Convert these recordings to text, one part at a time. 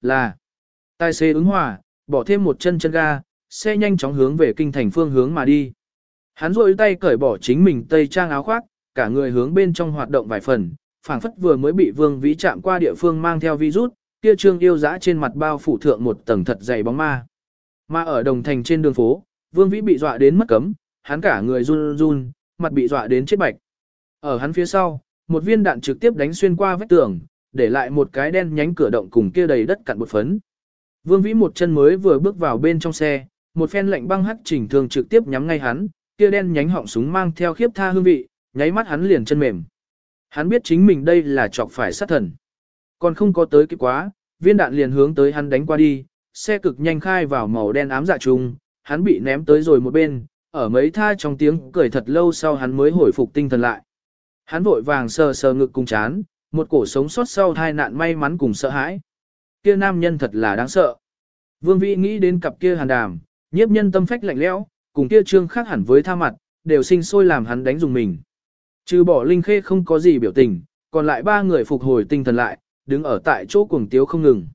Là. Tài xế ứng hòa, bỏ thêm một chân chân ga, xe nhanh chóng hướng về kinh thành phương hướng mà đi. Hắn rôi tay cởi bỏ chính mình tây trang áo khoác, cả người hướng bên trong hoạt động vài phần, phảng phất vừa mới bị vương vĩ chạm qua địa phương mang theo virus, kia trương yêu dã trên mặt bao phủ thượng một tầng thật dày bóng ma. Mà ở đồng thành trên đường phố, vương vĩ bị dọa đến mất cấm, hắn cả người run run, mặt bị dọa đến chết bạch. Ở hắn phía sau, một viên đạn trực tiếp đánh xuyên qua vách tường, để lại một cái đen nhánh cửa động cùng kia đầy đất cặn bột phấn. Vương Vĩ một chân mới vừa bước vào bên trong xe, một phen lạnh băng hắc chỉnh thường trực tiếp nhắm ngay hắn, kia đen nhánh họng súng mang theo khiếp tha hương vị, nháy mắt hắn liền chân mềm. Hắn biết chính mình đây là chọc phải sát thần. Còn không có tới kịp quá, viên đạn liền hướng tới hắn đánh qua đi, xe cực nhanh khai vào màu đen ám dạ trùng, hắn bị ném tới rồi một bên, ở mấy tha trong tiếng cười thật lâu sau hắn mới hồi phục tinh thần lại. Hắn vội vàng sờ sờ ngực cùng chán, một cổ sống sót sau tai nạn may mắn cùng sợ hãi. Kia nam nhân thật là đáng sợ. Vương Vĩ nghĩ đến cặp kia hàn đàm, nhiếp nhân tâm phách lạnh lẽo, cùng kia trương khác hẳn với tha mặt, đều sinh sôi làm hắn đánh dùng mình. Trừ bỏ Linh Khê không có gì biểu tình, còn lại ba người phục hồi tinh thần lại, đứng ở tại chỗ cuồng tiếu không ngừng.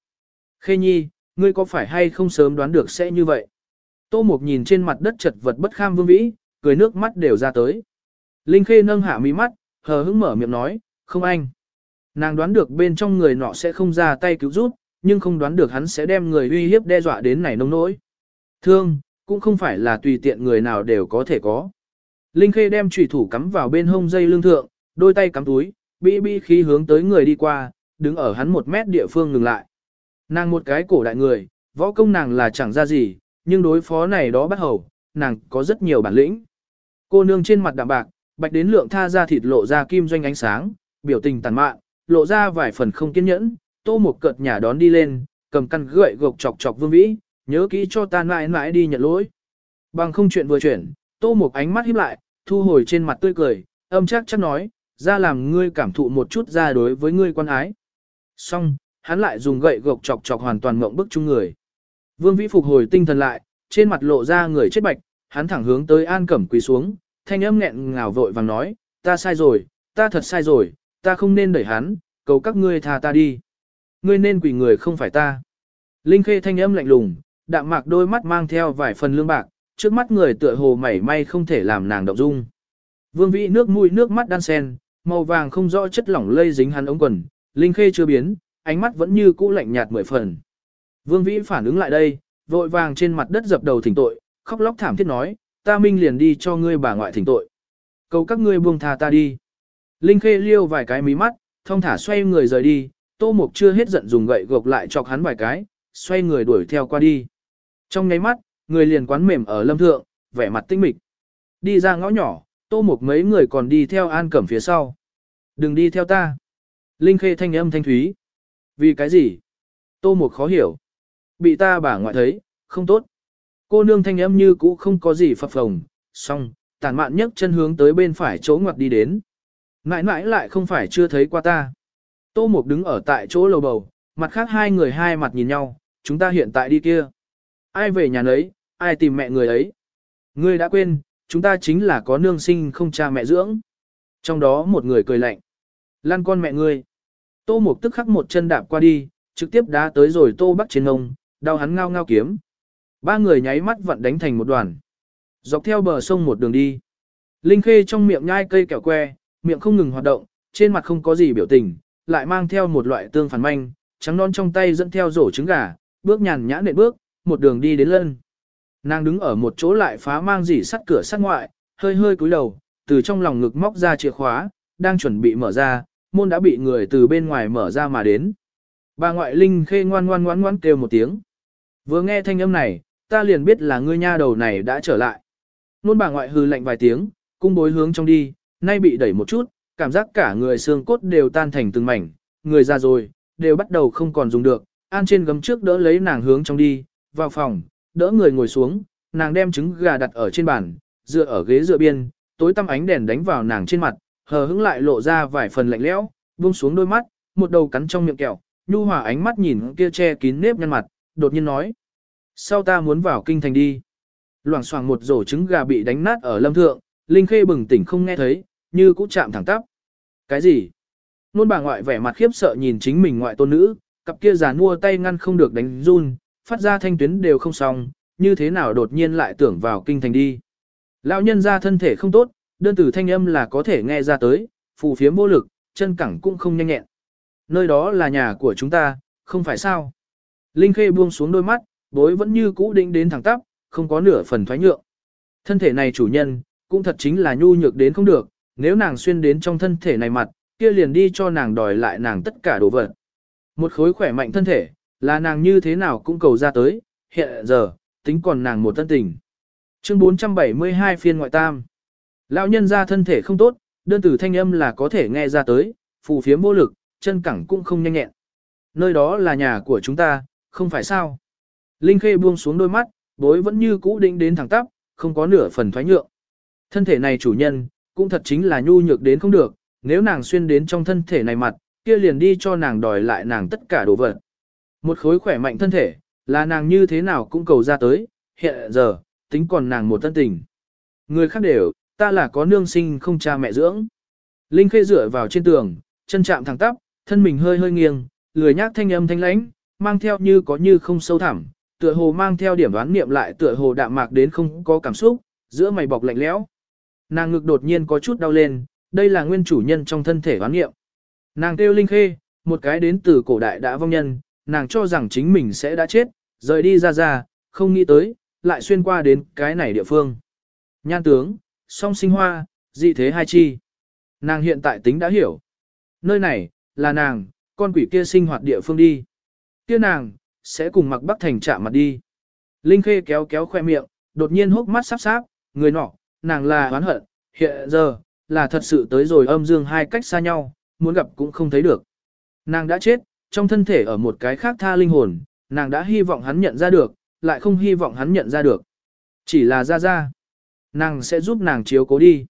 Khê Nhi, ngươi có phải hay không sớm đoán được sẽ như vậy? Tô Mục nhìn trên mặt đất chật vật bất kham vương vĩ, cười nước mắt đều ra tới. Linh Khê nâng hạ mí mắt, hờ hững mở miệng nói, không anh. Nàng đoán được bên trong người nọ sẽ không ra tay cứu giúp, nhưng không đoán được hắn sẽ đem người uy hiếp đe dọa đến này nông nỗi. Thương, cũng không phải là tùy tiện người nào đều có thể có. Linh Khê đem chủy thủ cắm vào bên hông dây lưng thượng, đôi tay cắm túi, bị bị khí hướng tới người đi qua, đứng ở hắn một mét địa phương ngừng lại. Nàng một cái cổ đại người, võ công nàng là chẳng ra gì, nhưng đối phó này đó bắt hầu, nàng có rất nhiều bản lĩnh. Cô nương trên mặt đạm bạc, bạch đến lượng tha ra thịt lộ ra kim doanh ánh sáng, biểu tình tàn mạn, lộ ra vài phần không kiên nhẫn, tô một cợt nhà đón đi lên, cầm căn gậy gộc chọc chọc vương vĩ, nhớ kỹ cho ta mãi mãi đi nhận lỗi. Bằng không chuyện vừa chuyển, tô một ánh mắt híp lại, thu hồi trên mặt tươi cười, âm chắc chắc nói, ra làm ngươi cảm thụ một chút ra đối với ngươi quan ái. Xong, hắn lại dùng gậy gộc chọc chọc hoàn toàn mộng bức chung người. Vương Vĩ phục hồi tinh thần lại, trên mặt lộ ra người chết bạch, hắn thẳng hướng tới An Cẩm quỳ xuống, thanh âm nghẹn ngào vội vàng nói, ta sai rồi, ta thật sai rồi, ta không nên đẩy hắn, cầu các ngươi tha ta đi. Ngươi nên quỷ người không phải ta. Linh Khê thanh âm lạnh lùng, đạm mạc đôi mắt mang theo vài phần lương bạc, trước mắt người tựa hồ mảy may không thể làm nàng động dung. Vương Vĩ nước mũi nước mắt đan sen, màu vàng không rõ chất lỏng lây dính hắn ống quần, Linh Khê chưa biến, ánh mắt vẫn như cũ lạnh nhạt mười phần. Vương Vĩ phản ứng lại đây, vội vàng trên mặt đất dập đầu thỉnh tội, khóc lóc thảm thiết nói, ta minh liền đi cho ngươi bà ngoại thỉnh tội. Cầu các ngươi buông tha ta đi. Linh Khê liêu vài cái mí mắt, thông thả xoay người rời đi, Tô Mục chưa hết giận dùng gậy gộc lại chọc hắn vài cái, xoay người đuổi theo qua đi. Trong nháy mắt, người liền quán mềm ở lâm thượng, vẻ mặt tinh mịch. Đi ra ngõ nhỏ, Tô Mục mấy người còn đi theo An Cẩm phía sau. Đừng đi theo ta. Linh Khê thanh âm thanh thúy. Vì cái gì? Tô Mục khó hiểu. Bị ta bà ngoại thấy, không tốt. Cô nương thanh âm như cũ không có gì phập phồng, song tàn mạn nhấc chân hướng tới bên phải chỗ ngoặt đi đến. Mãi mãi lại không phải chưa thấy qua ta. Tô Mục đứng ở tại chỗ lầu bầu, mặt khác hai người hai mặt nhìn nhau, chúng ta hiện tại đi kia. Ai về nhà nấy, ai tìm mẹ người ấy. Ngươi đã quên, chúng ta chính là có nương sinh không cha mẹ dưỡng. Trong đó một người cười lạnh. Lan con mẹ ngươi. Tô Mục tức khắc một chân đạp qua đi, trực tiếp đá tới rồi Tô Bắc trên ngông, đau hắn ngao ngao kiếm. Ba người nháy mắt vặn đánh thành một đoàn. Dọc theo bờ sông một đường đi. Linh Khê trong miệng nhai cây kẹo que, miệng không ngừng hoạt động, trên mặt không có gì biểu tình, lại mang theo một loại tương phản manh, trắng non trong tay dẫn theo rổ trứng gà, bước nhàn nhã nện bước, một đường đi đến lân. Nàng đứng ở một chỗ lại phá mang dỉ sắt cửa sắt ngoại, hơi hơi cúi đầu, từ trong lòng ngực móc ra chìa khóa, đang chuẩn bị mở ra, môn đã bị người từ bên ngoài mở ra mà đến. Bà ngoại linh khê ngoan ngoan ngoan ngoan kêu một tiếng. Vừa nghe thanh âm này, ta liền biết là ngươi nha đầu này đã trở lại. Nôn bà ngoại hừ lạnh vài tiếng, cung bối hướng trong đi, nay bị đẩy một chút, cảm giác cả người xương cốt đều tan thành từng mảnh, người ra rồi, đều bắt đầu không còn dùng được, an trên gấm trước đỡ lấy nàng hướng trong đi, vào phòng, đỡ người ngồi xuống, nàng đem trứng gà đặt ở trên bàn, dựa ở ghế dựa biên, tối tăm ánh đèn đánh vào nàng trên mặt, hờ hững lại lộ ra vài phần lạnh lẽo, buông xuống đôi mắt, một đầu cắn trong miệng kẹo, nhu hòa ánh mắt nhìn kia che kín nếp nhăn mặt, đột nhiên nói: "Sao ta muốn vào kinh thành đi?" Loảng xoảng một rổ trứng gà bị đánh nát ở lâm thượng, Linh Khê bừng tỉnh không nghe thấy, như cũ chạm thẳng tắp. "Cái gì?" Nôn bà ngoại vẻ mặt khiếp sợ nhìn chính mình ngoại tôn nữ, cặp kia giàn mua tay ngăn không được đánh run, phát ra thanh tuyến đều không xong, như thế nào đột nhiên lại tưởng vào kinh thành đi. Lão nhân ra thân thể không tốt, đơn tử thanh âm là có thể nghe ra tới, phù phiếm vô lực, chân cẳng cũng không nhanh nhẹn. Nơi đó là nhà của chúng ta, không phải sao. Linh Khê buông xuống đôi mắt, bối vẫn như cũ định đến thẳng tắp, không có nửa phần thoái nhượng. Thân thể này chủ nhân, cũng thật chính là nhu nhược đến không được, nếu nàng xuyên đến trong thân thể này mặt, kia liền đi cho nàng đòi lại nàng tất cả đồ vật. Một khối khỏe mạnh thân thể, là nàng như thế nào cũng cầu ra tới, hiện giờ, tính còn nàng một tân tình. Chương 472 phiên ngoại tam. Lão nhân ra thân thể không tốt, đơn tử thanh âm là có thể nghe ra tới, phù phiếm vô lực, chân cẳng cũng không nhanh nhẹn. Nơi đó là nhà của chúng ta, không phải sao. Linh Khê buông xuống đôi mắt, bối vẫn như cũ định đến thẳng tắp, không có nửa phần thoái nhượng. Thân thể này chủ nhân, cũng thật chính là nhu nhược đến không được, nếu nàng xuyên đến trong thân thể này mặt, kia liền đi cho nàng đòi lại nàng tất cả đồ vật. Một khối khỏe mạnh thân thể, là nàng như thế nào cũng cầu ra tới, hiện giờ, tính còn nàng một thân tình. Người khác đều, ta là có nương sinh không cha mẹ dưỡng. Linh Khê dựa vào trên tường, chân chạm thẳng tắp, thân mình hơi hơi nghiêng, lười nhác thanh âm thanh lãnh, mang theo như có như không sâu thẳm, tựa hồ mang theo điểm đoán niệm lại tựa hồ đạm mạc đến không có cảm xúc, giữa mày bọc lạnh lẽo. Nàng ngực đột nhiên có chút đau lên, đây là nguyên chủ nhân trong thân thể oán niệm. Nàng kêu Linh Khê, một cái đến từ cổ đại đã vong nhân, nàng cho rằng chính mình sẽ đã chết, rời đi ra ra, không nghĩ tới, lại xuyên qua đến cái này địa phương. Nhan tướng, song sinh hoa, dị thế hai chi. Nàng hiện tại tính đã hiểu. Nơi này, là nàng, con quỷ kia sinh hoạt địa phương đi. Kia nàng, sẽ cùng mặc bắc thành chạm mặt đi. Linh Khê kéo kéo khoe miệng, đột nhiên hốc mắt sắp sáp, người nọ, nàng là oán hận, hiện giờ, là thật sự tới rồi âm dương hai cách xa nhau, muốn gặp cũng không thấy được. Nàng đã chết, trong thân thể ở một cái khác tha linh hồn, nàng đã hy vọng hắn nhận ra được, lại không hy vọng hắn nhận ra được. Chỉ là ra ra. Nàng sẽ giúp nàng chiếu cố đi.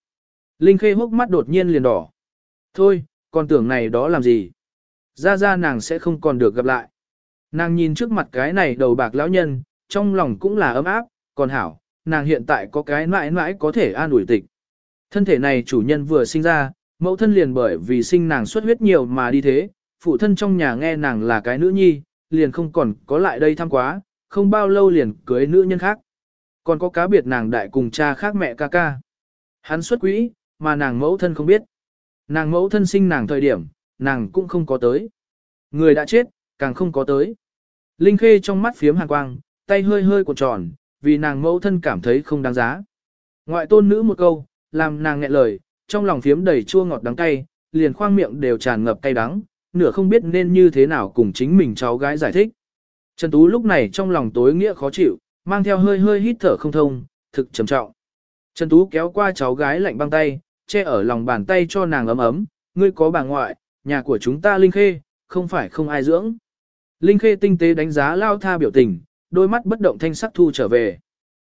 Linh Khê hốc mắt đột nhiên liền đỏ. Thôi, con tưởng này đó làm gì? Ra ra nàng sẽ không còn được gặp lại. Nàng nhìn trước mặt cái này đầu bạc lão nhân, trong lòng cũng là ấm áp, còn hảo, nàng hiện tại có cái mãi mãi có thể an ủi tịch. Thân thể này chủ nhân vừa sinh ra, mẫu thân liền bởi vì sinh nàng xuất huyết nhiều mà đi thế, phụ thân trong nhà nghe nàng là cái nữ nhi, liền không còn có lại đây thăm quá, không bao lâu liền cưới nữ nhân khác. Còn có cá biệt nàng đại cùng cha khác mẹ ca ca. Hắn xuất quỹ, mà nàng mẫu thân không biết. Nàng mẫu thân sinh nàng thời điểm, nàng cũng không có tới. Người đã chết, càng không có tới. Linh Khê trong mắt phiếm hàn quang, tay hơi hơi cuộn tròn, vì nàng mẫu thân cảm thấy không đáng giá. Ngoại tôn nữ một câu, làm nàng nghẹn lời, trong lòng phiếm đầy chua ngọt đắng cay, liền khoang miệng đều tràn ngập cay đắng, nửa không biết nên như thế nào cùng chính mình cháu gái giải thích. Trần Tú lúc này trong lòng tối nghĩa khó chịu, mang theo hơi hơi hít thở không thông, thực trầm trọng. Trần Tú kéo qua cháu gái lạnh băng tay, che ở lòng bàn tay cho nàng ấm ấm, ngươi có bà ngoại, nhà của chúng ta Linh Khê, không phải không ai dưỡng. Linh Khê tinh tế đánh giá lao tha biểu tình, đôi mắt bất động thanh sắc thu trở về.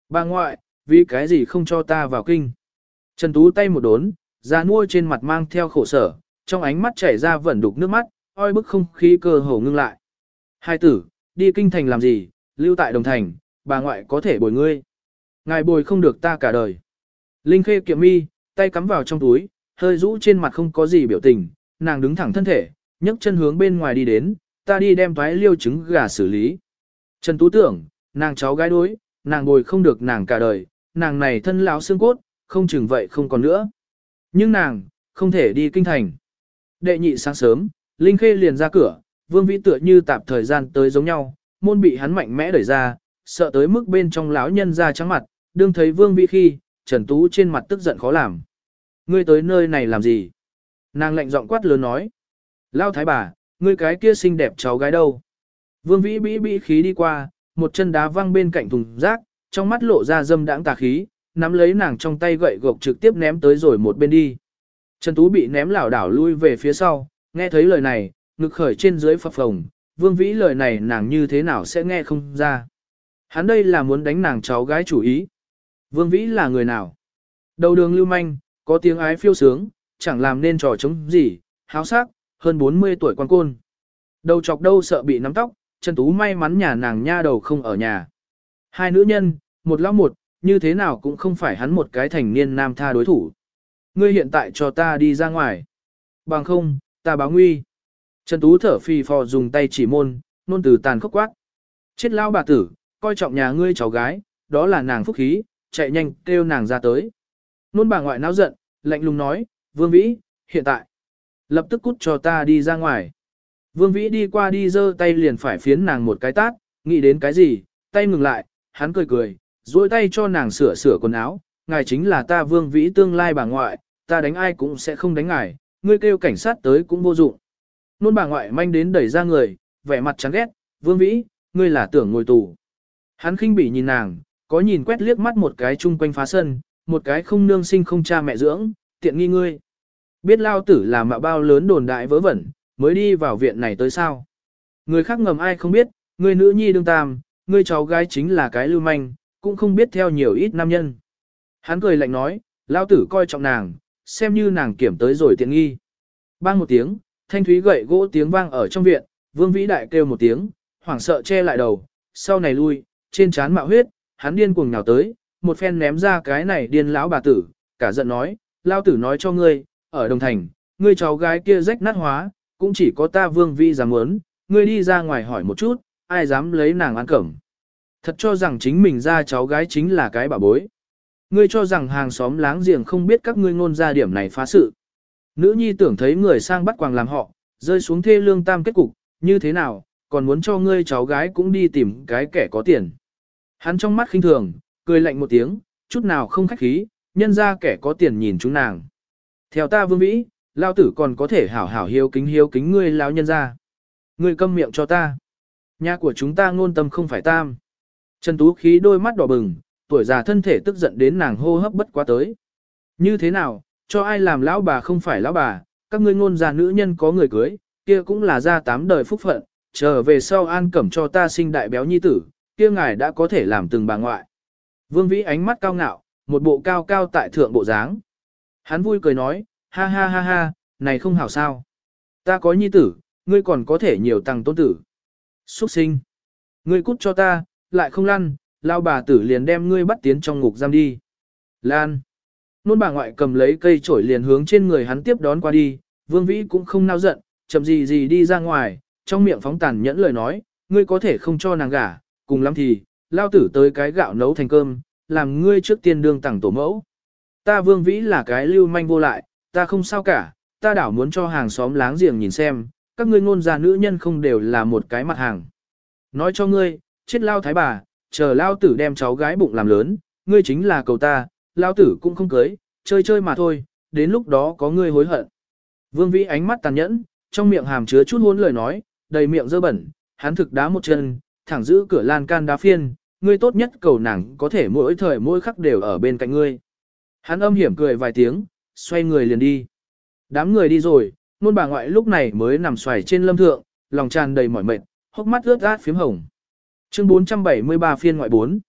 Bà ngoại, vì cái gì không cho ta vào kinh? Trần Tú tay một đốn, ra nuôi trên mặt mang theo khổ sở, trong ánh mắt chảy ra vẩn đục nước mắt, oi bức không khí cơ hồ ngưng lại. Hai tử, đi kinh thành làm gì, lưu tại đồng thành, bà ngoại có thể bồi ngươi. Ngài bồi không được ta cả đời. Linh Khê kiệm mi, tay cắm vào trong túi, hơi rũ trên mặt không có gì biểu tình, nàng đứng thẳng thân thể, nhấc chân hướng bên ngoài đi đến, ta đi đem thoái liêu trứng gà xử lý. Trần Tú tưởng, nàng cháu gái đối, nàng bồi không được nàng cả đời, nàng này thân lão xương cốt, không chừng vậy không còn nữa. Nhưng nàng, không thể đi kinh thành. Đệ nhị sáng sớm, Linh Khê liền ra cửa, Vương Vĩ tựa như tạp thời gian tới giống nhau, môn bị hắn mạnh mẽ đẩy ra, sợ tới mức bên trong lão nhân ra trắng mặt, đương thấy Vương Vĩ khi, Trần Tú trên mặt tức giận khó làm. Ngươi tới nơi này làm gì? Nàng lạnh giọng quát lớn nói. Lao thái bà, ngươi cái kia xinh đẹp cháu gái đâu? Vương Vĩ bĩ bĩ khí đi qua, một chân đá văng bên cạnh thùng rác, trong mắt lộ ra dâm đãng tà khí, nắm lấy nàng trong tay gậy gộc trực tiếp ném tới rồi một bên đi. Trần Tú bị ném lảo đảo lui về phía sau, nghe thấy lời này, ngực khởi trên dưới phập phồng, Vương Vĩ lời này nàng như thế nào sẽ nghe không ra. Hắn đây là muốn đánh nàng cháu gái chủ ý. Vương Vĩ là người nào? Đầu đường lưu manh, có tiếng ái phiêu sướng, chẳng làm nên trò chống gì, háo sắc, hơn 40 tuổi quan côn. Đầu chọc đâu sợ bị nắm tóc, Trần Tú may mắn nhà nàng nha đầu không ở nhà. Hai nữ nhân, một lão một, như thế nào cũng không phải hắn một cái thành niên nam tha đối thủ. Ngươi hiện tại cho ta đi ra ngoài. Bằng không, ta báo nguy. Trần Tú thở phì phò dùng tay chỉ môn, nôn từ tàn khốc quát. Chết lao bà tử, coi trọng nhà ngươi cháu gái, đó là nàng phúc khí, chạy nhanh kêu nàng ra tới. Nôn bà ngoại náo giận, lạnh lùng nói, Vương Vĩ, hiện tại, lập tức cút cho ta đi ra ngoài. Vương Vĩ đi qua đi giơ tay liền phải phiến nàng một cái tát, nghĩ đến cái gì, tay ngừng lại, hắn cười cười, duỗi tay cho nàng sửa sửa quần áo, ngài chính là ta Vương Vĩ tương lai bà ngoại, ta đánh ai cũng sẽ không đánh ngài, ngươi kêu cảnh sát tới cũng vô dụng. Nôn bà ngoại manh đến đẩy ra người, vẻ mặt chán ghét, Vương Vĩ, ngươi là tưởng ngồi tù. Hắn khinh bỉ nhìn nàng, có nhìn quét liếc mắt một cái chung quanh phá sân, một cái không nương sinh không cha mẹ dưỡng, tiện nghi ngươi. Biết lao tử là mạ bao lớn đồn đại vớ vẩn, mới đi vào viện này tới sao. Người khác ngầm ai không biết, người nữ nhi đương tam, người cháu gái chính là cái lưu manh, cũng không biết theo nhiều ít nam nhân. Hắn cười lạnh nói, lao tử coi trọng nàng, xem như nàng kiểm tới rồi tiện nghi. Bang một tiếng, thanh thúy gậy gỗ tiếng vang ở trong viện, vương vĩ đại kêu một tiếng, hoảng sợ che lại đầu, sau này lui, trên trán mạo huyết, hắn điên cuồng nhào tới, một phen ném ra cái này điên lão bà tử, cả giận nói, lao tử nói cho ngươi, ở Đồng Thành, ngươi cháu gái kia rách nát hóa, cũng chỉ có ta vương vi dám muốn, ngươi đi ra ngoài hỏi một chút, ai dám lấy nàng ăn cẩm. Thật cho rằng chính mình ra cháu gái chính là cái bà bối. Ngươi cho rằng hàng xóm láng giềng không biết các ngươi ngôn ra điểm này phá sự. Nữ nhi tưởng thấy người sang bắt quàng làm họ, rơi xuống thê lương tam kết cục, như thế nào, còn muốn cho ngươi cháu gái cũng đi tìm cái kẻ có tiền. Hắn trong mắt khinh thường, cười lạnh một tiếng, chút nào không khách khí, nhân ra kẻ có tiền nhìn chúng nàng. Theo ta vương vĩ, lao tử còn có thể hảo hảo hiếu kính hiếu kính ngươi lão nhân ra. Ngươi câm miệng cho ta. Nhà của chúng ta ngôn tâm không phải tam. Trần Tú khí đôi mắt đỏ bừng, tuổi già thân thể tức giận đến nàng hô hấp bất quá tới. Như thế nào, cho ai làm lão bà không phải lão bà, các ngươi ngôn già nữ nhân có người cưới, kia cũng là ra tám đời phúc phận, trở về sau an cẩm cho ta sinh đại béo nhi tử, kia ngài đã có thể làm từng bà ngoại. Vương Vĩ ánh mắt cao ngạo, một bộ cao cao tại thượng bộ dáng. Hắn vui cười nói, ha ha ha ha, này không hảo sao. Ta có nhi tử, ngươi còn có thể nhiều tăng tôn tử. Xuất sinh. Ngươi cút cho ta, lại không lăn, lao bà tử liền đem ngươi bắt tiến trong ngục giam đi. Lan. Nôn bà ngoại cầm lấy cây chổi liền hướng trên người hắn tiếp đón qua đi, vương vĩ cũng không nao giận, chậm gì gì đi ra ngoài, trong miệng phóng tàn nhẫn lời nói, ngươi có thể không cho nàng gả, cùng lắm thì, lao tử tới cái gạo nấu thành cơm, làm ngươi trước tiên đương tặng tổ mẫu. Ta vương vĩ là cái lưu manh vô lại, ta không sao cả, ta đảo muốn cho hàng xóm láng giềng nhìn xem, các ngươi ngôn gia nữ nhân không đều là một cái mặt hàng. Nói cho ngươi, chết lao thái bà, chờ lao tử đem cháu gái bụng làm lớn, ngươi chính là cầu ta, lao tử cũng không cưới, chơi chơi mà thôi, đến lúc đó có ngươi hối hận. Vương vĩ ánh mắt tàn nhẫn, trong miệng hàm chứa chút hôn lời nói, đầy miệng dơ bẩn, hắn thực đá một chân, thẳng giữ cửa lan can đá phiên, ngươi tốt nhất cầu nàng có thể mỗi thời mỗi khắc đều ở bên cạnh ngươi. Hắn âm hiểm cười vài tiếng, xoay người liền đi. Đám người đi rồi, nôn bà ngoại lúc này mới nằm xoài trên lâm thượng, lòng tràn đầy mỏi mệt, hốc mắt ướt át phím hồng. Chương 473 phiên ngoại 4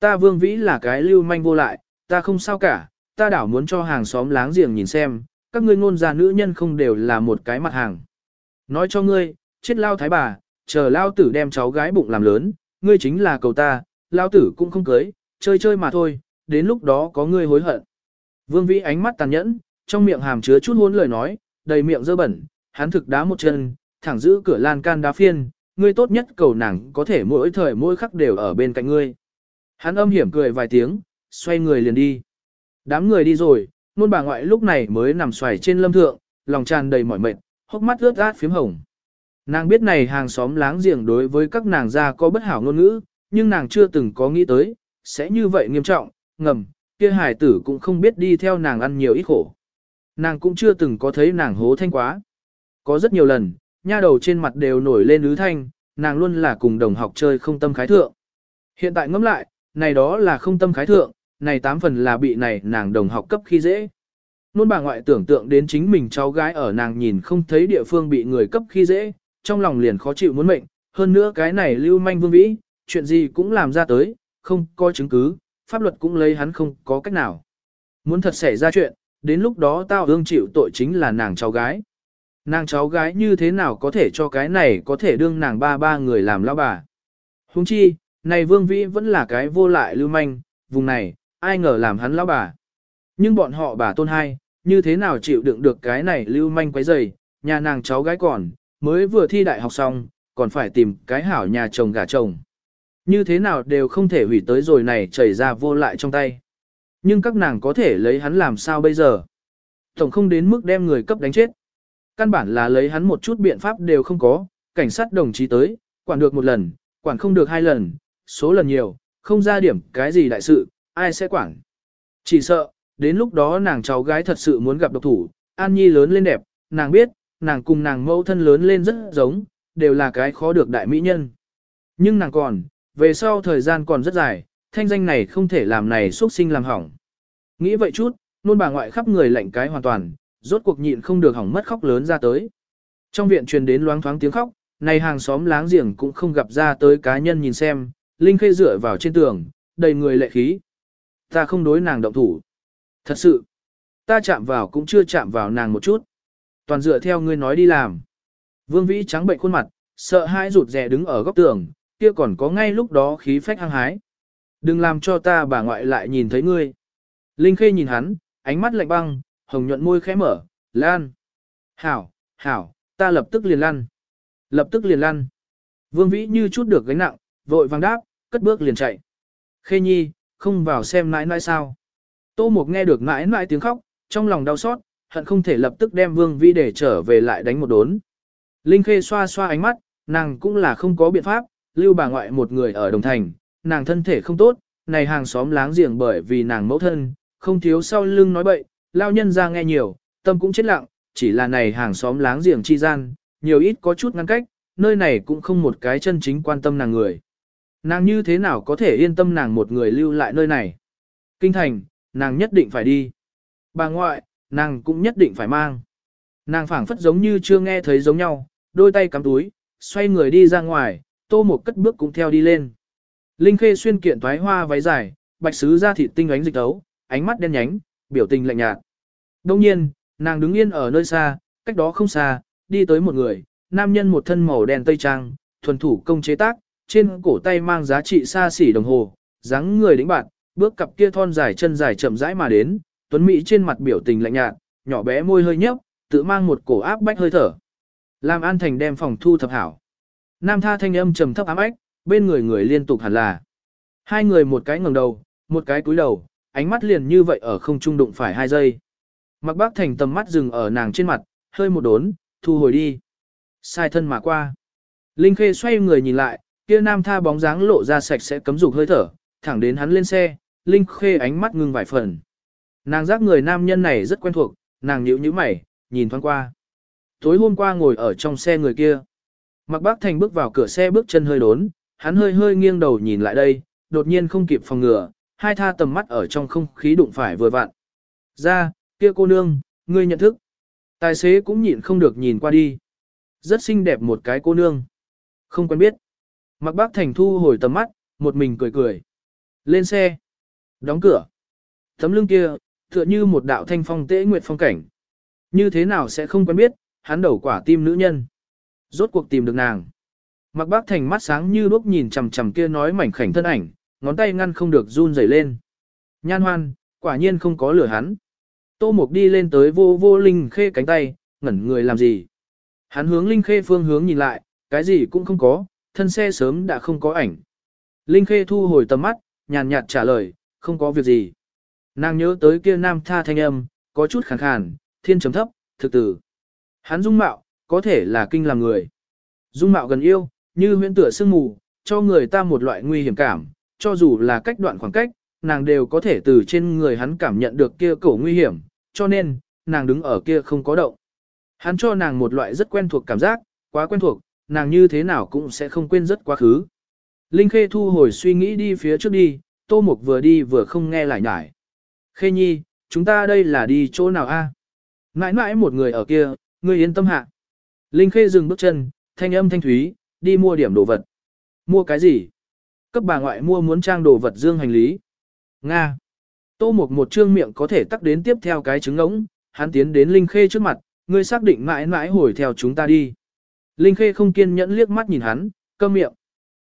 Ta vương vĩ là cái lưu manh vô lại, ta không sao cả, ta đảo muốn cho hàng xóm láng giềng nhìn xem, các ngươi ngôn gia nữ nhân không đều là một cái mặt hàng. Nói cho ngươi, chết lao thái bà, chờ lao tử đem cháu gái bụng làm lớn, ngươi chính là cầu ta, lao tử cũng không cưới, chơi chơi mà thôi, đến lúc đó có ngươi hối hận. Vương Vĩ ánh mắt tàn nhẫn, trong miệng hàm chứa chút hôn lời nói, đầy miệng dơ bẩn, hắn thực đá một chân, thẳng giữ cửa lan can đá phiên, ngươi tốt nhất cầu nàng có thể mỗi thời mỗi khắc đều ở bên cạnh ngươi. Hắn âm hiểm cười vài tiếng, xoay người liền đi. Đám người đi rồi, nôn bà ngoại lúc này mới nằm xoài trên lâm thượng, lòng tràn đầy mỏi mệt, hốc mắt ướt át phím hồng. Nàng biết này hàng xóm láng giềng đối với các nàng gia có bất hảo ngôn ngữ, nhưng nàng chưa từng có nghĩ tới, sẽ như vậy nghiêm trọng, ngầm, kia hải tử cũng không biết đi theo nàng ăn nhiều ít khổ. Nàng cũng chưa từng có thấy nàng hố thanh quá. Có rất nhiều lần, nha đầu trên mặt đều nổi lên ứ thanh, nàng luôn là cùng đồng học chơi không tâm khái thượng. Hiện tại ngẫm lại, này đó là không tâm khái thượng, này tám phần là bị này nàng đồng học cấp khi dễ. Nôn bà ngoại tưởng tượng đến chính mình cháu gái ở nàng nhìn không thấy địa phương bị người cấp khi dễ, trong lòng liền khó chịu muốn mệnh, hơn nữa cái này lưu manh vương vĩ, chuyện gì cũng làm ra tới, không có chứng cứ, pháp luật cũng lấy hắn không có cách nào. Muốn thật xảy ra chuyện, đến lúc đó tao ương chịu tội chính là nàng cháu gái. Nàng cháu gái như thế nào có thể cho cái này có thể đương nàng ba ba người làm lão bà. Hùng chi, này vương vĩ vẫn là cái vô lại lưu manh, vùng này, ai ngờ làm hắn lão bà. Nhưng bọn họ bà tôn hai, như thế nào chịu đựng được cái này lưu manh quấy rầy, nhà nàng cháu gái còn, mới vừa thi đại học xong, còn phải tìm cái hảo nhà chồng gả chồng. Như thế nào đều không thể hủy tới rồi này chảy ra vô lại trong tay. Nhưng các nàng có thể lấy hắn làm sao bây giờ? Tổng không đến mức đem người cấp đánh chết. Căn bản là lấy hắn một chút biện pháp đều không có, cảnh sát đồng chí tới, quản được một lần, quản không được hai lần, số lần nhiều, không ra điểm cái gì đại sự, ai sẽ quản. Chỉ sợ, đến lúc đó nàng cháu gái thật sự muốn gặp độc thủ, An Nhi lớn lên đẹp, nàng biết, nàng cùng nàng mẫu thân lớn lên rất giống, đều là cái khó được đại mỹ nhân. Nhưng nàng còn, về sau thời gian còn rất dài, thanh danh này không thể làm này xuất sinh làm hỏng. Nghĩ vậy chút, nôn bà ngoại khắp người lạnh cái hoàn toàn, rốt cuộc nhịn không được hỏng mất khóc lớn ra tới. Trong viện truyền đến loáng thoáng tiếng khóc, này hàng xóm láng giềng cũng không gặp ra tới cá nhân nhìn xem, Linh Khê dựa vào trên tường, đầy người lệ khí. Ta không đối nàng động thủ. Thật sự, ta chạm vào cũng chưa chạm vào nàng một chút. Toàn dựa theo ngươi nói đi làm. Vương Vĩ trắng bệnh khuôn mặt, sợ hãi rụt rè đứng ở góc tường, kia còn có ngay lúc đó khí phách hăng hái. Đừng làm cho ta bà ngoại lại nhìn thấy ngươi. Linh Khê nhìn hắn, ánh mắt lạnh băng, hồng nhuận môi khẽ mở, lan. Hảo, hảo, ta lập tức liền lăn. Lập tức liền lăn. Vương Vĩ như chút được gánh nặng, vội vàng đáp, cất bước liền chạy. Khê nhi, không vào xem nãi nãi sao. Tô Mục nghe được nãi nãi tiếng khóc, trong lòng đau xót, hận không thể lập tức đem Vương Vĩ để trở về lại đánh một đốn. Linh Khê xoa xoa ánh mắt, nàng cũng là không có biện pháp, lưu bà ngoại một người ở Đồng Thành, nàng thân thể không tốt, này hàng xóm láng giềng bởi vì nàng mẫu thân, không thiếu sau lưng nói bậy, lao nhân ra nghe nhiều, tâm cũng chết lặng, chỉ là này hàng xóm láng giềng chi gian, nhiều ít có chút ngăn cách, nơi này cũng không một cái chân chính quan tâm nàng người. Nàng như thế nào có thể yên tâm nàng một người lưu lại nơi này? Kinh thành, nàng nhất định phải đi. Bà ngoại, nàng cũng nhất định phải mang. Nàng phảng phất giống như chưa nghe thấy giống nhau, đôi tay cắm túi, xoay người đi ra ngoài, tô một cất bước cũng theo đi lên. Linh Khê xuyên kiện toái hoa váy dài, bạch sứ da thịt tinh ánh dịch tấu, ánh mắt đen nhánh, biểu tình lạnh nhạt. Đông nhiên, nàng đứng yên ở nơi xa, cách đó không xa, đi tới một người, nam nhân một thân màu đen tây trang, thuần thủ công chế tác, trên cổ tay mang giá trị xa xỉ đồng hồ, dáng người đĩnh bạn, bước cặp kia thon dài chân dài chậm rãi mà đến, tuấn mỹ trên mặt biểu tình lạnh nhạt, nhỏ bé môi hơi nhếch, tự mang một cổ áp bách hơi thở. Làm An Thành đem phòng thu thập hảo. Nam tha thanh âm trầm thấp ám ách, bên người người liên tục hẳn là. Hai người một cái ngẩng đầu, một cái cúi đầu, ánh mắt liền như vậy ở không trung đụng phải hai giây. Mặc bác thành tầm mắt dừng ở nàng trên mặt, hơi một đốn, thu hồi đi. Sai thân mà qua. Linh Khê xoay người nhìn lại, kia nam tha bóng dáng lộ ra sạch sẽ cấm dục hơi thở, thẳng đến hắn lên xe, Linh Khê ánh mắt ngưng vài phần. Nàng giác người nam nhân này rất quen thuộc, nàng nhíu nhíu mày, nhìn thoáng qua. Tối hôm qua ngồi ở trong xe người kia. Mạc bác thành bước vào cửa xe bước chân hơi đốn, hắn hơi hơi nghiêng đầu nhìn lại đây, đột nhiên không kịp phòng ngừa, hai tha tầm mắt ở trong không khí đụng phải vừa vặn. Ra, kia cô nương, ngươi nhận thức. Tài xế cũng nhịn không được nhìn qua đi. Rất xinh đẹp một cái cô nương. Không quen biết. Mạc bác thành thu hồi tầm mắt, một mình cười cười. Lên xe. Đóng cửa. Tấm lưng kia, tựa như một đạo thanh phong tễ nguyệt phong cảnh. Như thế nào sẽ không quen biết, hắn đầu quả tim nữ nhân. Rốt cuộc tìm được nàng. Mặc bác thành mắt sáng như đuốc nhìn chằm chằm kia nói mảnh khảnh thân ảnh, ngón tay ngăn không được run rẩy lên. Nhan hoan, quả nhiên không có lửa hắn. Tô Mục đi lên tới vô vô Linh Khê cánh tay, ngẩn người làm gì. Hắn hướng Linh Khê phương hướng nhìn lại, cái gì cũng không có, thân xe sớm đã không có ảnh. Linh Khê thu hồi tầm mắt, nhàn nhạt trả lời, không có việc gì. Nàng nhớ tới kia nam tha thanh âm, có chút khàn khàn, thiên chấm thấp, thực tử. Hắn dung mạo, có thể là kinh làm người. Dung mạo gần yêu, như huyễn tựa sương mù, cho người ta một loại nguy hiểm cảm, cho dù là cách đoạn khoảng cách, nàng đều có thể từ trên người hắn cảm nhận được kia cổ nguy hiểm, cho nên, nàng đứng ở kia không có động. Hắn cho nàng một loại rất quen thuộc cảm giác, quá quen thuộc, nàng như thế nào cũng sẽ không quên rất quá khứ. Linh Khê thu hồi suy nghĩ đi phía trước đi, Tô Mục vừa đi vừa không nghe lại nhải. Khê Nhi, chúng ta đây là đi chỗ nào a? À? Mãi mãi một người ở kia, ngươi yên tâm hạ. Linh Khê dừng bước chân, thanh âm thanh thúy, đi mua điểm đồ vật. Mua cái gì? Cấp bà ngoại mua muốn trang đồ vật dương hành lý. Nga. Tô Mục một trương miệng có thể tắc đến tiếp theo cái trứng ngỗng, hắn tiến đến Linh Khê trước mặt, ngươi xác định mãi mãi hồi theo chúng ta đi. Linh Khê không kiên nhẫn liếc mắt nhìn hắn, câm miệng.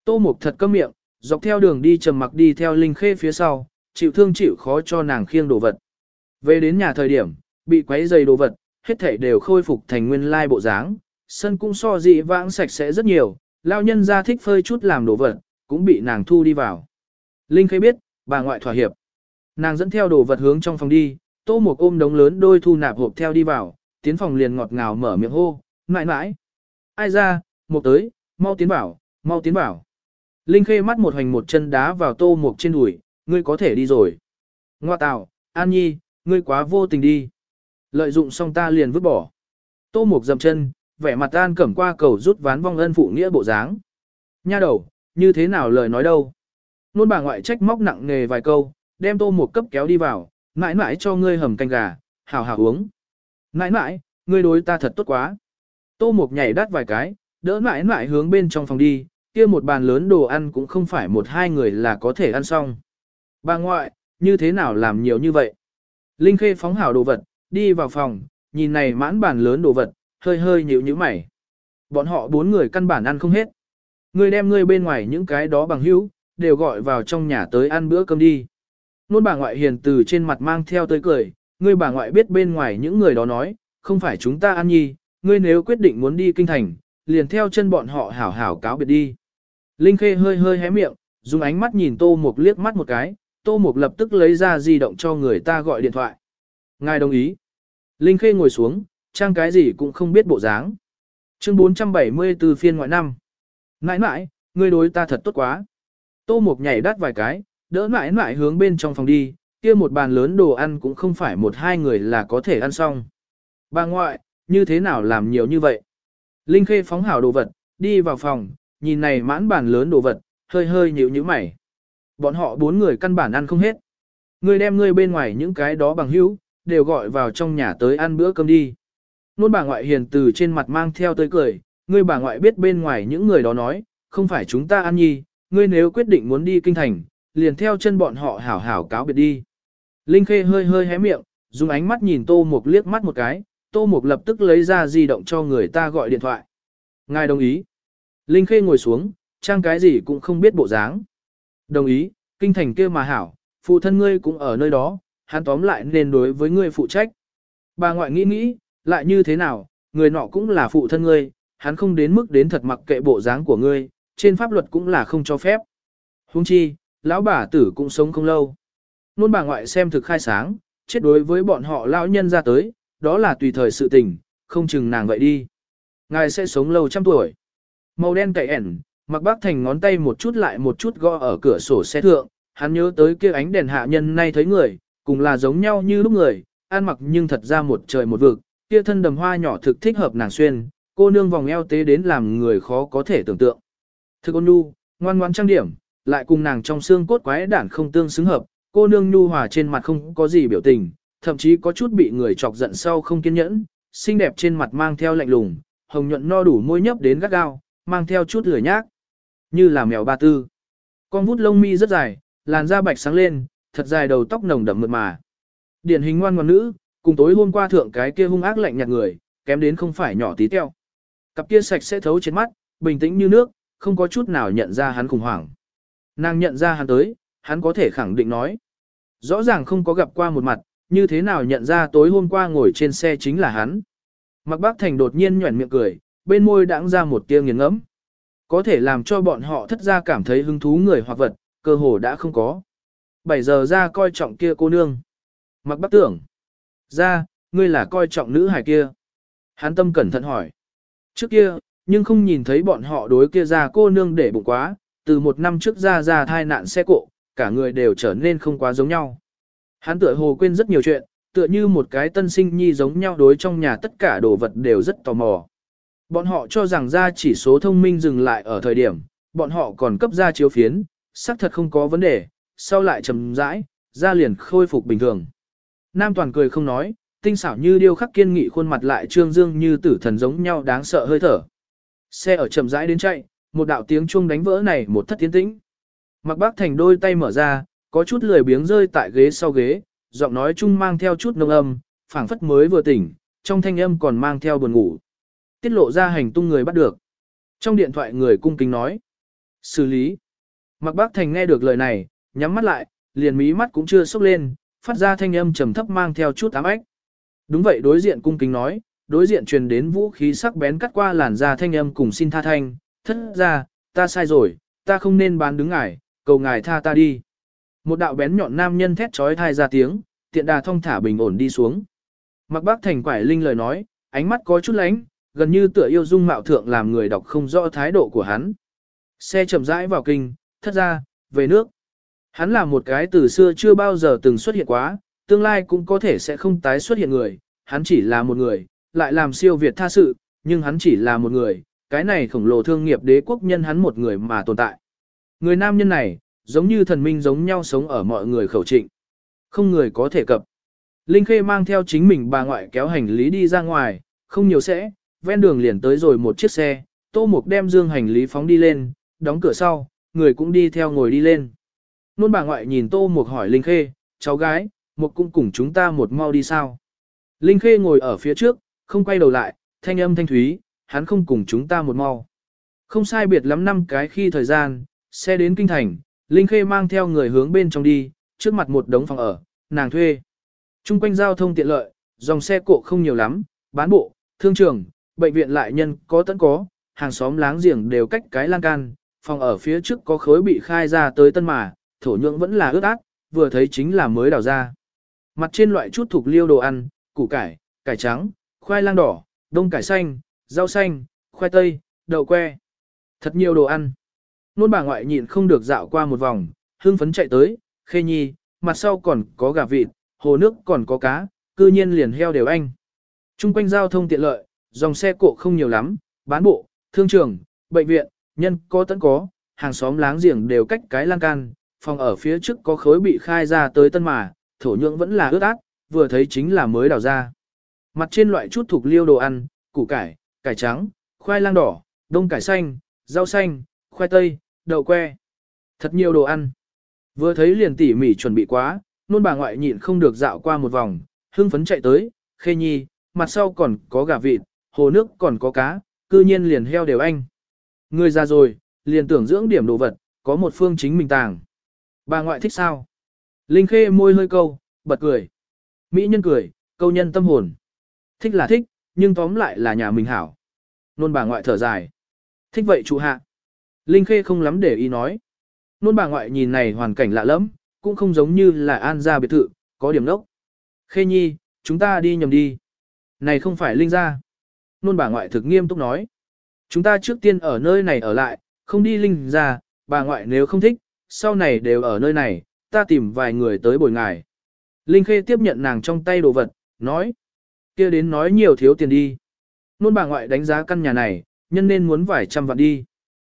Tô Mục thật câm miệng, dọc theo đường đi trầm mặc đi theo Linh Khê phía sau, chịu thương chịu khó cho nàng khiêng đồ vật. Về đến nhà thời điểm, bị quấy dày đồ vật, hết thảy đều khôi phục thành nguyên lai bộ dáng, sân cũng so dị vãng sạch sẽ rất nhiều, lao nhân ra thích phơi chút làm đồ vật, cũng bị nàng thu đi vào. Linh Khê biết, bà ngoại thỏa hiệp. Nàng dẫn theo đồ vật hướng trong phòng đi, tô một ôm đống lớn đôi thu nạp hộp theo đi vào, tiến phòng liền ngọt ngào mở miệng hô, mãi mãi. Ai ra, một tới, mau tiến vào, mau tiến vào. Linh Khê mắt một hành một chân đá vào tô một trên đùi, ngươi có thể đi rồi. Ngoa tào, An Nhi, ngươi quá vô tình đi. Lợi dụng xong ta liền vứt bỏ. Tô Mục dầm chân, vẻ mặt an cẩm qua cầu rút ván vong ân phụ nghĩa bộ dáng. Nha đầu, như thế nào lời nói đâu. Nôn bà ngoại trách móc nặng nghề vài câu, đem Tô một cấp kéo đi vào, mãi mãi cho ngươi hầm canh gà, hào hào uống. Mãi mãi, ngươi đối ta thật tốt quá. Tô một nhảy đắt vài cái, đỡ mãi mãi hướng bên trong phòng đi, kia một bàn lớn đồ ăn cũng không phải một hai người là có thể ăn xong. Bà ngoại, như thế nào làm nhiều như vậy? Linh Khê phóng hảo đồ vật, đi vào phòng, nhìn này mãn bàn lớn đồ vật, hơi hơi nhíu nhíu mày. Bọn họ bốn người căn bản ăn không hết. Ngươi đem ngươi bên ngoài những cái đó bằng hữu, đều gọi vào trong nhà tới ăn bữa cơm đi. Nôn bà ngoại hiền từ trên mặt mang theo tới cười, ngươi bà ngoại biết bên ngoài những người đó nói, không phải chúng ta ăn nhi, ngươi nếu quyết định muốn đi kinh thành, liền theo chân bọn họ hảo hảo cáo biệt đi. Linh Khê hơi hơi hé miệng, dùng ánh mắt nhìn Tô Mục liếc mắt một cái, Tô Mục lập tức lấy ra di động cho người ta gọi điện thoại. Ngài đồng ý. Linh Khê ngồi xuống, trang cái gì cũng không biết bộ dáng. Chương 474 phiên ngoại năm. Nãi nãi, ngươi đối ta thật tốt quá. Tô Mộc nhảy đắt vài cái, đỡ nãi nãi hướng bên trong phòng đi, kia một bàn lớn đồ ăn cũng không phải một hai người là có thể ăn xong. Bà ngoại, như thế nào làm nhiều như vậy? Linh Khê phóng hảo đồ vật, đi vào phòng, nhìn này mãn bàn lớn đồ vật, hơi hơi nhíu nhíu mày. Bọn họ bốn người căn bản ăn không hết. Ngươi đem ngươi bên ngoài những cái đó bằng hữu, đều gọi vào trong nhà tới ăn bữa cơm đi. Nôn bà ngoại hiền từ trên mặt mang theo tới cười, ngươi bà ngoại biết bên ngoài những người đó nói, không phải chúng ta ăn nhi, ngươi nếu quyết định muốn đi kinh thành, liền theo chân bọn họ hảo hảo cáo biệt đi. Linh Khê hơi hơi hé miệng, dùng ánh mắt nhìn Tô Mục liếc mắt một cái, Tô Mục lập tức lấy ra di động cho người ta gọi điện thoại. Ngài đồng ý. Linh Khê ngồi xuống, trang cái gì cũng không biết bộ dáng. Đồng ý, kinh thành kia mà hảo, phụ thân ngươi cũng ở nơi đó, hắn tóm lại nên đối với ngươi phụ trách. Bà ngoại nghĩ nghĩ, lại như thế nào, người nọ cũng là phụ thân ngươi, hắn không đến mức đến thật mặc kệ bộ dáng của ngươi, trên pháp luật cũng là không cho phép. Hung chi, lão bà tử cũng sống không lâu. Nôn bà ngoại xem thực khai sáng, chết đối với bọn họ lão nhân ra tới, đó là tùy thời sự tình, không chừng nàng vậy đi. Ngài sẽ sống lâu trăm tuổi. Màu đen cậy ẻn, mặc bác thành ngón tay một chút lại một chút gõ ở cửa sổ xe thượng, hắn nhớ tới kia ánh đèn hạ nhân nay thấy người, cùng là giống nhau như lúc người, ăn mặc nhưng thật ra một trời một vực, kia thân đầm hoa nhỏ thực thích hợp nàng xuyên, cô nương vòng eo tế đến làm người khó có thể tưởng tượng. Thực ôn nhu, ngoan ngoan trang điểm, lại cùng nàng trong xương cốt quái đản không tương xứng hợp, cô nương nhu hòa trên mặt không có gì biểu tình, thậm chí có chút bị người chọc giận sau không kiên nhẫn, xinh đẹp trên mặt mang theo lạnh lùng, hồng nhuận no đủ môi nhấp đến gắt gao, mang theo chút lửa nhác, như là mèo ba tư. Con vút lông mi rất dài, làn da bạch sáng lên, thật dài đầu tóc nồng đậm mượt mà. Điển hình ngoan ngoãn nữ, cùng tối hôm qua thượng cái kia hung ác lạnh nhạt người, kém đến không phải nhỏ tí teo. Cặp kia sạch sẽ thấu trên mắt, bình tĩnh như nước, không có chút nào nhận ra hắn khủng hoảng. Nàng nhận ra hắn tới, hắn có thể khẳng định nói. Rõ ràng không có gặp qua một mặt, như thế nào nhận ra tối hôm qua ngồi trên xe chính là hắn. Mặc bác thành đột nhiên nhuẩn miệng cười, bên môi đãng ra một tia nghiền ngẫm. Có thể làm cho bọn họ thất ra cảm thấy hứng thú người hoặc vật, cơ hồ đã không có. 7 giờ ra coi trọng kia cô nương. Mặc bác tưởng. Ra, ngươi là coi trọng nữ hài kia. Hắn tâm cẩn thận hỏi. Trước kia, nhưng không nhìn thấy bọn họ đối kia ra cô nương để bụng quá, từ một năm trước ra ra thai nạn xe cộ, cả người đều trở nên không quá giống nhau. Hắn tựa hồ quên rất nhiều chuyện, tựa như một cái tân sinh nhi giống nhau đối trong nhà tất cả đồ vật đều rất tò mò. Bọn họ cho rằng ra chỉ số thông minh dừng lại ở thời điểm, bọn họ còn cấp ra chiếu phiến, xác thật không có vấn đề, sau lại trầm rãi, ra liền khôi phục bình thường. Nam toàn cười không nói, tinh xảo như điêu khắc kiên nghị khuôn mặt lại trương dương như tử thần giống nhau đáng sợ hơi thở. Xe ở chậm rãi đến chạy, một đạo tiếng chuông đánh vỡ này một thất tiến tĩnh. Mặc bác thành đôi tay mở ra, có chút lười biếng rơi tại ghế sau ghế, giọng nói chung mang theo chút nông âm, phảng phất mới vừa tỉnh, trong thanh âm còn mang theo buồn ngủ. Tiết lộ ra hành tung người bắt được. Trong điện thoại người cung kính nói. Xử lý. Mặc bác thành nghe được lời này, nhắm mắt lại, liền mí mắt cũng chưa sốc lên, phát ra thanh âm trầm thấp mang theo chút ám ếch. Đúng vậy đối diện cung kính nói, đối diện truyền đến vũ khí sắc bén cắt qua làn da thanh âm cùng xin tha thanh, thất ra, ta sai rồi, ta không nên bán đứng ngài, cầu ngài tha ta đi. Một đạo bén nhọn nam nhân thét trói thai ra tiếng, tiện đà thông thả bình ổn đi xuống. Mặc bác thành quải linh lời nói, ánh mắt có chút lánh, gần như tựa yêu dung mạo thượng làm người đọc không rõ thái độ của hắn. Xe chậm rãi vào kinh, thất ra, về nước. Hắn là một cái từ xưa chưa bao giờ từng xuất hiện quá, tương lai cũng có thể sẽ không tái xuất hiện người, hắn chỉ là một người, lại làm siêu việt tha sự, nhưng hắn chỉ là một người, cái này khổng lồ thương nghiệp đế quốc nhân hắn một người mà tồn tại. Người nam nhân này, giống như thần minh giống nhau sống ở mọi người khẩu trịnh. Không người có thể cập. Linh Khê mang theo chính mình bà ngoại kéo hành lý đi ra ngoài, không nhiều sẽ, ven đường liền tới rồi một chiếc xe, Tô Mục đem dương hành lý phóng đi lên, đóng cửa sau, người cũng đi theo ngồi đi lên. Nôn bà ngoại nhìn Tô Mục hỏi Linh Khê, cháu gái, Mục cũng cùng chúng ta một mau đi sao. Linh Khê ngồi ở phía trước, không quay đầu lại, thanh âm thanh thúy, hắn không cùng chúng ta một mau. Không sai biệt lắm năm cái khi thời gian, xe đến kinh thành, Linh Khê mang theo người hướng bên trong đi, trước mặt một đống phòng ở, nàng thuê. Trung quanh giao thông tiện lợi, dòng xe cộ không nhiều lắm, bán bộ, thương trường, bệnh viện lại nhân có tận có, hàng xóm láng giềng đều cách cái lan can, phòng ở phía trước có khối bị khai ra tới tân mà, thổ nhưỡng vẫn là ướt át, vừa thấy chính là mới đào ra. Mặt trên loại chút thuộc liêu đồ ăn, củ cải, cải trắng, khoai lang đỏ, đông cải xanh, rau xanh, khoai tây, đậu que. Thật nhiều đồ ăn. Nôn bà ngoại nhịn không được dạo qua một vòng, hương phấn chạy tới, khê nhi, mặt sau còn có gà vịt, hồ nước còn có cá, cư nhiên liền heo đều anh. Trung quanh giao thông tiện lợi, dòng xe cộ không nhiều lắm, bán bộ, thương trường, bệnh viện, nhân có tấn có, hàng xóm láng giềng đều cách cái lan can, phòng ở phía trước có khối bị khai ra tới tân mà, thổ nhưỡng vẫn là ướt át, vừa thấy chính là mới đào ra. Mặt trên loại chút thuộc liêu đồ ăn, củ cải, cải trắng, khoai lang đỏ, đông cải xanh, rau xanh, khoai tây, đậu que. Thật nhiều đồ ăn. Vừa thấy liền tỉ mỉ chuẩn bị quá, nôn bà ngoại nhịn không được dạo qua một vòng, hưng phấn chạy tới, khê nhi, mặt sau còn có gà vịt, hồ nước còn có cá, cư nhiên liền heo đều anh. Người già rồi, liền tưởng dưỡng điểm đồ vật, có một phương chính mình tàng. Bà ngoại thích sao? Linh khê môi hơi câu, bật cười. Mỹ nhân cười, câu nhân tâm hồn. Thích là thích, nhưng tóm lại là nhà mình hảo. Nôn bà ngoại thở dài. Thích vậy chủ hạ. Linh khê không lắm để ý nói. Nôn bà ngoại nhìn này hoàn cảnh lạ lắm, cũng không giống như là an gia biệt thự, có điểm đốc. Khê nhi, chúng ta đi nhầm đi. Này không phải Linh gia. Nôn bà ngoại thực nghiêm túc nói. Chúng ta trước tiên ở nơi này ở lại, không đi Linh gia, bà ngoại nếu không thích, sau này đều ở nơi này, ta tìm vài người tới bồi ngài. Linh Khê tiếp nhận nàng trong tay đồ vật, nói. kia đến nói nhiều thiếu tiền đi. Nôn bà ngoại đánh giá căn nhà này, nhân nên muốn vài trăm vạn đi.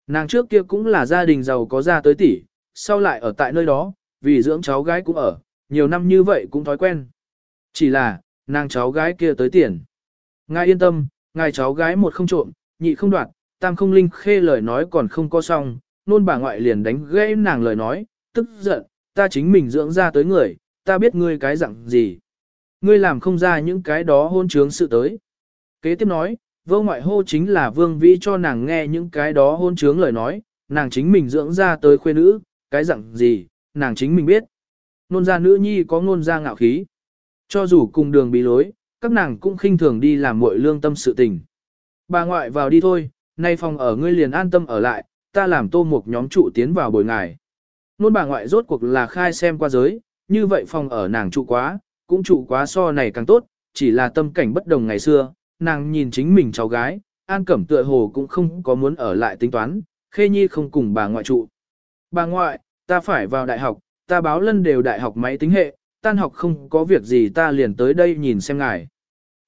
Nàng trước kia cũng là gia đình giàu có ra tới tỷ, sau lại ở tại nơi đó, vì dưỡng cháu gái cũng ở, nhiều năm như vậy cũng thói quen. Chỉ là, nàng cháu gái kia tới tiền. Ngài yên tâm, ngài cháu gái một không trộm, nhị không đoạt, tam không linh khê lời nói còn không có xong, nôn bà ngoại liền đánh gãy nàng lời nói, tức giận, ta chính mình dưỡng ra tới người, ta biết ngươi cái dạng gì. Ngươi làm không ra những cái đó hôn trướng sự tới. Kế tiếp nói, vô ngoại hô chính là vương vĩ cho nàng nghe những cái đó hôn trướng lời nói, nàng chính mình dưỡng ra tới khuê nữ, cái dạng gì, nàng chính mình biết. Nôn ra nữ nhi có nôn ra ngạo khí. Cho dù cùng đường bị lối, các nàng cũng khinh thường đi làm muội lương tâm sự tình. Bà ngoại vào đi thôi, nay phòng ở ngươi liền an tâm ở lại, ta làm tô một nhóm trụ tiến vào bồi ngài. Nôn bà ngoại rốt cuộc là khai xem qua giới, như vậy phòng ở nàng trụ quá, cũng trụ quá so này càng tốt, chỉ là tâm cảnh bất đồng ngày xưa, nàng nhìn chính mình cháu gái, an cẩm tựa hồ cũng không có muốn ở lại tính toán, khê nhi không cùng bà ngoại trụ. Bà ngoại, ta phải vào đại học, ta báo lân đều đại học máy tính hệ, tan học không có việc gì ta liền tới đây nhìn xem ngài.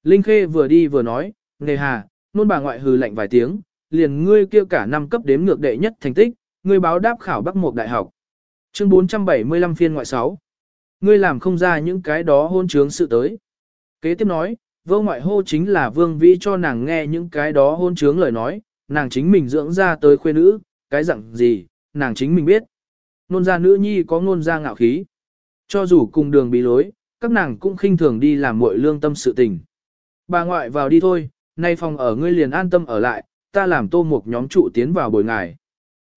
Linh khê vừa đi vừa nói, nghề hà, nôn bà ngoại hừ lạnh vài tiếng, liền ngươi kia cả năm cấp đếm ngược đệ nhất thành tích, ngươi báo đáp khảo Bắc Mục Đại học. Chương 475 phiên ngoại 6. Ngươi làm không ra những cái đó hôn trướng sự tới. Kế tiếp nói, vô ngoại hô chính là vương vĩ cho nàng nghe những cái đó hôn trướng lời nói, nàng chính mình dưỡng ra tới khuê nữ, cái dạng gì, nàng chính mình biết. Nôn ra nữ nhi có ngôn ra ngạo khí. Cho dù cùng đường bị lối, các nàng cũng khinh thường đi làm muội lương tâm sự tình. Bà ngoại vào đi thôi, nay phòng ở ngươi liền an tâm ở lại, ta làm tô một nhóm trụ tiến vào bồi ngài.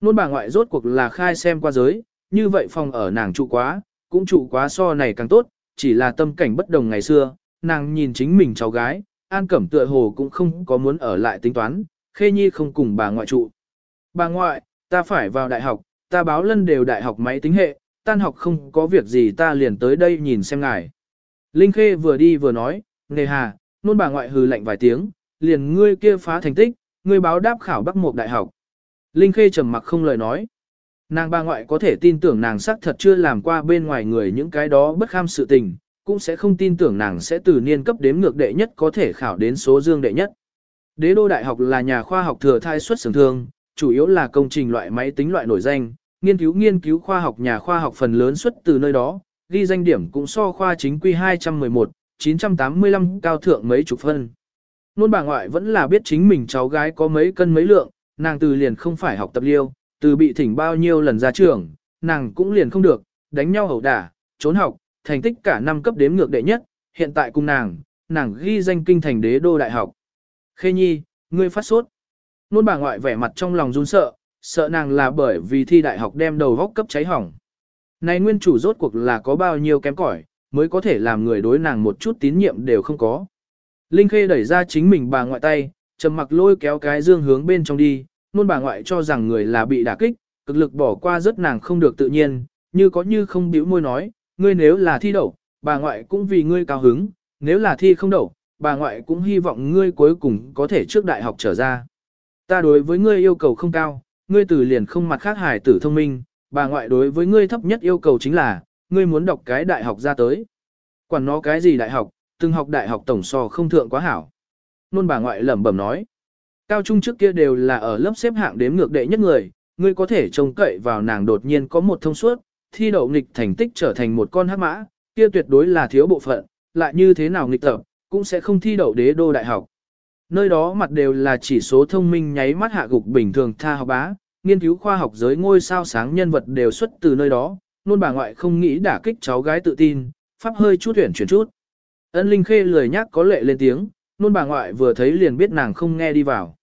Nôn bà ngoại rốt cuộc là khai xem qua giới, như vậy phòng ở nàng trụ quá, cũng trụ quá so này càng tốt, chỉ là tâm cảnh bất đồng ngày xưa, nàng nhìn chính mình cháu gái, An Cẩm tựa hồ cũng không có muốn ở lại tính toán, Khê Nhi không cùng bà ngoại trụ. Bà ngoại, ta phải vào đại học, ta báo lân đều đại học máy tính hệ, tan học không có việc gì ta liền tới đây nhìn xem ngài. Linh Khê vừa đi vừa nói, nề hà, nôn bà ngoại hừ lạnh vài tiếng, liền ngươi kia phá thành tích, ngươi báo đáp khảo Bắc Mục Đại học. Linh Khê trầm mặc không lời nói. Nàng bà ngoại có thể tin tưởng nàng xác thật chưa làm qua bên ngoài người những cái đó bất kham sự tình, cũng sẽ không tin tưởng nàng sẽ từ niên cấp đếm ngược đệ nhất có thể khảo đến số dương đệ nhất. Đế đô đại học là nhà khoa học thừa thai xuất xưởng thương, chủ yếu là công trình loại máy tính loại nổi danh, nghiên cứu nghiên cứu khoa học nhà khoa học phần lớn xuất từ nơi đó, ghi danh điểm cũng so khoa chính quy 211, 985 cao thượng mấy chục phân. Nôn bà ngoại vẫn là biết chính mình cháu gái có mấy cân mấy lượng, nàng từ liền không phải học tập liêu, từ bị thỉnh bao nhiêu lần ra trường, nàng cũng liền không được, đánh nhau hậu đả, trốn học, thành tích cả năm cấp đếm ngược đệ nhất, hiện tại cùng nàng, nàng ghi danh kinh thành đế đô đại học. Khê Nhi, ngươi phát sốt. Nôn bà ngoại vẻ mặt trong lòng run sợ, sợ nàng là bởi vì thi đại học đem đầu góc cấp cháy hỏng. Này nguyên chủ rốt cuộc là có bao nhiêu kém cỏi, mới có thể làm người đối nàng một chút tín nhiệm đều không có. Linh Khê đẩy ra chính mình bà ngoại tay, trầm mặc lôi kéo cái dương hướng bên trong đi, nôn bà ngoại cho rằng người là bị đả kích, cực lực bỏ qua rất nàng không được tự nhiên, như có như không bĩu môi nói, ngươi nếu là thi đậu, bà ngoại cũng vì ngươi cao hứng, nếu là thi không đậu, bà ngoại cũng hy vọng ngươi cuối cùng có thể trước đại học trở ra. Ta đối với ngươi yêu cầu không cao, ngươi từ liền không mặt khác hài tử thông minh, bà ngoại đối với ngươi thấp nhất yêu cầu chính là, ngươi muốn đọc cái đại học ra tới. Quản nó cái gì đại học, từng học đại học tổng so không thượng quá hảo. Nôn bà ngoại lẩm bẩm nói. Cao trung trước kia đều là ở lớp xếp hạng đếm ngược đệ nhất người, ngươi có thể trông cậy vào nàng đột nhiên có một thông suốt, thi đậu nghịch thành tích trở thành một con hắc mã, kia tuyệt đối là thiếu bộ phận, lại như thế nào nghịch tập, cũng sẽ không thi đậu đế đô đại học. Nơi đó mặt đều là chỉ số thông minh nháy mắt hạ gục bình thường tha học bá, nghiên cứu khoa học giới ngôi sao sáng nhân vật đều xuất từ nơi đó, nôn bà ngoại không nghĩ đả kích cháu gái tự tin, pháp hơi chút tuyển chuyển chút. Ân Linh Khê lười nhắc có lệ lên tiếng, nôn bà ngoại vừa thấy liền biết nàng không nghe đi vào.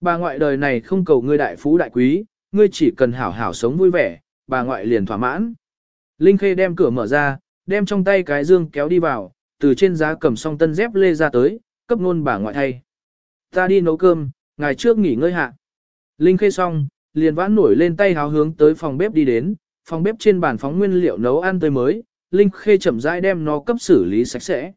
Bà ngoại đời này không cầu ngươi đại phú đại quý, ngươi chỉ cần hảo hảo sống vui vẻ, bà ngoại liền thỏa mãn. Linh Khê đem cửa mở ra, đem trong tay cái dương kéo đi vào, từ trên giá cầm song tân dép lê ra tới, cấp nôn bà ngoại thay. Ta đi nấu cơm, ngày trước nghỉ ngơi hạ. Linh Khê xong, liền vãn nổi lên tay háo hướng tới phòng bếp đi đến, phòng bếp trên bàn phóng nguyên liệu nấu ăn tươi mới, Linh Khê chậm rãi đem nó cấp xử lý sạch sẽ.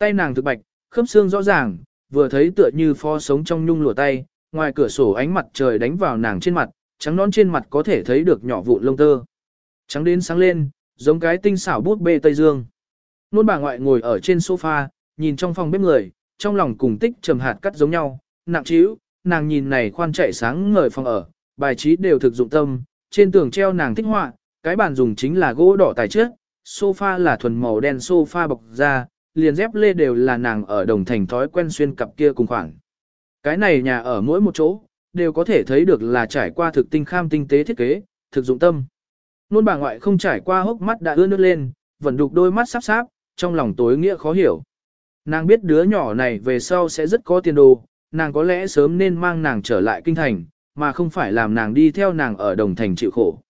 Tay nàng thực bạch, khớp xương rõ ràng, vừa thấy tựa như pho sống trong nhung lụa tay, ngoài cửa sổ ánh mặt trời đánh vào nàng trên mặt, trắng nón trên mặt có thể thấy được nhỏ vụn lông tơ. Trắng đến sáng lên, giống cái tinh xảo bút bê Tây Dương. Nôn bà ngoại ngồi ở trên sofa, nhìn trong phòng bếp người, trong lòng cùng tích trầm hạt cắt giống nhau, nặng trĩu, nàng nhìn này khoan chạy sáng ngời phòng ở, bài trí đều thực dụng tâm, trên tường treo nàng thích họa, cái bàn dùng chính là gỗ đỏ tài trước, sofa là thuần màu đen sofa bọc da, liền dép lê đều là nàng ở đồng thành thói quen xuyên cặp kia cùng khoảng. Cái này nhà ở mỗi một chỗ, đều có thể thấy được là trải qua thực tinh kham tinh tế thiết kế, thực dụng tâm. Nôn bà ngoại không trải qua hốc mắt đã ưa nước lên, vẫn đục đôi mắt sắp sáp, trong lòng tối nghĩa khó hiểu. Nàng biết đứa nhỏ này về sau sẽ rất có tiền đồ, nàng có lẽ sớm nên mang nàng trở lại kinh thành, mà không phải làm nàng đi theo nàng ở đồng thành chịu khổ.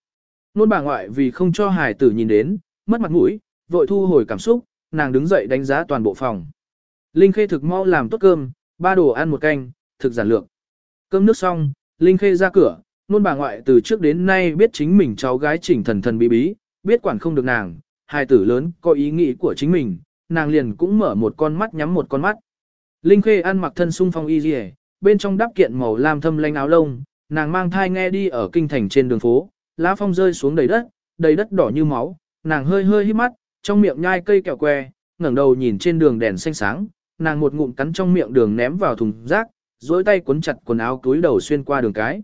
Nôn bà ngoại vì không cho hài tử nhìn đến, mất mặt mũi, vội thu hồi cảm xúc, nàng đứng dậy đánh giá toàn bộ phòng. Linh Khê thực mau làm tốt cơm, ba đồ ăn một canh, thực giản lược. Cơm nước xong, Linh Khê ra cửa, nôn bà ngoại từ trước đến nay biết chính mình cháu gái chỉnh thần thần bí bí, biết quản không được nàng, Hai tử lớn có ý nghĩ của chính mình, nàng liền cũng mở một con mắt nhắm một con mắt. Linh Khê ăn mặc thân sung phong y dì bên trong đắp kiện màu lam thâm lanh áo lông, nàng mang thai nghe đi ở kinh thành trên đường phố, lá phong rơi xuống đầy đất, đầy đất đỏ như máu, nàng hơi hơi hít mắt, trong miệng nhai cây kẹo que, ngẩng đầu nhìn trên đường đèn xanh sáng, nàng một ngụm cắn trong miệng đường ném vào thùng rác, duỗi tay cuốn chặt quần áo túi đầu xuyên qua đường cái.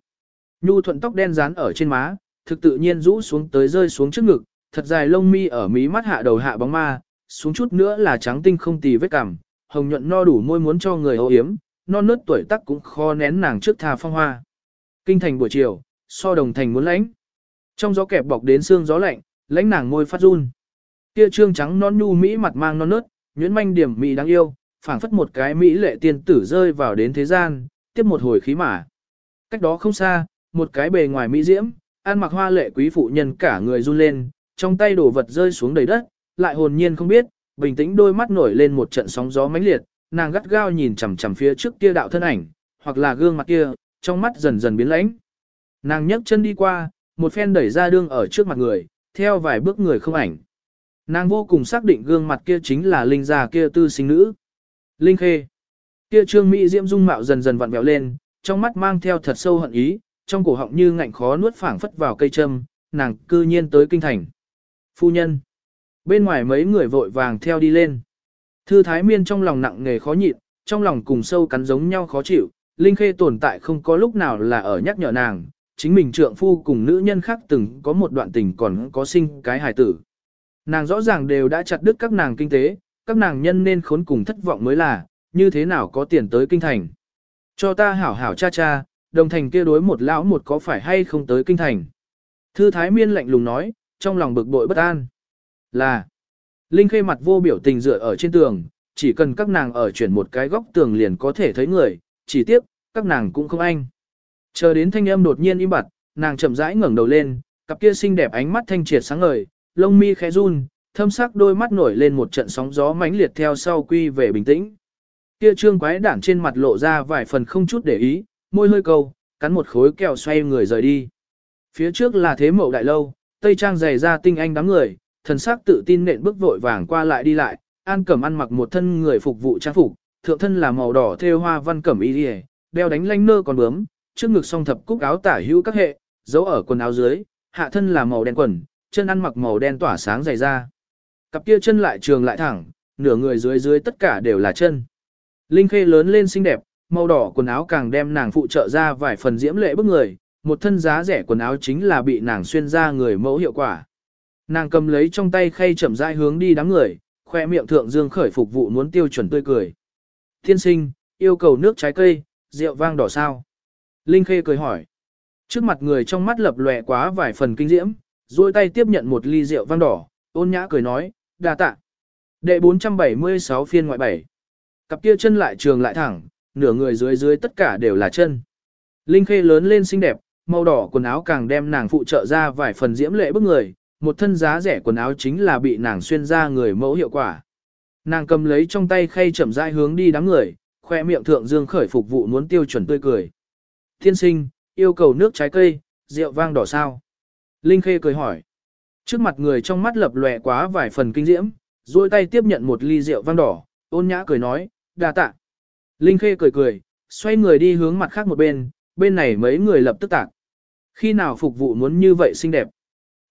Nhu thuận tóc đen dán ở trên má, thực tự nhiên rũ xuống tới rơi xuống trước ngực, thật dài lông mi ở mí mắt hạ đầu hạ bóng ma, xuống chút nữa là trắng tinh không tì vết cằm, hồng nhuận no đủ môi muốn cho người âu yếm, non nớt tuổi tác cũng khó nén nàng trước tha phong hoa. Kinh thành buổi chiều, so đồng thành muốn lãnh. Trong gió kẹp bọc đến xương gió lạnh, lãnh nàng môi phát run. Kia trương trắng non nhu mỹ mặt mang non nớt, nhuyễn manh điểm mỹ đáng yêu, phảng phất một cái mỹ lệ tiên tử rơi vào đến thế gian, tiếp một hồi khí mà. Cách đó không xa, một cái bề ngoài mỹ diễm, ăn mặc hoa lệ quý phụ nhân cả người run lên, trong tay đổ vật rơi xuống đầy đất, lại hồn nhiên không biết, bình tĩnh đôi mắt nổi lên một trận sóng gió mãnh liệt, nàng gắt gao nhìn chằm chằm phía trước kia đạo thân ảnh, hoặc là gương mặt kia, trong mắt dần dần biến lãnh. Nàng nhấc chân đi qua, một phen đẩy ra đương ở trước mặt người, theo vài bước người không ảnh. Nàng vô cùng xác định gương mặt kia chính là linh già kia tư sinh nữ. Linh khê. Kia trương mỹ diễm dung mạo dần dần vặn vẹo lên, trong mắt mang theo thật sâu hận ý, trong cổ họng như ngạnh khó nuốt phảng phất vào cây châm, nàng cư nhiên tới kinh thành. Phu nhân. Bên ngoài mấy người vội vàng theo đi lên. Thư thái miên trong lòng nặng nề khó nhịn, trong lòng cùng sâu cắn giống nhau khó chịu, Linh Khê tồn tại không có lúc nào là ở nhắc nhở nàng, chính mình trượng phu cùng nữ nhân khác từng có một đoạn tình còn có sinh cái hài tử. Nàng rõ ràng đều đã chặt đứt các nàng kinh tế, các nàng nhân nên khốn cùng thất vọng mới là, như thế nào có tiền tới kinh thành. Cho ta hảo hảo cha cha, đồng thành kia đối một lão một có phải hay không tới kinh thành. Thư Thái Miên lạnh lùng nói, trong lòng bực bội bất an. Là, Linh Khê mặt vô biểu tình dựa ở trên tường, chỉ cần các nàng ở chuyển một cái góc tường liền có thể thấy người, chỉ tiếc, các nàng cũng không anh. Chờ đến thanh âm đột nhiên im bặt, nàng chậm rãi ngẩng đầu lên, cặp kia xinh đẹp ánh mắt thanh triệt sáng ngời, lông mi khẽ run, thâm sắc đôi mắt nổi lên một trận sóng gió mãnh liệt theo sau quy về bình tĩnh. Kia trương quái đản trên mặt lộ ra vài phần không chút để ý, môi hơi câu, cắn một khối kẹo xoay người rời đi. Phía trước là thế mậu đại lâu, tây trang dày ra tinh anh đám người, thần sắc tự tin nện bước vội vàng qua lại đi lại, an cẩm ăn mặc một thân người phục vụ trang phục, thượng thân là màu đỏ thêu hoa văn cẩm y điề, đeo đánh lanh nơ còn bướm, trước ngực song thập cúc áo tả hữu các hệ, giấu ở quần áo dưới, hạ thân là màu đen quần, chân ăn mặc màu đen tỏa sáng dày ra. Cặp kia chân lại trường lại thẳng, nửa người dưới dưới tất cả đều là chân. Linh khê lớn lên xinh đẹp, màu đỏ quần áo càng đem nàng phụ trợ ra vài phần diễm lệ bức người, một thân giá rẻ quần áo chính là bị nàng xuyên ra người mẫu hiệu quả. Nàng cầm lấy trong tay khay chậm rãi hướng đi đám người, khoe miệng thượng dương khởi phục vụ muốn tiêu chuẩn tươi cười. Thiên sinh, yêu cầu nước trái cây, rượu vang đỏ sao? Linh Khê cười hỏi. Trước mặt người trong mắt lập lòe quá vài phần kinh diễm, duỗi tay tiếp nhận một ly rượu vang đỏ, ôn nhã cười nói, đa tạ. Đệ 476 phiên ngoại bảy. Cặp kia chân lại trường lại thẳng, nửa người dưới dưới tất cả đều là chân. Linh Khê lớn lên xinh đẹp, màu đỏ quần áo càng đem nàng phụ trợ ra vài phần diễm lệ bức người, một thân giá rẻ quần áo chính là bị nàng xuyên ra người mẫu hiệu quả. Nàng cầm lấy trong tay khay chậm rãi hướng đi đám người, khoe miệng thượng dương khởi phục vụ muốn tiêu chuẩn tươi cười. Thiên sinh, yêu cầu nước trái cây, rượu vang đỏ sao? Linh Khê cười hỏi. Trước mặt người trong mắt lập lòe quá vài phần kinh diễm, duỗi tay tiếp nhận một ly rượu vang đỏ, ôn nhã cười nói, đa tạ. Linh Khê cười cười, xoay người đi hướng mặt khác một bên, bên này mấy người lập tức tạc. Khi nào phục vụ muốn như vậy xinh đẹp?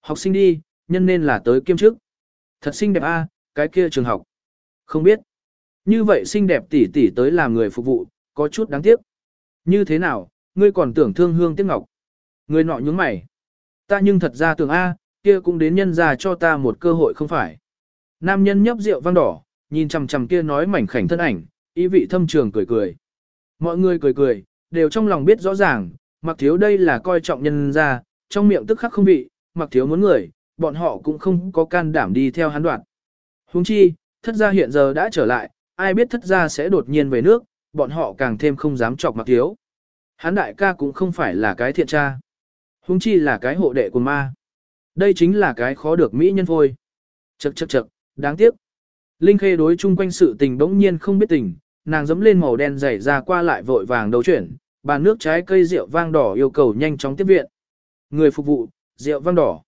Học sinh đi, nhân nên là tới kiêm chức. Thật xinh đẹp a, cái kia trường học. Không biết. Như vậy xinh đẹp tỷ tỷ tới làm người phục vụ, có chút đáng tiếc. Như thế nào, ngươi còn tưởng thương hương tiếc ngọc. Ngươi nọ nhướng mày. Ta nhưng thật ra tưởng A, kia cũng đến nhân ra cho ta một cơ hội không phải. Nam nhân nhấp rượu vang đỏ, nhìn chằm chằm kia nói mảnh khảnh thân ảnh, ý vị thâm trường cười cười. Mọi người cười cười, đều trong lòng biết rõ ràng, mặc thiếu đây là coi trọng nhân ra, trong miệng tức khắc không vị, mặc thiếu muốn người, bọn họ cũng không có can đảm đi theo hắn đoạn. Huống chi, thất gia hiện giờ đã trở lại, ai biết thất gia sẽ đột nhiên về nước, bọn họ càng thêm không dám chọc mặc thiếu. Hắn đại ca cũng không phải là cái thiện tra. Hùng chi là cái hộ đệ của ma. Đây chính là cái khó được mỹ nhân phôi. Chậc chậc chậc, đáng tiếc. Linh Khê đối chung quanh sự tình bỗng nhiên không biết tình, nàng dẫm lên màu đen dày ra qua lại vội vàng đấu chuyển, bàn nước trái cây rượu vang đỏ yêu cầu nhanh chóng tiếp viện. Người phục vụ, rượu vang đỏ.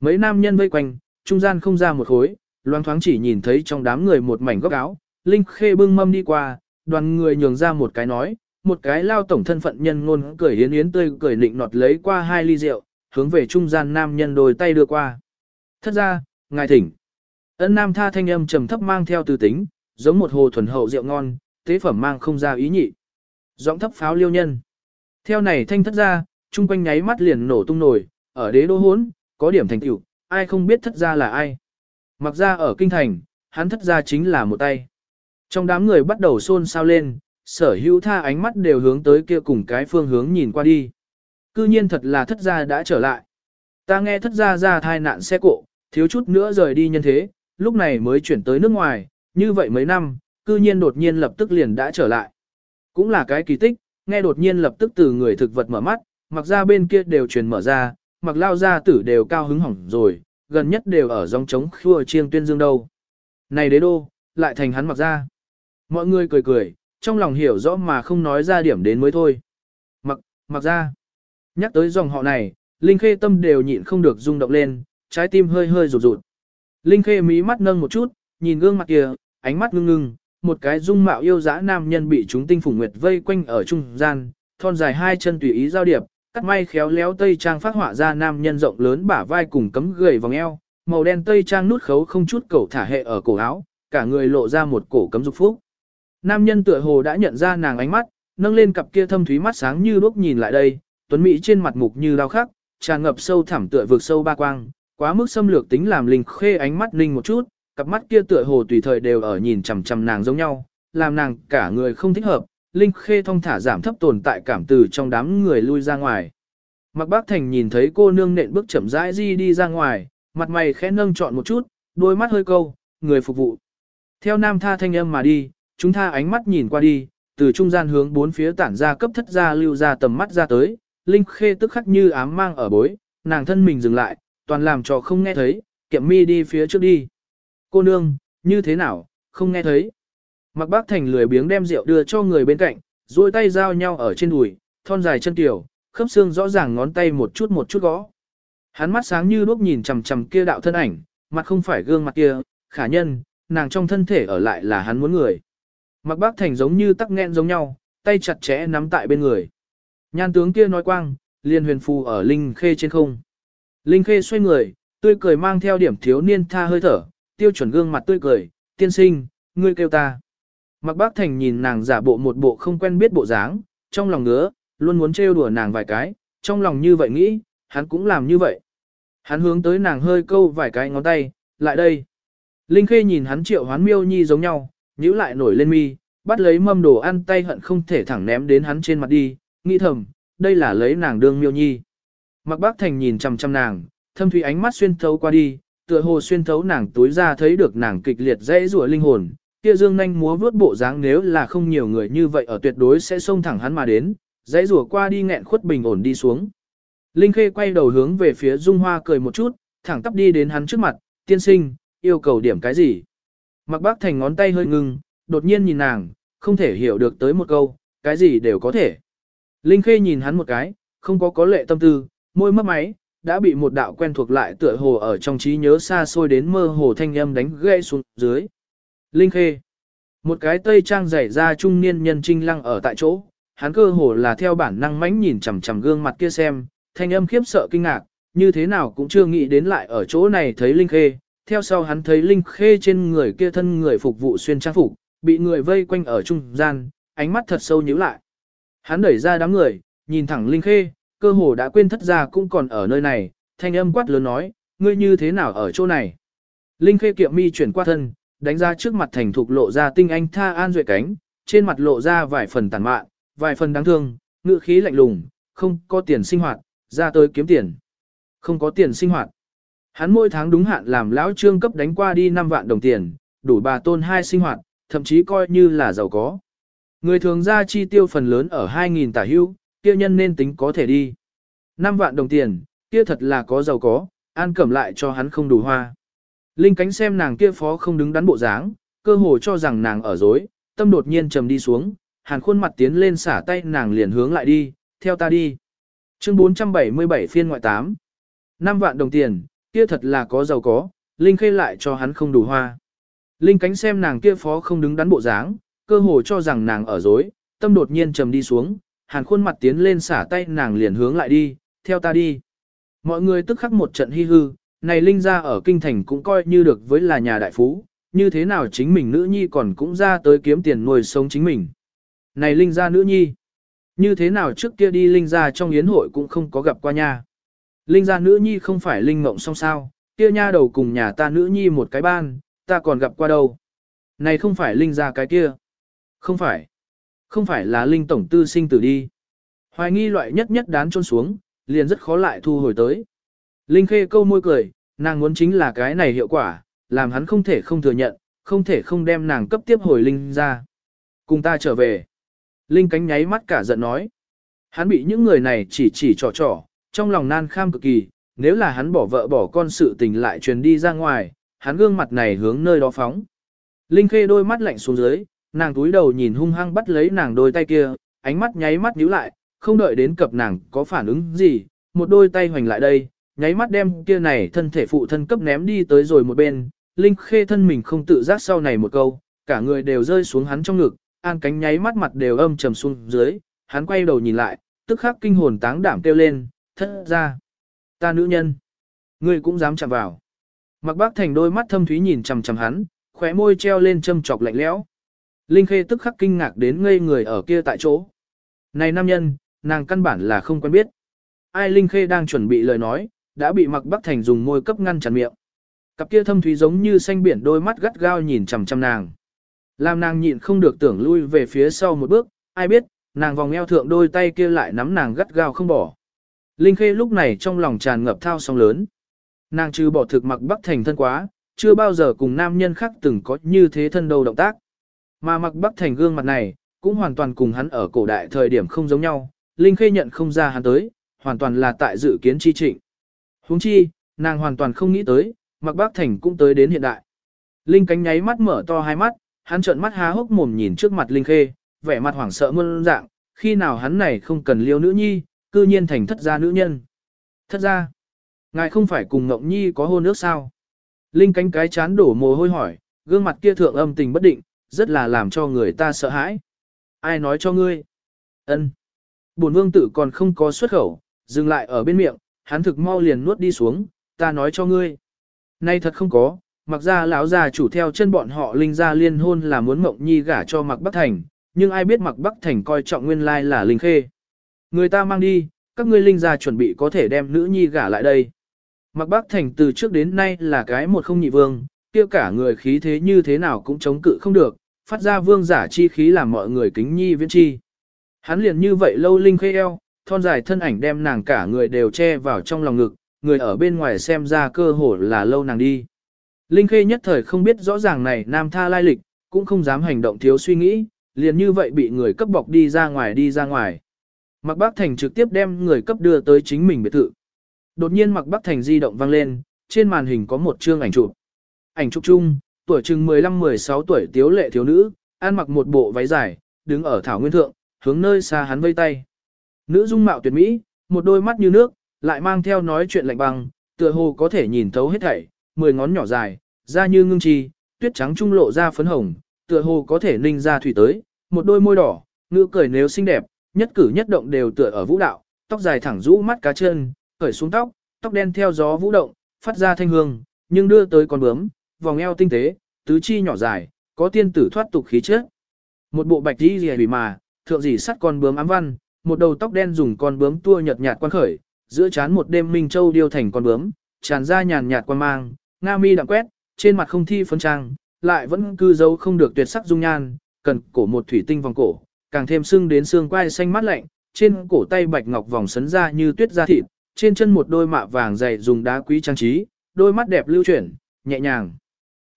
Mấy nam nhân vây quanh, trung gian không ra một khối, loang thoáng chỉ nhìn thấy trong đám người một mảnh góc áo, Linh Khê bưng mâm đi qua, đoàn người nhường ra một cái nói, một cái lao tổng thân phận nhân ngôn cười yến yến tươi cười nịnh nọt lấy qua hai ly rượu, hướng về trung gian nam nhân đôi tay đưa qua. Thất ra, ngài thỉnh. Ân nam tha thanh âm trầm thấp mang theo từ tính, giống một hồ thuần hậu rượu ngon, tế phẩm mang không ra ý nhị. Giọng thấp pháo liêu nhân. Theo này thanh thất ra, trung quanh nháy mắt liền nổ tung nổi, ở đế đô hốn, có điểm thành tựu, ai không biết thất ra là ai. Mặc ra ở kinh thành, hắn thất ra chính là một tay. Trong đám người bắt đầu xôn xao lên, sở hữu tha ánh mắt đều hướng tới kia cùng cái phương hướng nhìn qua đi. Cư nhiên thật là thất gia đã trở lại. Ta nghe thất gia ra thai nạn xe cộ, thiếu chút nữa rời đi nhân thế, lúc này mới chuyển tới nước ngoài, như vậy mấy năm, cư nhiên đột nhiên lập tức liền đã trở lại. Cũng là cái kỳ tích, nghe đột nhiên lập tức từ người thực vật mở mắt, mặc ra bên kia đều truyền mở ra, mặc lao ra tử đều cao hứng hỏng rồi, gần nhất đều ở dòng trống khua chiêng tuyên dương đâu. Này đế đô, lại thành hắn mặc ra. Mọi người cười cười, trong lòng hiểu rõ mà không nói ra điểm đến mới thôi. Mặc, mặc ra. Nhắc tới dòng họ này, Linh Khê tâm đều nhịn không được rung động lên, trái tim hơi hơi rụt rụt. Linh Khê mí mắt nâng một chút, nhìn gương mặt kia, ánh mắt ngưng ngưng, một cái dung mạo yêu dã nam nhân bị chúng tinh phủ nguyệt vây quanh ở trung gian, thon dài hai chân tùy ý giao điệp, cắt may khéo léo tây trang phát họa ra nam nhân rộng lớn bả vai cùng cấm gầy vòng eo, màu đen tây trang nút khấu không chút cầu thả hệ ở cổ áo, cả người lộ ra một cổ cấm dục phúc. Nam nhân tựa hồ đã nhận ra nàng ánh mắt, nâng lên cặp kia thâm thúy mắt sáng như đuốc nhìn lại đây, tuấn mỹ trên mặt mục như đau khắc, tràn ngập sâu thẳm tựa vực sâu ba quang, quá mức xâm lược tính làm linh khê ánh mắt linh một chút, cặp mắt kia tựa hồ tùy thời đều ở nhìn chằm chằm nàng giống nhau, làm nàng cả người không thích hợp, linh khê thong thả giảm thấp tồn tại cảm từ trong đám người lui ra ngoài. Mạc bác thành nhìn thấy cô nương nện bước chậm rãi di đi ra ngoài, mặt mày khẽ nâng trọn một chút, đôi mắt hơi câu, người phục vụ. Theo nam tha thanh âm mà đi, chúng tha ánh mắt nhìn qua đi, từ trung gian hướng bốn phía tản ra cấp thất ra lưu ra tầm mắt ra tới, Linh Khê tức khắc như ám mang ở bối, nàng thân mình dừng lại, toàn làm cho không nghe thấy, kiệm mi đi phía trước đi. Cô nương, như thế nào, không nghe thấy. Mặc bác thành lười biếng đem rượu đưa cho người bên cạnh, duỗi tay giao nhau ở trên đùi, thon dài chân tiểu, khớp xương rõ ràng ngón tay một chút một chút gõ. Hắn mắt sáng như đuốc nhìn chằm chằm kia đạo thân ảnh, mặt không phải gương mặt kia, khả nhân, nàng trong thân thể ở lại là hắn muốn người. Mặc bác thành giống như tắc nghẹn giống nhau, tay chặt chẽ nắm tại bên người. Nhan tướng kia nói quang, liền huyền phù ở Linh Khê trên không. Linh Khê xoay người, tươi cười mang theo điểm thiếu niên tha hơi thở, tiêu chuẩn gương mặt tươi cười, tiên sinh, ngươi kêu ta. Mặc bác thành nhìn nàng giả bộ một bộ không quen biết bộ dáng, trong lòng ngứa, luôn muốn trêu đùa nàng vài cái, trong lòng như vậy nghĩ, hắn cũng làm như vậy. Hắn hướng tới nàng hơi câu vài cái ngón tay, lại đây. Linh Khê nhìn hắn triệu hoán miêu nhi giống nhau, nhíu lại nổi lên mi, bắt lấy mâm đồ ăn tay hận không thể thẳng ném đến hắn trên mặt đi, nghĩ thầm, đây là lấy nàng đương miêu nhi. Mặc bác thành nhìn chằm chằm nàng, thâm thủy ánh mắt xuyên thấu qua đi, tựa hồ xuyên thấu nàng túi ra thấy được nàng kịch liệt dễ rủa linh hồn. Kia dương nhanh múa vướt bộ dáng nếu là không nhiều người như vậy ở tuyệt đối sẽ xông thẳng hắn mà đến, dãy rủa qua đi nghẹn khuất bình ổn đi xuống. Linh Khê quay đầu hướng về phía Dung Hoa cười một chút, thẳng tắp đi đến hắn trước mặt, tiên sinh, yêu cầu điểm cái gì? Mặc bác thành ngón tay hơi ngưng, đột nhiên nhìn nàng, không thể hiểu được tới một câu, cái gì đều có thể. Linh Khê nhìn hắn một cái, không có có lệ tâm tư, môi mấp máy, đã bị một đạo quen thuộc lại tựa hồ ở trong trí nhớ xa xôi đến mơ hồ thanh âm đánh gãy xuống dưới. Linh Khê. Một cái tây trang rải ra trung niên nhân trinh lăng ở tại chỗ, hắn cơ hồ là theo bản năng mãnh nhìn chằm chằm gương mặt kia xem, thanh âm khiếp sợ kinh ngạc, như thế nào cũng chưa nghĩ đến lại ở chỗ này thấy Linh Khê, theo sau hắn thấy Linh Khê trên người kia thân người phục vụ xuyên trang phục, bị người vây quanh ở trung gian, ánh mắt thật sâu nhíu lại. Hắn đẩy ra đám người, nhìn thẳng Linh Khê, cơ hồ đã quên thất gia cũng còn ở nơi này, thanh âm quát lớn nói, ngươi như thế nào ở chỗ này. Linh Khê kiệm mi chuyển qua thân, đánh ra trước mặt thành thục lộ ra tinh anh tha an duệ cánh, trên mặt lộ ra vài phần tàn mạn, vài phần đáng thương, ngữ khí lạnh lùng, không có tiền sinh hoạt, ra tới kiếm tiền. Không có tiền sinh hoạt. Hắn mỗi tháng đúng hạn làm lão trương cấp đánh qua đi 5 vạn đồng tiền, đủ bà tôn hai sinh hoạt, thậm chí coi như là giàu có. Người thường ra chi tiêu phần lớn ở 2.000 tả hưu, kia nhân nên tính có thể đi. 5 vạn đồng tiền, kia thật là có giàu có, an cẩm lại cho hắn không đủ hoa. Linh cánh xem nàng kia phó không đứng đắn bộ dáng, cơ hồ cho rằng nàng ở dối, tâm đột nhiên trầm đi xuống, hàn khuôn mặt tiến lên xả tay nàng liền hướng lại đi, theo ta đi. Chương 477 phiên ngoại 8 5 vạn đồng tiền, kia thật là có giàu có, Linh khê lại cho hắn không đủ hoa. Linh cánh xem nàng kia phó không đứng đắn bộ dáng, cơ hồ cho rằng nàng ở dối, tâm đột nhiên trầm đi xuống, hàn khuôn mặt tiến lên xả tay nàng liền hướng lại đi, theo ta đi. Mọi người tức khắc một trận hi hư, này Linh ra ở kinh thành cũng coi như được với là nhà đại phú, như thế nào chính mình nữ nhi còn cũng ra tới kiếm tiền nuôi sống chính mình. Này Linh ra nữ nhi, như thế nào trước kia đi Linh ra trong yến hội cũng không có gặp qua nha. Linh gia nữ nhi không phải Linh mộng song sao, kia nha đầu cùng nhà ta nữ nhi một cái ban, ta còn gặp qua đâu. Này không phải Linh gia cái kia. Không phải. Không phải là Linh tổng tư sinh tử đi. Hoài nghi loại nhất nhất đán trôn xuống, liền rất khó lại thu hồi tới. Linh khê câu môi cười, nàng muốn chính là cái này hiệu quả, làm hắn không thể không thừa nhận, không thể không đem nàng cấp tiếp hồi Linh ra. Cùng ta trở về. Linh cánh nháy mắt cả giận nói. Hắn bị những người này chỉ chỉ trò trò, trong lòng nan kham cực kỳ, nếu là hắn bỏ vợ bỏ con sự tình lại truyền đi ra ngoài, hắn gương mặt này hướng nơi đó phóng. Linh khê đôi mắt lạnh xuống dưới, nàng túi đầu nhìn hung hăng bắt lấy nàng đôi tay kia, ánh mắt nháy mắt nhíu lại, không đợi đến cập nàng có phản ứng gì, một đôi tay hoành lại đây, nháy mắt đem kia này thân thể phụ thân cấp ném đi tới rồi một bên, Linh Khê thân mình không tự giác sau này một câu, cả người đều rơi xuống hắn trong ngực, an cánh nháy mắt mặt đều âm trầm xuống dưới, hắn quay đầu nhìn lại, tức khắc kinh hồn táng đảm kêu lên, thất ra. Ta nữ nhân. Ngươi cũng dám chạm vào. Mặc bác thành đôi mắt thâm thúy nhìn chằm chằm hắn, khóe môi treo lên châm chọc lạnh lẽo. Linh Khê tức khắc kinh ngạc đến ngây người ở kia tại chỗ. Này nam nhân, nàng căn bản là không quen biết. Ai Linh Khê đang chuẩn bị lời nói, đã bị Mặc Bắc Thành dùng môi cấp ngăn chặn miệng. Cặp kia thâm thúy giống như xanh biển đôi mắt gắt gao nhìn chằm chằm nàng. Làm nàng nhịn không được tưởng lui về phía sau một bước, ai biết, nàng vòng eo thượng đôi tay kia lại nắm nàng gắt gao không bỏ. Linh Khê lúc này trong lòng tràn ngập thao sóng lớn. Nàng trừ bỏ thực mặc Bắc Thành thân quá, chưa bao giờ cùng nam nhân khác từng có như thế thân đầu động tác. Mà mặc Bắc Thành gương mặt này, cũng hoàn toàn cùng hắn ở cổ đại thời điểm không giống nhau, Linh Khê nhận không ra hắn tới, hoàn toàn là tại dự kiến chi trịnh. huống chi, nàng hoàn toàn không nghĩ tới, mặc Bắc Thành cũng tới đến hiện đại. Linh cánh nháy mắt mở to hai mắt, hắn trợn mắt há hốc mồm nhìn trước mặt Linh Khê, vẻ mặt hoảng sợ muôn dạng, khi nào hắn này không cần liêu nữ nhi, cư nhiên thành thất gia nữ nhân. Thất gia, ngài không phải cùng Ngọc Nhi có hôn ước sao? Linh cánh cái chán đổ mồ hôi hỏi, gương mặt kia thượng âm tình bất định, rất là làm cho người ta sợ hãi. Ai nói cho ngươi? Ân. Bổn vương tử còn không có xuất khẩu, dừng lại ở bên miệng, hắn thực mau liền nuốt đi xuống, ta nói cho ngươi. Nay thật không có, mặc ra lão già chủ theo chân bọn họ linh ra liên hôn là muốn mộng nhi gả cho mặc bắc thành, nhưng ai biết mặc bắc thành coi trọng nguyên lai là linh khê. Người ta mang đi, các ngươi linh gia chuẩn bị có thể đem nữ nhi gả lại đây. Mặc bắc thành từ trước đến nay là cái một không nhị vương, kia cả người khí thế như thế nào cũng chống cự không được, phát ra vương giả chi khí làm mọi người kính nhi viễn chi. Hắn liền như vậy lâu linh khê eo, thon dài thân ảnh đem nàng cả người đều che vào trong lòng ngực, người ở bên ngoài xem ra cơ hồ là lâu nàng đi. Linh khê nhất thời không biết rõ ràng này nam tha lai lịch, cũng không dám hành động thiếu suy nghĩ, liền như vậy bị người cấp bọc đi ra ngoài đi ra ngoài. Mạc Bác Thành trực tiếp đem người cấp đưa tới chính mình biệt thự. Đột nhiên Mạc Bác Thành di động vang lên, trên màn hình có một chương ảnh chụp. Ảnh chụp chung, tuổi chừng 15-16 tuổi tiếu lệ thiếu nữ, ăn mặc một bộ váy dài, đứng ở thảo nguyên thượng, hướng nơi xa hắn vây tay. Nữ dung mạo tuyệt mỹ, một đôi mắt như nước, lại mang theo nói chuyện lạnh băng, tựa hồ có thể nhìn thấu hết thảy, mười ngón nhỏ dài, da như ngưng chi, tuyết trắng trung lộ ra phấn hồng, tựa hồ có thể ninh ra thủy tới, một đôi môi đỏ, ngữ cười nếu xinh đẹp, nhất cử nhất động đều tựa ở vũ đạo, tóc dài thẳng rũ mắt cá chân, cởi xuống tóc, tóc đen theo gió vũ động, phát ra thanh hương, nhưng đưa tới con bướm, vòng eo tinh tế, tứ chi nhỏ dài, có tiên tử thoát tục khí chất. Một bộ bạch y rìa mà, thượng dì sắt con bướm ám văn, một đầu tóc đen dùng con bướm tua nhợt nhạt quan khởi, giữa chán một đêm minh châu điêu thành con bướm, tràn ra nhàn nhạt quan mang, nga mi đạm quét, trên mặt không thi phấn trang, lại vẫn cư dấu không được tuyệt sắc dung nhan, cần cổ một thủy tinh vòng cổ, càng thêm sưng đến xương quai xanh mắt lạnh, trên cổ tay bạch ngọc vòng sấn ra như tuyết da thịt, trên chân một đôi mạ vàng dày dùng đá quý trang trí, đôi mắt đẹp lưu chuyển, nhẹ nhàng.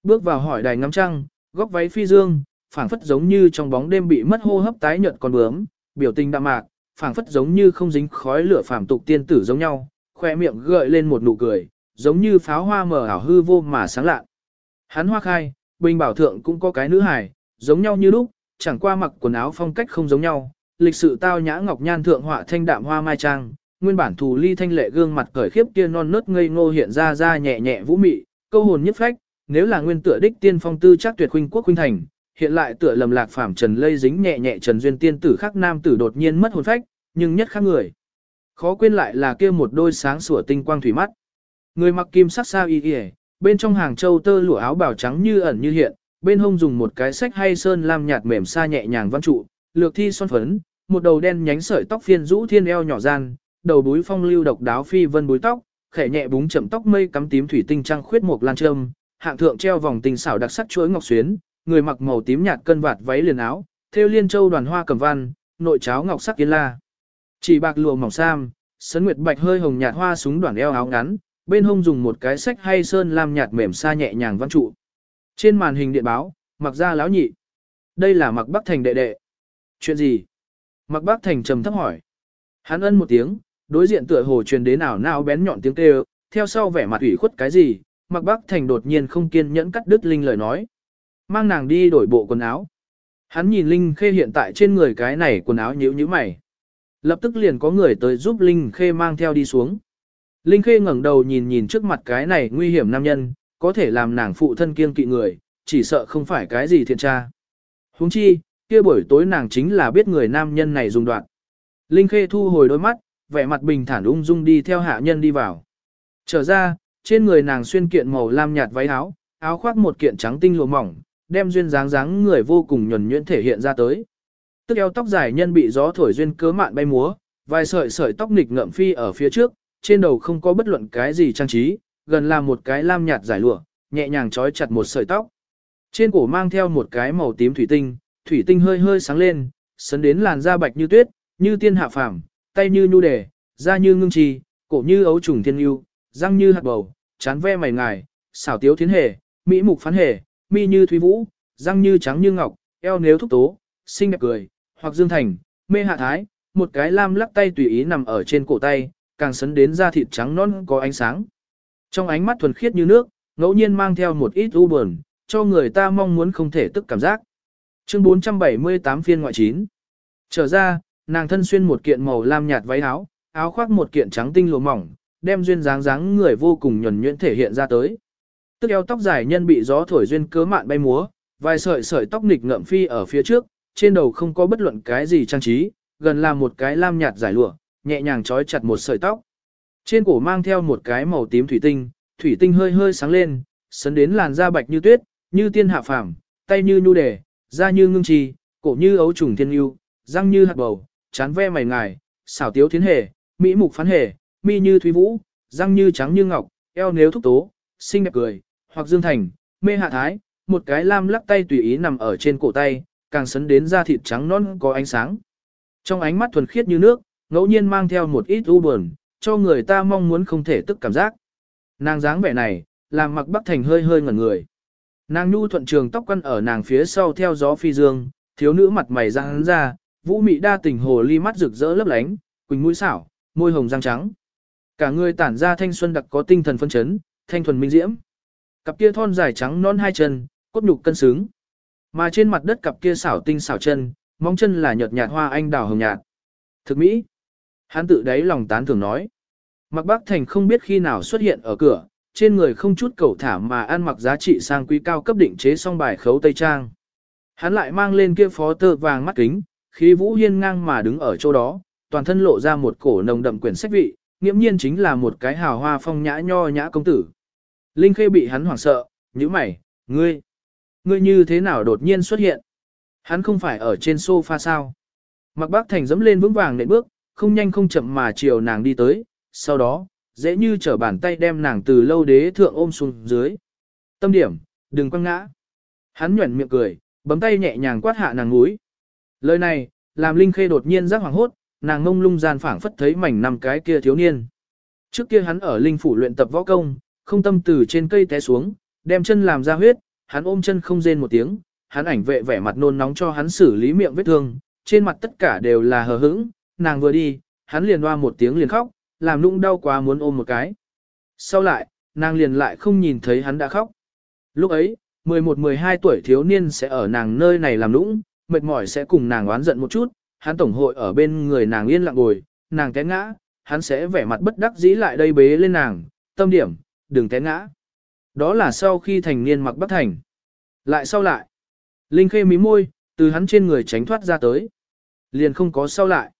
Bước vào hỏi đài ngắm trăng, góc váy phi dương, phảng phất giống như trong bóng đêm bị mất hô hấp tái nhợt con bướm, biểu tình đạm mạc, phảng phất giống như không dính khói lửa phàm tục tiên tử giống nhau, khoe miệng gợi lên một nụ cười, giống như pháo hoa mờ ảo hư vô mà sáng lạ. Hắn hoa khai, bình bảo thượng cũng có cái nữ hài, giống nhau như lúc, chẳng qua mặc quần áo phong cách không giống nhau, lịch sự tao nhã ngọc nhan thượng họa thanh đạm hoa mai trang, nguyên bản thù ly thanh lệ gương mặt cởi khiếp kia non nớt ngây ngô hiện ra ra nhẹ nhẹ vũ mị, câu hồn nhất phách, nếu là nguyên tựa đích tiên phong tư chắc tuyệt huynh quốc huynh thành, hiện lại tựa lầm lạc phàm trần lây dính nhẹ nhẹ trần duyên tiên tử khác nam tử đột nhiên mất hồn phách, nhưng nhất khác người. Khó quên lại là kia một đôi sáng sủa tinh quang thủy mắt. Người mặc kim sắc sao y y, bên trong hàng châu tơ lụa áo bào trắng như ẩn như hiện, bên hông dùng một cái sách hay sơn lam nhạt mềm xa nhẹ nhàng văn trụ, lược thi son phấn, một đầu đen nhánh sợi tóc phiên rũ thiên eo nhỏ gian, đầu búi phong lưu độc đáo phi vân búi tóc, khẽ nhẹ búng chậm tóc mây cắm tím thủy tinh trăng khuyết một lan trâm, hạng thượng treo vòng tình xảo đặc sắc chuỗi ngọc xuyến, người mặc màu tím nhạt cân vạt váy liền áo, thêu liên châu đoàn hoa cẩm văn, nội cháo ngọc sắc kiến la. Chỉ bạc lụa mỏng sam, sấn nguyệt bạch hơi hồng nhạt hoa súng đoàn eo áo ngắn, bên hông dùng một cái sách hay sơn lam nhạt mềm xa nhẹ nhàng văn trụ. Trên màn hình điện báo, mặc ra lão nhị. Đây là mặc bắc thành đệ đệ. Chuyện gì? Mặc bắc thành trầm thấp hỏi. Hắn ân một tiếng, đối diện tựa hồ truyền đến ảo nào bén nhọn tiếng kêu, theo sau vẻ mặt ủy khuất cái gì, mặc bắc thành đột nhiên không kiên nhẫn cắt đứt linh lời nói. Mang nàng đi đổi bộ quần áo. Hắn nhìn Linh Khê hiện tại trên người cái này quần áo nhíu nhíu mày. Lập tức liền có người tới giúp Linh Khê mang theo đi xuống. Linh Khê ngẩng đầu nhìn nhìn trước mặt cái này nguy hiểm nam nhân, có thể làm nàng phụ thân kiêng kỵ người, chỉ sợ không phải cái gì thiện tra. Huống chi, kia buổi tối nàng chính là biết người nam nhân này dùng đoạn. Linh Khê thu hồi đôi mắt, vẻ mặt bình thản ung dung đi theo hạ nhân đi vào. Trở ra, trên người nàng xuyên kiện màu lam nhạt váy áo, áo khoác một kiện trắng tinh lụa mỏng, đem duyên dáng dáng người vô cùng nhuần nhuyễn thể hiện ra tới. Tức eo tóc dài nhân bị gió thổi duyên cớ mạn bay múa, vài sợi sợi tóc nịch ngậm phi ở phía trước, trên đầu không có bất luận cái gì trang trí, gần là một cái lam nhạt giải lụa, nhẹ nhàng trói chặt một sợi tóc. Trên cổ mang theo một cái màu tím thủy tinh, thủy tinh hơi hơi sáng lên, sấn đến làn da bạch như tuyết, như tiên hạ phàm, tay như nhu đề, da như ngưng trì, cổ như ấu trùng thiên yêu, răng như hạt bầu, chán ve mày ngài, xảo tiếu thiến hề, mỹ mục phán hề, mi như thúy vũ, răng như trắng như ngọc, eo nếu thúc tố, xinh đẹp cười, hoặc dương thành, mê hạ thái, một cái lam lắc tay tùy ý nằm ở trên cổ tay, càng sấn đến da thịt trắng non có ánh sáng. Trong ánh mắt thuần khiết như nước, ngẫu nhiên mang theo một ít u buồn, cho người ta mong muốn không thể tức cảm giác. Chương 478 phiên ngoại 9 Trở ra, nàng thân xuyên một kiện màu lam nhạt váy áo, áo khoác một kiện trắng tinh lụa mỏng, đem duyên dáng dáng người vô cùng nhuần nhuyễn thể hiện ra tới. Tức eo tóc dài nhân bị gió thổi duyên cớ mạn bay múa, vài sợi sợi tóc nịch ngậm phi ở phía trước, trên đầu không có bất luận cái gì trang trí, gần là một cái lam nhạt giải lụa, nhẹ nhàng trói chặt một sợi tóc. Trên cổ mang theo một cái màu tím thủy tinh, thủy tinh hơi hơi sáng lên, sấn đến làn da bạch như tuyết, như tiên hạ phàm, tay như nhu đề, da như ngưng trì, cổ như ấu trùng thiên yêu, răng như hạt bầu, chán ve mày ngài, xảo tiếu thiến hề, mỹ mục phán hề, mi như thúy vũ, răng như trắng như ngọc, eo nếu thúc tố, xinh đẹp cười, hoặc dương thành, mê hạ thái, một cái lam lắc tay tùy ý nằm ở trên cổ tay, càng sấn đến da thịt trắng non có ánh sáng. Trong ánh mắt thuần khiết như nước, ngẫu nhiên mang theo một ít u buồn, cho người ta mong muốn không thể tức cảm giác. Nàng dáng vẻ này, làm mặc bắc thành hơi hơi ngẩn người. Nàng nhu thuận trường tóc quăn ở nàng phía sau theo gió phi dương, thiếu nữ mặt mày răng ra, vũ mị đa tình hồ ly mắt rực rỡ lấp lánh, quỳnh mũi xảo, môi hồng răng trắng. Cả người tản ra thanh xuân đặc có tinh thần phân chấn, thanh thuần minh diễm. Cặp kia thon dài trắng non hai chân, cốt nhục cân xứng. Mà trên mặt đất cặp kia xảo tinh xảo chân, móng chân là nhợt nhạt hoa anh đào hồng nhạt. Thực mỹ. Hắn tự đáy lòng tán thưởng nói. Mặc bác thành không biết khi nào xuất hiện ở cửa, trên người không chút cầu thả mà ăn mặc giá trị sang quý cao cấp định chế song bài khấu tây trang. Hắn lại mang lên kia phó tơ vàng mắt kính, khí vũ hiên ngang mà đứng ở chỗ đó, toàn thân lộ ra một cổ nồng đậm quyển sách vị, nghiễm nhiên chính là một cái hào hoa phong nhã nho nhã công tử. Linh Khê bị hắn hoảng sợ, nhíu mày, ngươi, ngươi như thế nào đột nhiên xuất hiện? Hắn không phải ở trên sofa sao? Mặc bác thành dẫm lên vững vàng nệm bước, không nhanh không chậm mà chiều nàng đi tới, sau đó, dễ như trở bàn tay đem nàng từ lâu đế thượng ôm xuống dưới. Tâm điểm, đừng quăng ngã. Hắn nhuẩn miệng cười, bấm tay nhẹ nhàng quát hạ nàng núi. Lời này, làm Linh Khê đột nhiên giác hoàng hốt, nàng ngông lung gian phảng phất thấy mảnh năm cái kia thiếu niên. Trước kia hắn ở Linh phủ luyện tập võ công, không tâm từ trên cây té xuống, đem chân làm ra huyết, hắn ôm chân không rên một tiếng, hắn ảnh vệ vẻ mặt nôn nóng cho hắn xử lý miệng vết thương, trên mặt tất cả đều là hờ hững, nàng vừa đi, hắn liền hoa một tiếng liền khóc, làm nũng đau quá muốn ôm một cái. Sau lại, nàng liền lại không nhìn thấy hắn đã khóc. Lúc ấy, 11-12 tuổi thiếu niên sẽ ở nàng nơi này làm nũng, mệt mỏi sẽ cùng nàng oán giận một chút, hắn tổng hội ở bên người nàng yên lặng ngồi, nàng té ngã, hắn sẽ vẻ mặt bất đắc dĩ lại đây bế lên nàng, tâm điểm, đừng té ngã. Đó là sau khi thành niên mặc bất thành. Lại sau lại, Linh Khê mí môi, từ hắn trên người tránh thoát ra tới. Liền không có sau lại.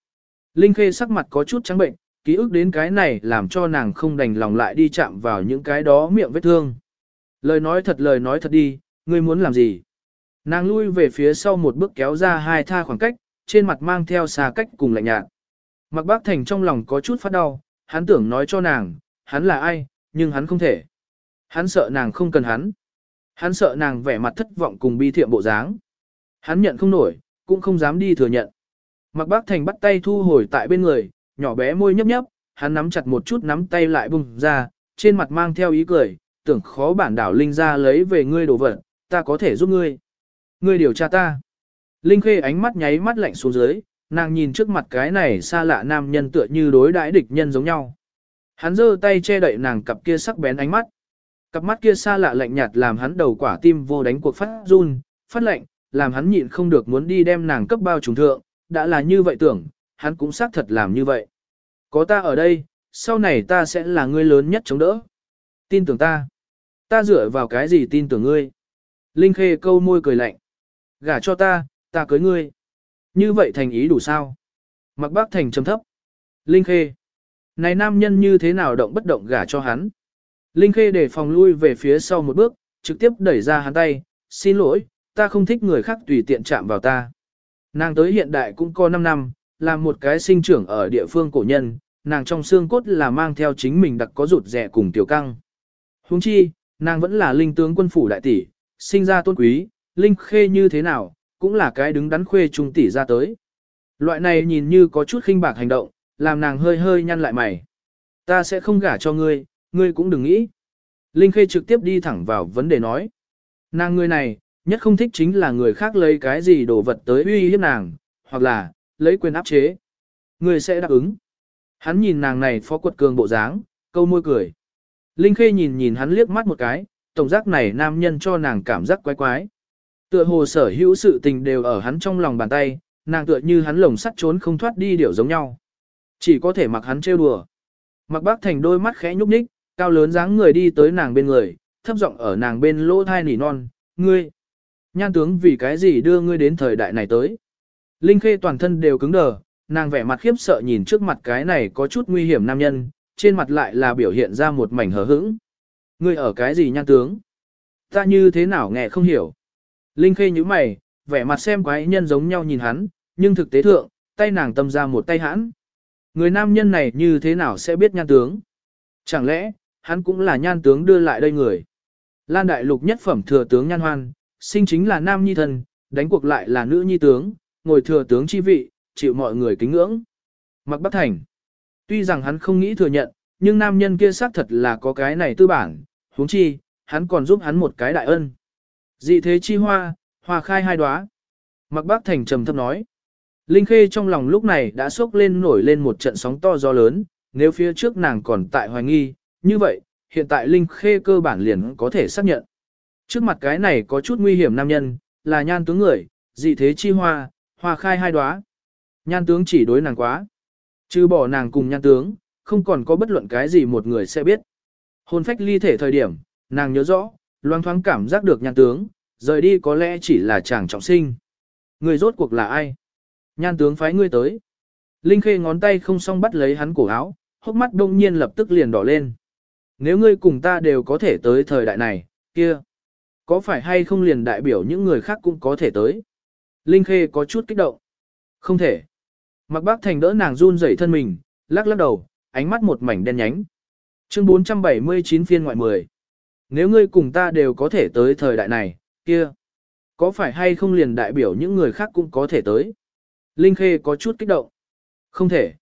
Linh Khê sắc mặt có chút trắng bệnh, ký ức đến cái này làm cho nàng không đành lòng lại đi chạm vào những cái đó miệng vết thương. Lời nói thật lời nói thật đi, ngươi muốn làm gì? Nàng lui về phía sau một bước kéo ra hai tha khoảng cách, trên mặt mang theo xa cách cùng lạnh nhạt. Mặc bác thành trong lòng có chút phát đau, hắn tưởng nói cho nàng, hắn là ai, nhưng hắn không thể. Hắn sợ nàng không cần hắn. Hắn sợ nàng vẻ mặt thất vọng cùng bi thiệm bộ dáng. Hắn nhận không nổi, cũng không dám đi thừa nhận. Mặc bác thành bắt tay thu hồi tại bên người, nhỏ bé môi nhấp nhấp, hắn nắm chặt một chút nắm tay lại bùng ra, trên mặt mang theo ý cười, tưởng khó bản đảo Linh ra lấy về ngươi đồ vật, ta có thể giúp ngươi. Ngươi điều tra ta. Linh khê ánh mắt nháy mắt lạnh xuống dưới, nàng nhìn trước mặt cái này xa lạ nam nhân tựa như đối đãi địch nhân giống nhau. Hắn giơ tay che đậy nàng cặp kia sắc bén ánh mắt. Cặp mắt kia xa lạ lạnh nhạt làm hắn đầu quả tim vô đánh cuộc phát run, phát lạnh, làm hắn nhịn không được muốn đi đem nàng cấp bao trùng thượng, đã là như vậy tưởng, hắn cũng xác thật làm như vậy. Có ta ở đây, sau này ta sẽ là người lớn nhất chống đỡ. Tin tưởng ta. Ta dựa vào cái gì tin tưởng ngươi? Linh Khê câu môi cười lạnh. Gả cho ta, ta cưới ngươi. Như vậy thành ý đủ sao? Mặc bác thành trầm thấp. Linh Khê. Này nam nhân như thế nào động bất động gả cho hắn? Linh Khê để phòng lui về phía sau một bước, trực tiếp đẩy ra hắn tay. Xin lỗi, ta không thích người khác tùy tiện chạm vào ta. Nàng tới hiện đại cũng có 5 năm, làm một cái sinh trưởng ở địa phương cổ nhân, nàng trong xương cốt là mang theo chính mình đặc có rụt rẻ cùng tiểu căng. Huống chi, nàng vẫn là linh tướng quân phủ đại tỷ, sinh ra tôn quý, linh khê như thế nào, cũng là cái đứng đắn khuê trung tỷ ra tới. Loại này nhìn như có chút khinh bạc hành động, làm nàng hơi hơi nhăn lại mày. Ta sẽ không gả cho ngươi, ngươi cũng đừng nghĩ. Linh khê trực tiếp đi thẳng vào vấn đề nói. Nàng người này, nhất không thích chính là người khác lấy cái gì đồ vật tới uy hiếp nàng, hoặc là, lấy quyền áp chế. người sẽ đáp ứng. Hắn nhìn nàng này phó quật cường bộ dáng, câu môi cười. Linh Khê nhìn nhìn hắn liếc mắt một cái, tổng giác này nam nhân cho nàng cảm giác quái quái. Tựa hồ sở hữu sự tình đều ở hắn trong lòng bàn tay, nàng tựa như hắn lồng sắt trốn không thoát đi điều giống nhau. Chỉ có thể mặc hắn trêu đùa. Mặc bác thành đôi mắt khẽ nhúc nhích, cao lớn dáng người đi tới nàng bên người, thấp giọng ở nàng bên lỗ thai nỉ non, ngươi. Nhan tướng vì cái gì đưa ngươi đến thời đại này tới. Linh Khê toàn thân đều cứng đờ, nàng vẻ mặt khiếp sợ nhìn trước mặt cái này có chút nguy hiểm nam nhân, trên mặt lại là biểu hiện ra một mảnh hờ hững. Ngươi ở cái gì nhan tướng? Ta như thế nào nghe không hiểu. Linh khê nhíu mày, vẻ mặt xem quái nhân giống nhau nhìn hắn, nhưng thực tế thượng, tay nàng tâm ra một tay hãn. Người nam nhân này như thế nào sẽ biết nhan tướng? Chẳng lẽ, hắn cũng là nhan tướng đưa lại đây người? Lan đại lục nhất phẩm thừa tướng nhan hoan, sinh chính là nam nhi thần, đánh cuộc lại là nữ nhi tướng, ngồi thừa tướng chi vị, chịu mọi người kính ngưỡng. Mặc Bắc Thành. Tuy rằng hắn không nghĩ thừa nhận, nhưng nam nhân kia xác thật là có cái này tư bản, huống chi, hắn còn giúp hắn một cái đại ân. Dị thế chi hoa, hoa khai hai đóa. Mặc bác thành trầm thấp nói. Linh Khê trong lòng lúc này đã sốc lên nổi lên một trận sóng to gió lớn, nếu phía trước nàng còn tại hoài nghi, như vậy, hiện tại Linh Khê cơ bản liền có thể xác nhận. Trước mặt cái này có chút nguy hiểm nam nhân, là nhan tướng người, dị thế chi hoa, hoa khai hai đóa. Nhan tướng chỉ đối nàng quá. Chứ bỏ nàng cùng nhan tướng, không còn có bất luận cái gì một người sẽ biết. Hồn phách ly thể thời điểm, nàng nhớ rõ, loang thoáng cảm giác được nhan tướng, rời đi có lẽ chỉ là chàng trọng sinh. Người rốt cuộc là ai? Nhan tướng phái ngươi tới. Linh khê ngón tay không song bắt lấy hắn cổ áo, hốc mắt đông nhiên lập tức liền đỏ lên. Nếu ngươi cùng ta đều có thể tới thời đại này, kia, có phải hay không liền đại biểu những người khác cũng có thể tới? Linh khê có chút kích động. Không thể. Mặc bác thành đỡ nàng run rẩy thân mình, lắc lắc đầu, ánh mắt một mảnh đen nhánh. Chương 479 phiên ngoại 10. Nếu ngươi cùng ta đều có thể tới thời đại này, kia, có phải hay không liền đại biểu những người khác cũng có thể tới? Linh Khê có chút kích động. Không thể.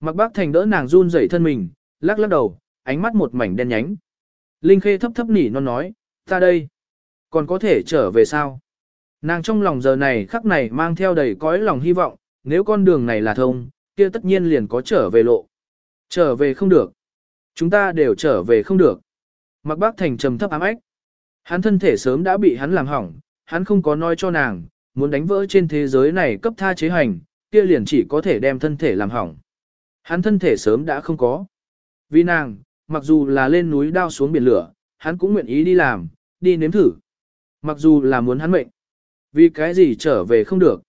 Mặc bác thành đỡ nàng run rẩy thân mình, lắc lắc đầu, ánh mắt một mảnh đen nhánh. Linh Khê thấp thấp nỉ non nói, ta đây, còn có thể trở về sao? Nàng trong lòng giờ này khắc này mang theo đầy cõi lòng hy vọng, nếu con đường này là thông, kia tất nhiên liền có trở về lộ. Trở về không được. Chúng ta đều trở về không được. Mặc bác thành trầm thấp ám ách. Hắn thân thể sớm đã bị hắn làm hỏng, hắn không có nói cho nàng, muốn đánh vỡ trên thế giới này cấp tha chế hành, kia liền chỉ có thể đem thân thể làm hỏng. Hắn thân thể sớm đã không có. Vì nàng, mặc dù là lên núi đao xuống biển lửa, hắn cũng nguyện ý đi làm, đi nếm thử. Mặc dù là muốn hắn mệnh. Vì cái gì trở về không được.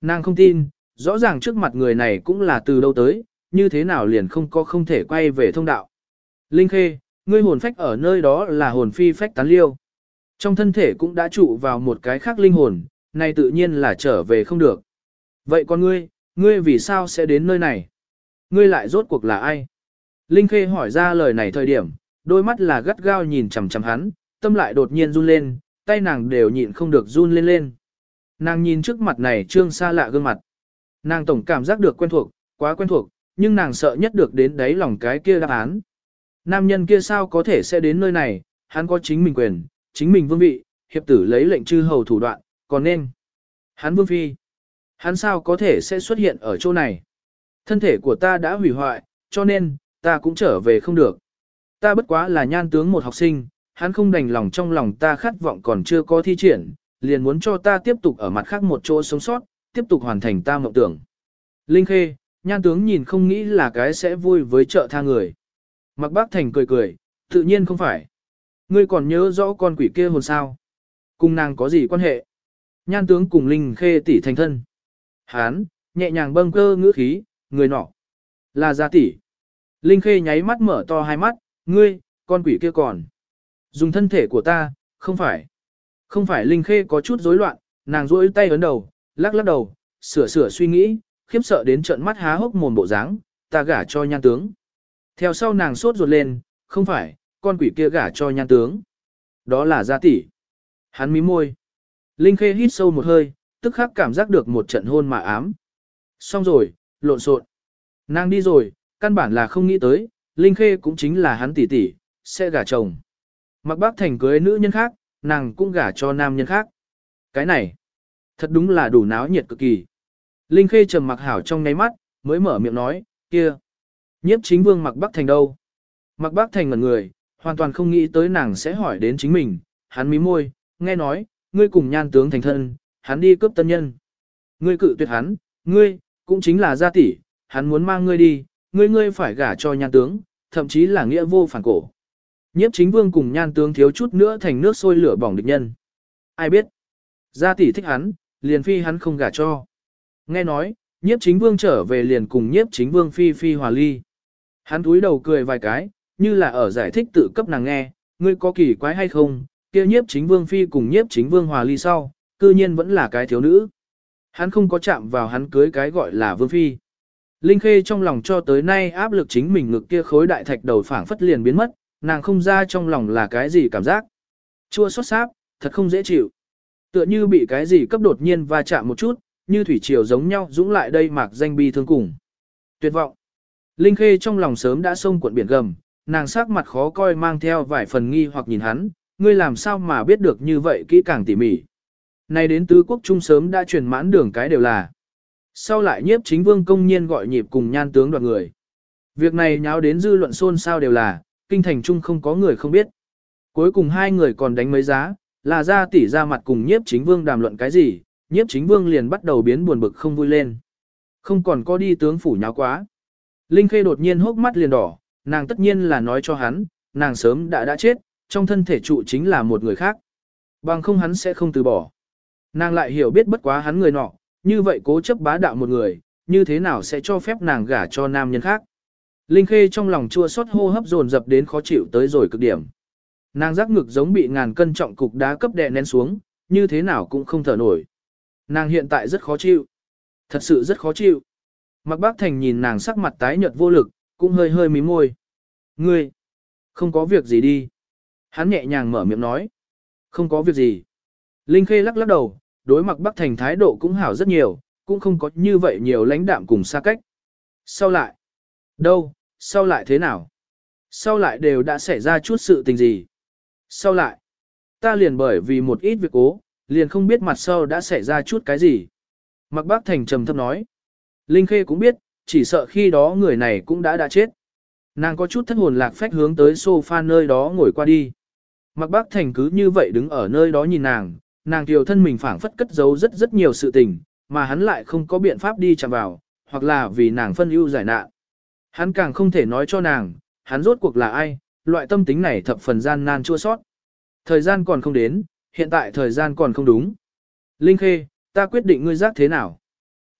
Nàng không tin, Rõ ràng trước mặt người này cũng là từ đâu tới, như thế nào liền không có không thể quay về thông đạo. Linh Khê, ngươi hồn phách ở nơi đó là hồn phi phách tán liêu. Trong thân thể cũng đã trụ vào một cái khác linh hồn, này tự nhiên là trở về không được. Vậy con ngươi, ngươi vì sao sẽ đến nơi này? Ngươi lại rốt cuộc là ai? Linh Khê hỏi ra lời này thời điểm, đôi mắt là gắt gao nhìn chằm chằm hắn, tâm lại đột nhiên run lên, tay nàng đều nhịn không được run lên lên. Nàng nhìn trước mặt này trương xa lạ gương mặt. Nàng tổng cảm giác được quen thuộc, quá quen thuộc, nhưng nàng sợ nhất được đến đáy lòng cái kia đáp án. Nam nhân kia sao có thể sẽ đến nơi này, hắn có chính mình quyền, chính mình vương vị, hiệp tử lấy lệnh chư hầu thủ đoạn, còn nên. Hắn vương phi. Hắn sao có thể sẽ xuất hiện ở chỗ này. Thân thể của ta đã hủy hoại, cho nên, ta cũng trở về không được. Ta bất quá là nhan tướng một học sinh, hắn không đành lòng trong lòng ta khát vọng còn chưa có thi triển, liền muốn cho ta tiếp tục ở mặt khác một chỗ sống sót, tiếp tục hoàn thành ta mộng tưởng. Linh Khê, nhan tướng nhìn không nghĩ là cái sẽ vui với trợ tha người. Mặc bác thành cười cười, tự nhiên không phải. Ngươi còn nhớ rõ con quỷ kia hồn sao? Cùng nàng có gì quan hệ? Nhan tướng cùng Linh Khê tỷ thành thân. Hán, nhẹ nhàng bâng cơ ngữ khí, người nọ. Là gia tỷ. Linh Khê nháy mắt mở to hai mắt, ngươi, con quỷ kia còn. Dùng thân thể của ta, không phải. Không phải Linh Khê có chút rối loạn, nàng duỗi tay ấn đầu, lắc lắc đầu, sửa sửa suy nghĩ, khiếp sợ đến trợn mắt há hốc mồm bộ dáng, ta gả cho nhan tướng. Theo sau nàng sốt ruột lên, không phải, con quỷ kia gả cho nhan tướng. Đó là gia tỷ. Hắn mím môi. Linh Khê hít sâu một hơi, tức khắc cảm giác được một trận hôn mà ám. Xong rồi, lộn xộn. Nàng đi rồi, căn bản là không nghĩ tới, Linh Khê cũng chính là hắn tỷ tỷ, sẽ gả chồng. Mặc bác thành cưới nữ nhân khác, nàng cũng gả cho nam nhân khác. Cái này, thật đúng là đủ náo nhiệt cực kỳ. Linh Khê trầm mặc hảo trong ngáy mắt, mới mở miệng nói, kia. Nhiếp chính vương mặc bác thành đâu? Mặc bác thành ngẩn người, hoàn toàn không nghĩ tới nàng sẽ hỏi đến chính mình. Hắn mí môi, nghe nói, ngươi cùng nhan tướng thành thân, hắn đi cướp tân nhân. Ngươi cự tuyệt hắn, ngươi, cũng chính là gia tỷ, hắn muốn mang ngươi đi, ngươi ngươi phải gả cho nhan tướng, thậm chí là nghĩa vô phản cổ. Nhiếp chính vương cùng nhan tướng thiếu chút nữa thành nước sôi lửa bỏng địch nhân. Ai biết? Gia tỷ thích hắn, liền phi hắn không gả cho. Nghe nói, nhiếp chính vương trở về liền cùng nhiếp chính vương phi phi hòa ly. Hắn túi đầu cười vài cái, như là ở giải thích tự cấp nàng nghe, ngươi có kỳ quái hay không, kia nhiếp chính vương phi cùng nhiếp chính vương hòa ly sau, cư nhiên vẫn là cái thiếu nữ. Hắn không có chạm vào hắn cưới cái gọi là vương phi. Linh Khê trong lòng cho tới nay áp lực chính mình ngực kia khối đại thạch đầu phảng phất liền biến mất, nàng không ra trong lòng là cái gì cảm giác. Chua xót sáp, thật không dễ chịu. Tựa như bị cái gì cấp đột nhiên va chạm một chút, như thủy triều giống nhau dũng lại đây mạc danh bi thương cùng. Tuyệt vọng. Linh Khê trong lòng sớm đã sông cuộn biển gầm, nàng sắc mặt khó coi mang theo vài phần nghi hoặc nhìn hắn, ngươi làm sao mà biết được như vậy kỹ càng tỉ mỉ. nay đến tứ quốc trung sớm đã truyền mãn đường cái đều là. Sau lại nhiếp chính vương công nhiên gọi nhịp cùng nhan tướng đoàn người. Việc này nháo đến dư luận xôn xao đều là, kinh thành trung không có người không biết. Cuối cùng hai người còn đánh mấy giá, là ra tỉ ra mặt cùng nhiếp chính vương đàm luận cái gì, nhiếp chính vương liền bắt đầu biến buồn bực không vui lên. Không còn có đi tướng phủ nháo quá. Linh Khê đột nhiên hốc mắt liền đỏ, nàng tất nhiên là nói cho hắn, nàng sớm đã đã chết, trong thân thể trụ chính là một người khác. Bằng không hắn sẽ không từ bỏ. Nàng lại hiểu biết bất quá hắn người nọ, như vậy cố chấp bá đạo một người, như thế nào sẽ cho phép nàng gả cho nam nhân khác. Linh Khê trong lòng chua xót hô hấp dồn dập đến khó chịu tới rồi cực điểm. Nàng giác ngực giống bị ngàn cân trọng cục đá cấp đè nén xuống, như thế nào cũng không thở nổi. Nàng hiện tại rất khó chịu. Thật sự rất khó chịu. Mặc bác thành nhìn nàng sắc mặt tái nhợt vô lực, cũng hơi hơi mím môi. Ngươi, không có việc gì đi. Hắn nhẹ nhàng mở miệng nói. Không có việc gì. Linh Khê lắc lắc đầu, đối mặt Bắc Thành thái độ cũng hảo rất nhiều, cũng không có như vậy nhiều lãnh đạm cùng xa cách. Sau lại? Đâu, sau lại thế nào? Sau lại đều đã xảy ra chút sự tình gì? Sau lại? Ta liền bởi vì một ít việc cố, liền không biết mặt sau đã xảy ra chút cái gì. Mặc bác thành trầm thấp nói. Linh Khê cũng biết, chỉ sợ khi đó người này cũng đã đã chết. Nàng có chút thất hồn lạc phách hướng tới sofa nơi đó ngồi qua đi. Mặc bác thành cứ như vậy đứng ở nơi đó nhìn nàng, nàng tiểu thân mình phảng phất cất giấu rất rất nhiều sự tình, mà hắn lại không có biện pháp đi chạm vào, hoặc là vì nàng phân ưu giải nạn. Hắn càng không thể nói cho nàng, hắn rốt cuộc là ai, loại tâm tính này thập phần gian nan chua sót. Thời gian còn không đến, hiện tại thời gian còn không đúng. Linh Khê, ta quyết định ngươi giác thế nào?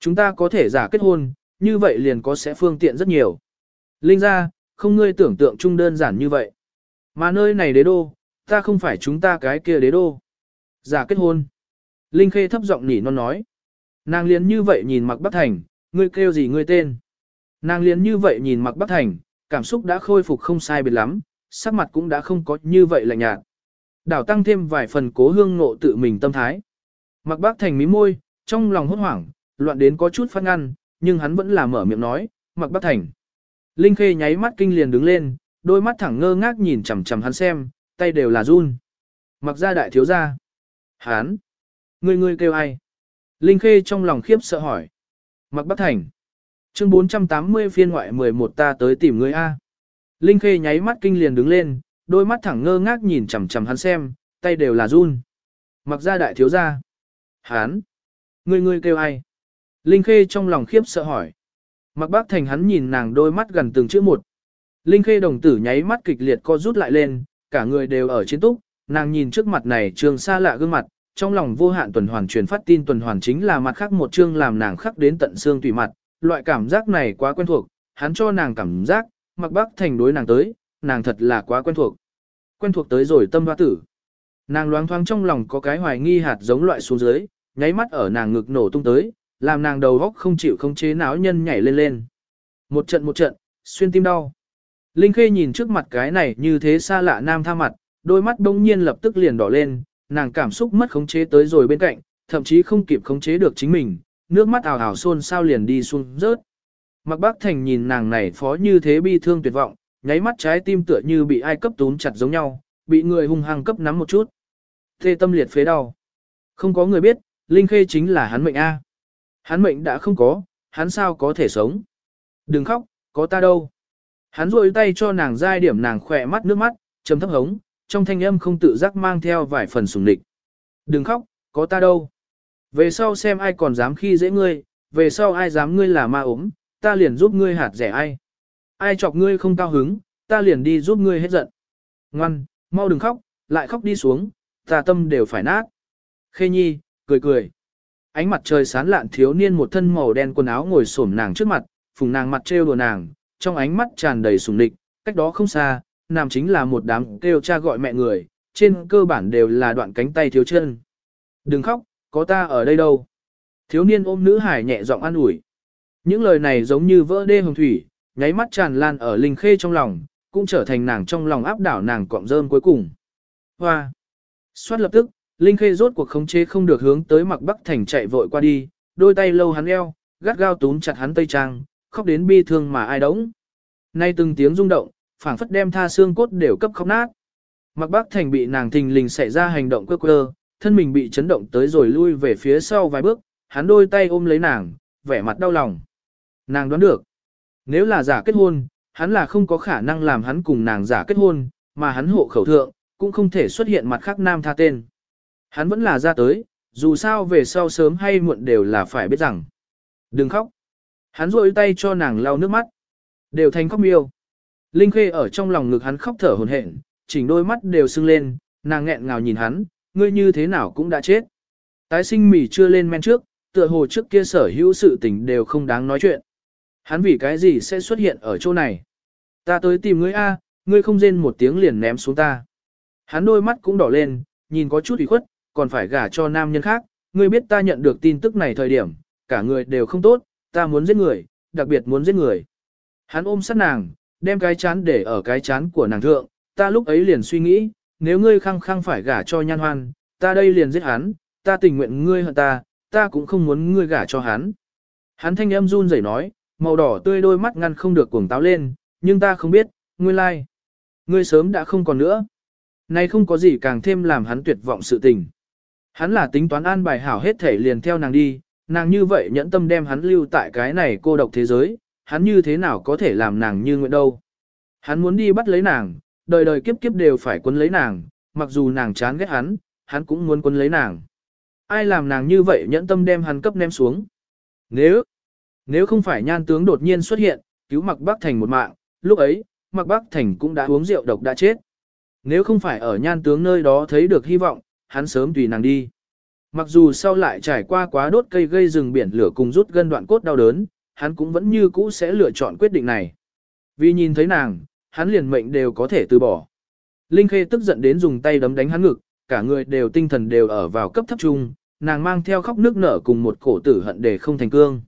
Chúng ta có thể giả kết hôn, như vậy liền có sẽ phương tiện rất nhiều. Linh ra, không ngươi tưởng tượng chung đơn giản như vậy. Mà nơi này đế đô, ta không phải chúng ta cái kia đế đô. Giả kết hôn. Linh Khê thấp giọng nỉ non nói. Nàng liền như vậy nhìn mặc Bắc Thành, ngươi kêu gì ngươi tên. Nàng liền như vậy nhìn mặc Bắc Thành, cảm xúc đã khôi phục không sai biệt lắm, sắc mặt cũng đã không có như vậy lạnh nhạt. Đảo tăng thêm vài phần cố hương ngộ tự mình tâm thái. Mặc Bắc Thành mí môi, trong lòng hốt hoảng, loạn đến có chút phát ngăn, nhưng hắn vẫn là mở miệng nói, mặc Bắc Thành. Linh Khê nháy mắt kinh liền đứng lên, đôi mắt thẳng ngơ ngác nhìn chằm chằm hắn xem, tay đều là run. Mặc gia đại thiếu gia. Hán! Ngươi ngươi kêu ai? Linh Khê trong lòng khiếp sợ hỏi. Mặc Bắc Thành. Chương 480 phiên ngoại 11 ta tới tìm ngươi A. Linh Khê nháy mắt kinh liền đứng lên, đôi mắt thẳng ngơ ngác nhìn chằm chằm hắn xem, tay đều là run. Mặc ra đại thiếu gia. Hán. Ngươi ngươi kêu ai? Linh Khê trong lòng khiếp sợ hỏi. Mặc bác thành hắn nhìn nàng đôi mắt gần từng chữ một. Linh Khê đồng tử nháy mắt kịch liệt co rút lại lên, cả người đều ở chiến túc, nàng nhìn trước mặt này trường xa lạ gương mặt, trong lòng vô hạn tuần hoàn truyền phát tin tuần hoàn chính là mặt khác một chương làm nàng khắc đến tận xương tùy mặt, loại cảm giác này quá quen thuộc, hắn cho nàng cảm giác, mặc bác thành đối nàng tới, nàng thật là quá quen thuộc. Quen thuộc tới rồi tâm hoa tử. Nàng loáng thoáng trong lòng có cái hoài nghi hạt giống loại xuống dưới, nháy mắt ở nàng ngực nổ tung tới, làm nàng đầu góc không chịu không chế náo nhân nhảy lên lên. Một trận một trận, xuyên tim đau. Linh Khê nhìn trước mặt cái này như thế xa lạ nam tha mặt, đôi mắt đông nhiên lập tức liền đỏ lên, nàng cảm xúc mất khống chế tới rồi bên cạnh, thậm chí không kịp khống chế được chính mình, nước mắt ảo ảo xôn sao liền đi xuống rớt. Mặc bác thành nhìn nàng này phó như thế bi thương tuyệt vọng, nháy mắt trái tim tựa như bị ai cấp túm chặt giống nhau, bị người hung hăng cấp nắm một chút. Thê tâm liệt phế đau. Không có người biết, Linh Khê chính là hắn mệnh A. Hắn mệnh đã không có, hắn sao có thể sống. Đừng khóc, có ta đâu. Hắn rôi tay cho nàng giai điểm nàng khỏe mắt nước mắt, trầm thấp hống, trong thanh âm không tự giác mang theo vài phần sùng địch. Đừng khóc, có ta đâu. Về sau xem ai còn dám khi dễ ngươi, về sau ai dám ngươi là ma ốm, ta liền giúp ngươi hạt rẻ ai. Ai chọc ngươi không cao hứng, ta liền đi giúp ngươi hết giận. Ngoan, mau đừng khóc, lại khóc đi xuống, ta tâm đều phải nát. Khê nhi, cười cười. Ánh mặt trời sán lạn thiếu niên một thân màu đen quần áo ngồi xổm nàng trước mặt, phùng nàng mặt trêu đùa nàng, trong ánh mắt tràn đầy sùng địch, cách đó không xa, nam chính là một đám kêu cha gọi mẹ người, trên cơ bản đều là đoạn cánh tay thiếu chân. Đừng khóc, có ta ở đây đâu. Thiếu niên ôm nữ hải nhẹ giọng an ủi. Những lời này giống như vỡ đê hồng thủy, nháy mắt tràn lan ở linh khê trong lòng, cũng trở thành nàng trong lòng áp đảo nàng cọng rơm cuối cùng. Hoa! Xoát lập tức, Linh Khê rốt cuộc khống chế không được hướng tới mặc Bắc Thành chạy vội qua đi, đôi tay lâu hắn eo, gắt gao túm chặt hắn tây trang, khóc đến bi thương mà ai đống. Nay từng tiếng rung động, phảng phất đem tha xương cốt đều cấp khóc nát. Mặc Bắc Thành bị nàng thình lình xảy ra hành động quơ quơ, thân mình bị chấn động tới rồi lui về phía sau vài bước, hắn đôi tay ôm lấy nàng, vẻ mặt đau lòng. Nàng đoán được, nếu là giả kết hôn, hắn là không có khả năng làm hắn cùng nàng giả kết hôn, mà hắn hộ khẩu thượng, cũng không thể xuất hiện mặt khác nam tha tên. Hắn vẫn là ra tới, dù sao về sau sớm hay muộn đều là phải biết rằng. Đừng khóc. Hắn rôi tay cho nàng lau nước mắt. Đều thành khóc miêu. Linh Khê ở trong lòng ngực hắn khóc thở hồn hển, chỉnh đôi mắt đều sưng lên, nàng nghẹn ngào nhìn hắn, ngươi như thế nào cũng đã chết. Tái sinh mỉ chưa lên men trước, tựa hồ trước kia sở hữu sự tình đều không đáng nói chuyện. Hắn vì cái gì sẽ xuất hiện ở chỗ này? Ta tới tìm ngươi A, ngươi không rên một tiếng liền ném xuống ta. Hắn đôi mắt cũng đỏ lên, nhìn có chút ủy khuất, còn phải gả cho nam nhân khác, ngươi biết ta nhận được tin tức này thời điểm, cả người đều không tốt, ta muốn giết người, đặc biệt muốn giết người. Hắn ôm sát nàng, đem cái chán để ở cái chán của nàng thượng, ta lúc ấy liền suy nghĩ, nếu ngươi khăng khăng phải gả cho nhan hoan, ta đây liền giết hắn, ta tình nguyện ngươi hận ta, ta cũng không muốn ngươi gả cho hắn. Hắn thanh âm run rẩy nói, màu đỏ tươi đôi mắt ngăn không được cuồng táo lên, nhưng ta không biết, ngươi lai. Like. Ngươi sớm đã không còn nữa. Nay không có gì càng thêm làm hắn tuyệt vọng sự tình. Hắn là tính toán an bài hảo hết thể liền theo nàng đi, nàng như vậy nhẫn tâm đem hắn lưu tại cái này cô độc thế giới, hắn như thế nào có thể làm nàng như nguyện đâu. Hắn muốn đi bắt lấy nàng, đời đời kiếp kiếp đều phải quân lấy nàng, mặc dù nàng chán ghét hắn, hắn cũng muốn quân lấy nàng. Ai làm nàng như vậy nhẫn tâm đem hắn cấp ném xuống. Nếu, nếu không phải nhan tướng đột nhiên xuất hiện, cứu mặc bác thành một mạng, lúc ấy, mặc bác thành cũng đã uống rượu độc đã chết. Nếu không phải ở nhan tướng nơi đó thấy được hy vọng, hắn sớm tùy nàng đi. Mặc dù sau lại trải qua quá đốt cây gây rừng biển lửa cùng rút gân đoạn cốt đau đớn, hắn cũng vẫn như cũ sẽ lựa chọn quyết định này. Vì nhìn thấy nàng, hắn liền mệnh đều có thể từ bỏ. Linh Khê tức giận đến dùng tay đấm đánh hắn ngực, cả người đều tinh thần đều ở vào cấp thấp trung, nàng mang theo khóc nước nở cùng một cổ tử hận để không thành cương.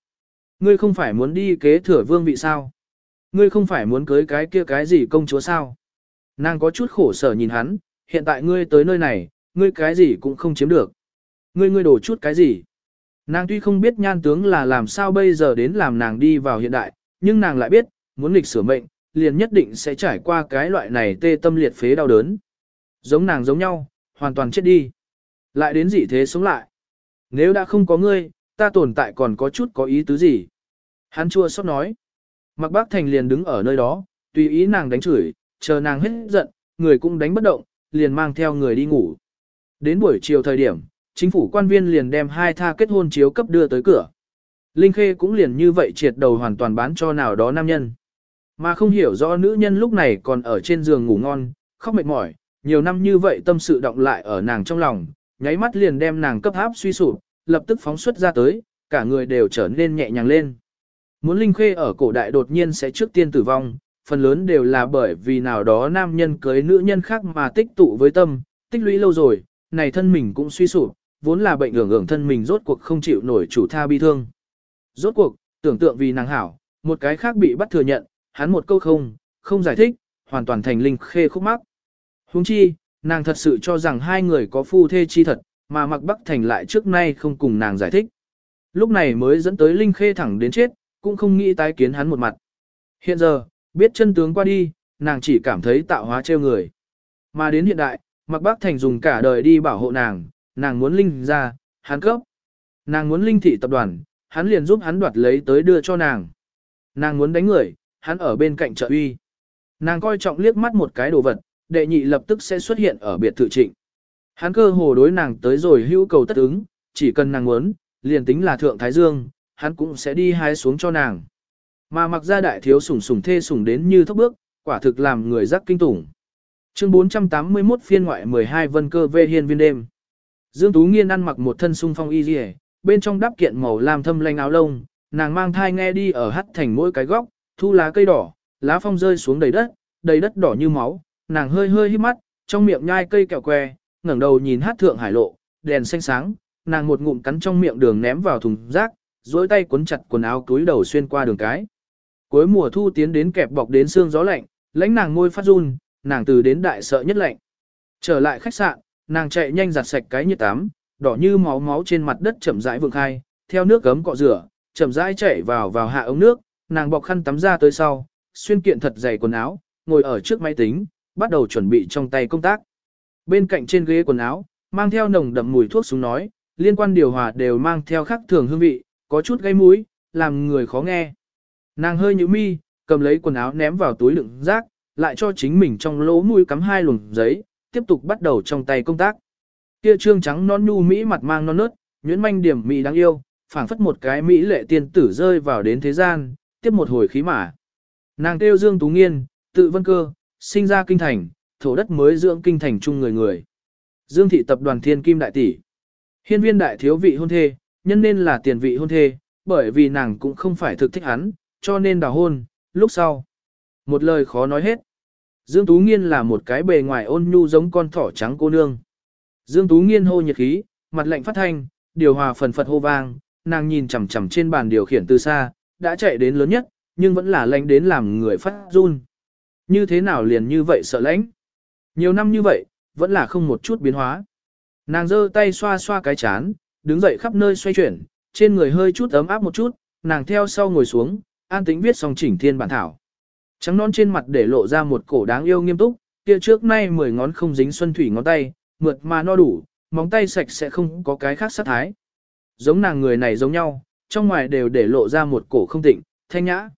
Ngươi không phải muốn đi kế thừa vương vị sao? Ngươi không phải muốn cưới cái kia cái gì công chúa sao? Nàng có chút khổ sở nhìn hắn, hiện tại ngươi tới nơi này, ngươi cái gì cũng không chiếm được. Ngươi ngươi đổ chút cái gì? Nàng tuy không biết nhan tướng là làm sao bây giờ đến làm nàng đi vào hiện đại, nhưng nàng lại biết, muốn lịch sửa mệnh, liền nhất định sẽ trải qua cái loại này tê tâm liệt phế đau đớn. Giống nàng giống nhau, hoàn toàn chết đi. Lại đến dị thế sống lại. Nếu đã không có ngươi, ta tồn tại còn có chút có ý tứ gì? Hắn chua xót nói. Mặc bác thành liền đứng ở nơi đó, tùy ý nàng đánh chửi, chờ nàng hết giận, người cũng đánh bất động, liền mang theo người đi ngủ. Đến buổi chiều thời điểm, chính phủ quan viên liền đem hai tha kết hôn chiếu cấp đưa tới cửa. Linh Khê cũng liền như vậy triệt đầu hoàn toàn bán cho nào đó nam nhân. Mà không hiểu rõ nữ nhân lúc này còn ở trên giường ngủ ngon, khóc mệt mỏi, nhiều năm như vậy tâm sự động lại ở nàng trong lòng, nháy mắt liền đem nàng cấp áp suy sụp, lập tức phóng xuất ra tới, cả người đều trở nên nhẹ nhàng lên. Muốn Linh Khê ở cổ đại đột nhiên sẽ trước tiên tử vong, phần lớn đều là bởi vì nào đó nam nhân cưới nữ nhân khác mà tích tụ với tâm, tích lũy lâu rồi, này thân mình cũng suy sụp, vốn là bệnh ưởng ưởng thân mình rốt cuộc không chịu nổi chủ tha bi thương. Rốt cuộc, tưởng tượng vì nàng hảo, một cái khác bị bắt thừa nhận, hắn một câu không, không giải thích, hoàn toàn thành Linh Khê khúc mắc. Huống chi, nàng thật sự cho rằng hai người có phu thê chi thật, mà Mặc Bắc Thành lại trước nay không cùng nàng giải thích. Lúc này mới dẫn tới Linh Khê thẳng đến chết, cũng không nghĩ tái kiến hắn một mặt. Hiện giờ, biết chân tướng qua đi, nàng chỉ cảm thấy tạo hóa treo người. Mà đến hiện đại, Mặc Bắc Thành dùng cả đời đi bảo hộ nàng, nàng muốn Linh ra, hắn cấp. Nàng muốn Linh thị tập đoàn, hắn liền giúp hắn đoạt lấy tới đưa cho nàng. Nàng muốn đánh người, hắn ở bên cạnh trợ uy. Nàng coi trọng liếc mắt một cái đồ vật, đệ nhị lập tức sẽ xuất hiện ở biệt thự trịnh. Hắn cơ hồ đối nàng tới rồi hữu cầu tất ứng, chỉ cần nàng muốn, liền tính là thượng thái dương, hắn cũng sẽ đi hái xuống cho nàng. Mà mặc ra đại thiếu sủng sủng thê sủng đến như thốc bước, quả thực làm người giác kinh tủng. Chương 481 phiên ngoại 12 vân cơ về hiên viên đêm. Dương Tú Nghiên ăn mặc một thân sung phong y dì bên trong đắp kiện màu lam thâm lanh áo lông, nàng mang thai nghe đi ở hắt thành mỗi cái góc, thu lá cây đỏ, lá phong rơi xuống đầy đất, đầy đất đỏ như máu, nàng hơi hơi hít mắt, trong miệng nhai cây kẹo que, ngẩng đầu nhìn hát thượng hải lộ, đèn xanh sáng, nàng một ngụm cắn trong miệng đường ném vào thùng rác, duỗi tay cuốn chặt quần áo túi đầu xuyên qua đường cái. Cuối mùa thu tiến đến kẹp bọc đến xương gió lạnh, lãnh nàng môi phát run, nàng từ đến đại sợ nhất lạnh. Trở lại khách sạn, nàng chạy nhanh giặt sạch cái nhiệt tắm, đỏ như máu máu trên mặt đất chậm rãi vượng khai, theo nước gấm cọ rửa, chậm rãi chạy vào vào hạ ống nước, nàng bọc khăn tắm ra tới sau, xuyên kiện thật dày quần áo, ngồi ở trước máy tính, bắt đầu chuẩn bị trong tay công tác. Bên cạnh trên ghế quần áo, mang theo nồng đậm mùi thuốc súng nói, liên quan điều hòa đều mang theo khắc thường hương vị, có chút gây mũi, làm người khó nghe. Nàng hơi nhíu mi, cầm lấy quần áo ném vào túi đựng rác, lại cho chính mình trong lỗ mũi cắm hai luồng giấy, tiếp tục bắt đầu trong tay công tác. Kia trương trắng non nhu mỹ mặt mang non nớt, nhuyễn manh điểm mỹ đáng yêu, phảng phất một cái mỹ lệ tiên tử rơi vào đến thế gian, tiếp một hồi khí mà Nàng kêu Dương Tú Nghiên, tự vân cơ, sinh ra kinh thành, thổ đất mới dưỡng kinh thành chung người người. Dương thị tập đoàn thiên kim đại tỷ. Hiên viên đại thiếu vị hôn thê, nhân nên là tiền vị hôn thê, bởi vì nàng cũng không phải thực thích hắn, cho nên đào hôn, lúc sau. Một lời khó nói hết. Dương Tú Nghiên là một cái bề ngoài ôn nhu giống con thỏ trắng cô nương. Dương Tú Nghiên hô nhiệt khí, mặt lạnh phát thanh, điều hòa phần phật hô vang, nàng nhìn chằm chằm trên bàn điều khiển từ xa, đã chạy đến lớn nhất, nhưng vẫn là lạnh đến làm người phát run. Như thế nào liền như vậy sợ lánh? Nhiều năm như vậy, vẫn là không một chút biến hóa. Nàng giơ tay xoa xoa cái chán, đứng dậy khắp nơi xoay chuyển, trên người hơi chút ấm áp một chút, nàng theo sau ngồi xuống, an tĩnh viết xong chỉnh thiên bản thảo. Trắng non trên mặt để lộ ra một cổ đáng yêu nghiêm túc, kia trước nay mười ngón không dính xuân thủy ngón tay, mượt mà no đủ, móng tay sạch sẽ không có cái khác sát thái. Giống nàng người này giống nhau, trong ngoài đều để lộ ra một cổ không tịnh, thanh nhã.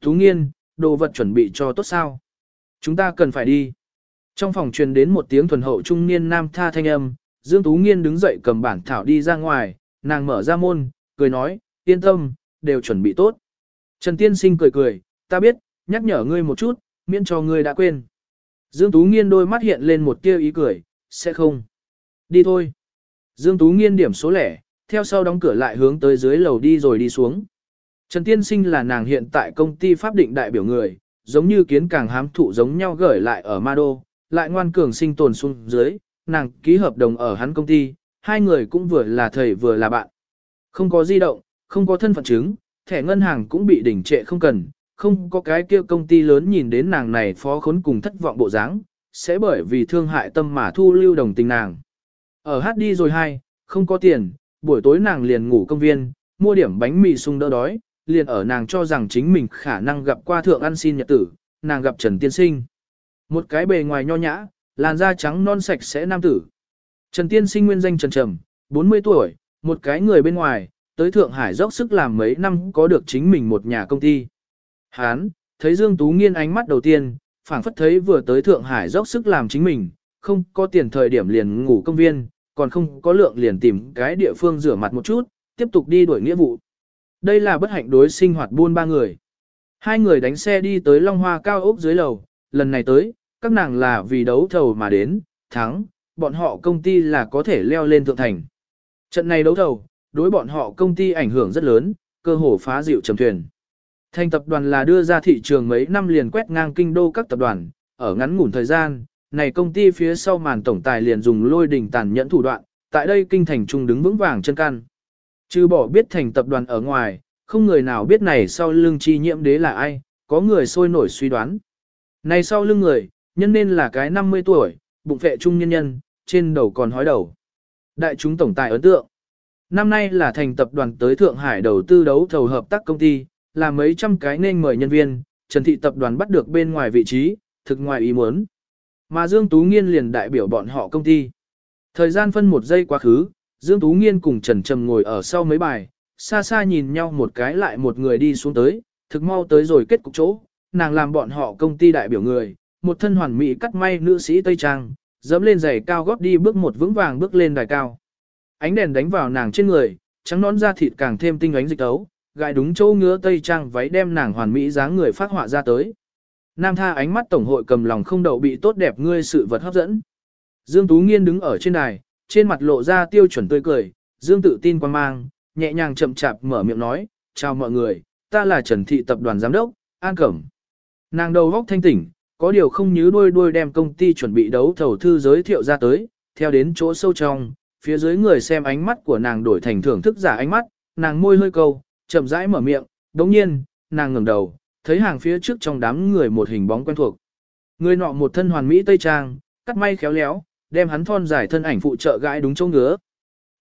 Tú nghiên, đồ vật chuẩn bị cho tốt sao. Chúng ta cần phải đi. Trong phòng truyền đến một tiếng thuần hậu trung niên nam tha thanh âm, Dương Tú Nghiên đứng dậy cầm bản thảo đi ra ngoài, nàng mở ra môn, cười nói, yên tâm, đều chuẩn bị tốt. Trần Tiên Sinh cười cười, ta biết, nhắc nhở ngươi một chút, miễn cho ngươi đã quên. Dương Tú Nghiên đôi mắt hiện lên một tia ý cười, sẽ không. Đi thôi. Dương Tú Nghiên điểm số lẻ, theo sau đóng cửa lại hướng tới dưới lầu đi rồi đi xuống. Trần Tiên Sinh là nàng hiện tại công ty pháp định đại biểu người, giống như kiến càng hám thụ giống nhau gửi lại ở Ma Đô, lại ngoan cường sinh tồn xuống dưới, nàng ký hợp đồng ở hắn công ty, hai người cũng vừa là thầy vừa là bạn. Không có di động, không có thân phận chứng, thẻ ngân hàng cũng bị đỉnh trệ không cần, không có cái kia công ty lớn nhìn đến nàng này phó khốn cùng thất vọng bộ dáng, sẽ bởi vì thương hại tâm mà thu lưu đồng tình nàng. Ở hát đi rồi hai, không có tiền, buổi tối nàng liền ngủ công viên, mua điểm bánh mì sung đỡ đói, liền ở nàng cho rằng chính mình khả năng gặp qua thượng ăn xin nhật tử, nàng gặp Trần Tiên Sinh. Một cái bề ngoài nho nhã, làn da trắng non sạch sẽ nam tử. Trần Tiên Sinh nguyên danh Trần Trầm, 40 tuổi, một cái người bên ngoài, tới Thượng Hải dốc sức làm mấy năm có được chính mình một nhà công ty. Hán, thấy Dương Tú Nghiên ánh mắt đầu tiên, phảng phất thấy vừa tới Thượng Hải dốc sức làm chính mình, không có tiền thời điểm liền ngủ công viên, còn không có lượng liền tìm cái địa phương rửa mặt một chút, tiếp tục đi đuổi nghĩa vụ. Đây là bất hạnh đối sinh hoạt buôn ba người. Hai người đánh xe đi tới Long Hoa cao ốc dưới lầu, lần này tới, các nàng là vì đấu thầu mà đến, thắng, bọn họ công ty là có thể leo lên thượng thành. Trận này đấu thầu, đối bọn họ công ty ảnh hưởng rất lớn, cơ hồ phá dịu trầm thuyền. Thành tập đoàn là đưa ra thị trường mấy năm liền quét ngang kinh đô các tập đoàn, ở ngắn ngủn thời gian, này công ty phía sau màn tổng tài liền dùng lôi đình tàn nhẫn thủ đoạn, tại đây kinh thành trung đứng vững vàng chân can. Chứ bỏ biết thành tập đoàn ở ngoài, không người nào biết này sau lưng chi nhiễm đế là ai, có người sôi nổi suy đoán. Này sau lưng người, nhân nên là cái 50 tuổi, bụng vệ trung nhân nhân, trên đầu còn hói đầu. Đại chúng tổng tài ấn tượng. Năm nay là thành tập đoàn tới Thượng Hải đầu tư đấu thầu hợp tác công ty, là mấy trăm cái nên mời nhân viên, Trần Thị tập đoàn bắt được bên ngoài vị trí, thực ngoài ý muốn. Mà Dương Tú Nghiên liền đại biểu bọn họ công ty. Thời gian phân một giây quá khứ, Dương Tú Nghiên cùng Trần Trầm ngồi ở sau mấy bài, xa xa nhìn nhau một cái lại một người đi xuống tới, thực mau tới rồi kết cục chỗ, nàng làm bọn họ công ty đại biểu người, một thân hoàn mỹ cắt may nữ sĩ Tây Trang, dẫm lên giày cao gót đi bước một vững vàng bước lên đài cao. Ánh đèn đánh vào nàng trên người, trắng nón da thịt càng thêm tinh ánh dịch tấu, gại đúng chỗ ngứa Tây Trang váy đem nàng hoàn mỹ dáng người phát họa ra tới. Nam tha ánh mắt tổng hội cầm lòng không đậu bị tốt đẹp ngươi sự vật hấp dẫn. Dương Tú Nghiên đứng ở trên đài, trên mặt lộ ra tiêu chuẩn tươi cười, Dương tự tin quan mang, nhẹ nhàng chậm chạp mở miệng nói, chào mọi người, ta là Trần Thị Tập đoàn Giám đốc, An Cẩm. Nàng đầu góc thanh tỉnh, có điều không nhớ đuôi đuôi đem công ty chuẩn bị đấu thầu thư giới thiệu ra tới, theo đến chỗ sâu trong, phía dưới người xem ánh mắt của nàng đổi thành thưởng thức giả ánh mắt, nàng môi hơi câu, chậm rãi mở miệng, đồng nhiên, nàng ngẩng đầu, thấy hàng phía trước trong đám người một hình bóng quen thuộc. Người nọ một thân hoàn mỹ tây trang, cắt may khéo léo, đem hắn thon dài thân ảnh phụ trợ gãi đúng chỗ ngứa.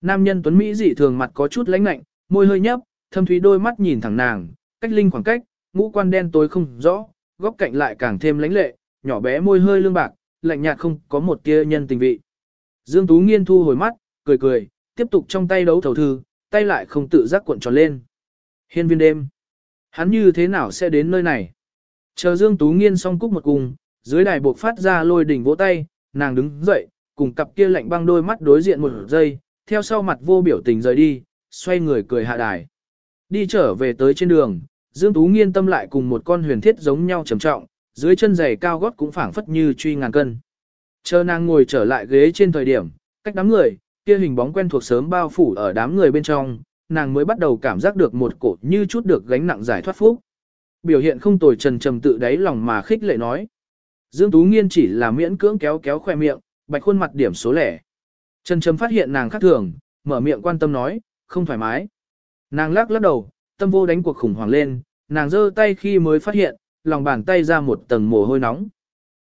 Nam nhân tuấn Mỹ dị thường mặt có chút lãnh lạnh, môi hơi nhấp, thâm thúy đôi mắt nhìn thẳng nàng, cách linh khoảng cách, ngũ quan đen tối không rõ, góc cạnh lại càng thêm lãnh lệ, nhỏ bé môi hơi lương bạc, lạnh nhạt không có một tia nhân tình vị. Dương Tú nghiên thu hồi mắt, cười cười, tiếp tục trong tay đấu thầu thư, tay lại không tự giác cuộn tròn lên. Hiên viên đêm. Hắn như thế nào sẽ đến nơi này? Chờ Dương Tú nghiên xong cúc một cùng, dưới đài buộc phát ra lôi đỉnh vỗ tay, nàng đứng dậy, cùng cặp kia lạnh băng đôi mắt đối diện một giây, theo sau mặt vô biểu tình rời đi, xoay người cười hạ đài. Đi trở về tới trên đường, Dương Tú nghiên tâm lại cùng một con huyền thiết giống nhau trầm trọng, dưới chân giày cao gót cũng phảng phất như truy ngàn cân. Chờ nàng ngồi trở lại ghế trên thời điểm, cách đám người, kia hình bóng quen thuộc sớm bao phủ ở đám người bên trong, nàng mới bắt đầu cảm giác được một cổ như chút được gánh nặng giải thoát phúc. Biểu hiện không tồi trần trầm tự đáy lòng mà khích lệ nói. Dương Tú Nghiên chỉ là miễn cưỡng kéo kéo khoe miệng, bạch khuôn mặt điểm số lẻ. Trần trầm phát hiện nàng khác thường, mở miệng quan tâm nói, không thoải mái. Nàng lắc lắc đầu, tâm vô đánh cuộc khủng hoảng lên, nàng giơ tay khi mới phát hiện, lòng bàn tay ra một tầng mồ hôi nóng.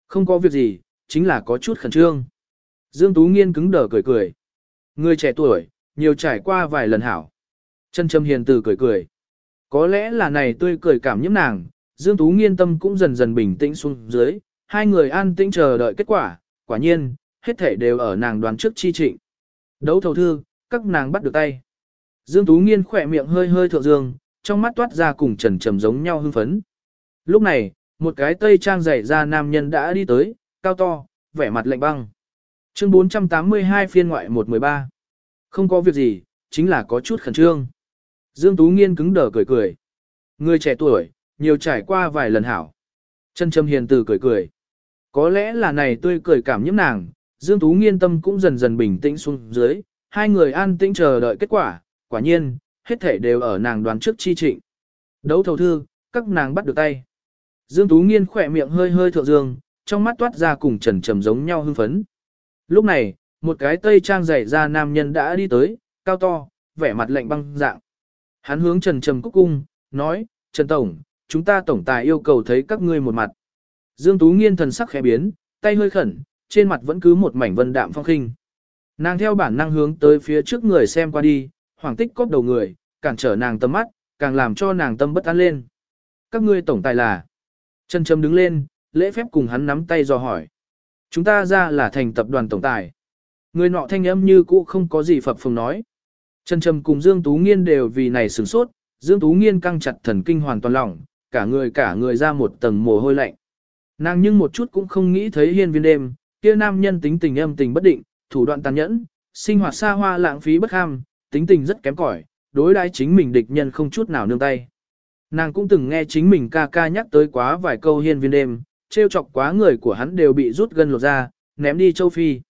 Không có việc gì, chính là có chút khẩn trương. Dương Tú Nghiên cứng đờ cười cười. Người trẻ tuổi, nhiều trải qua vài lần hảo. Chân trầm hiền từ cười cười. Có lẽ là này tươi cười cảm nhiễm nàng, Dương Tú Nghiên tâm cũng dần dần bình tĩnh xuống dưới, hai người an tĩnh chờ đợi kết quả, quả nhiên, hết thể đều ở nàng đoán trước chi trịnh. Đấu thầu thư, các nàng bắt được tay. Dương Tú Nghiên khỏe miệng hơi hơi thượng dương, trong mắt toát ra cùng trần trầm giống nhau hưng phấn. Lúc này, một cái tây trang dày ra nam nhân đã đi tới, cao to, vẻ mặt lạnh băng. Chương 482 phiên ngoại 113. Không có việc gì, chính là có chút khẩn trương. Dương Tú Nghiên cứng đờ cười cười. Người trẻ tuổi, nhiều trải qua vài lần hảo. Chân châm hiền từ cười cười. Có lẽ là này tươi cười cảm nhiễm nàng, Dương Tú Nghiên tâm cũng dần dần bình tĩnh xuống dưới, hai người an tĩnh chờ đợi kết quả, quả nhiên, hết thể đều ở nàng đoán trước chi trịnh. Đấu thầu thư, các nàng bắt được tay. Dương Tú Nghiên khỏe miệng hơi hơi thượng dương, trong mắt toát ra cùng trần trầm giống nhau hưng phấn. Lúc này, một cái tây trang dày ra nam nhân đã đi tới, cao to, vẻ mặt lạnh băng dạng. Hắn hướng trần trầm cúc cung, nói, Trần Tổng, chúng ta tổng tài yêu cầu thấy các ngươi một mặt. Dương Tú Nghiên thần sắc khẽ biến, tay hơi khẩn, trên mặt vẫn cứ một mảnh vân đạm phong khinh. Nàng theo bản năng hướng tới phía trước người xem qua đi, hoàng tích cóp đầu người, cản trở nàng tâm mắt, càng làm cho nàng tâm bất an lên. Các ngươi tổng tài là. Trần Trầm đứng lên, lễ phép cùng hắn nắm tay dò hỏi. Chúng ta ra là thành tập đoàn tổng tài. Người nọ thanh âm như cũ không có gì phập phồng nói. Trần Trầm cùng Dương Tú Nghiên đều vì này sửng sốt, Dương Tú Nghiên căng chặt thần kinh hoàn toàn lỏng, cả người cả người ra một tầng mồ hôi lạnh. Nàng nhưng một chút cũng không nghĩ thấy hiên viên đêm, kia nam nhân tính tình âm tình bất định, thủ đoạn tàn nhẫn, sinh hoạt xa hoa lãng phí bất ham, tính tình rất kém cỏi, đối đãi chính mình địch nhân không chút nào nương tay. Nàng cũng từng nghe chính mình ca ca nhắc tới quá vài câu hiên viên đêm, trêu chọc quá người của hắn đều bị rút gân lột ra, ném đi châu Phi.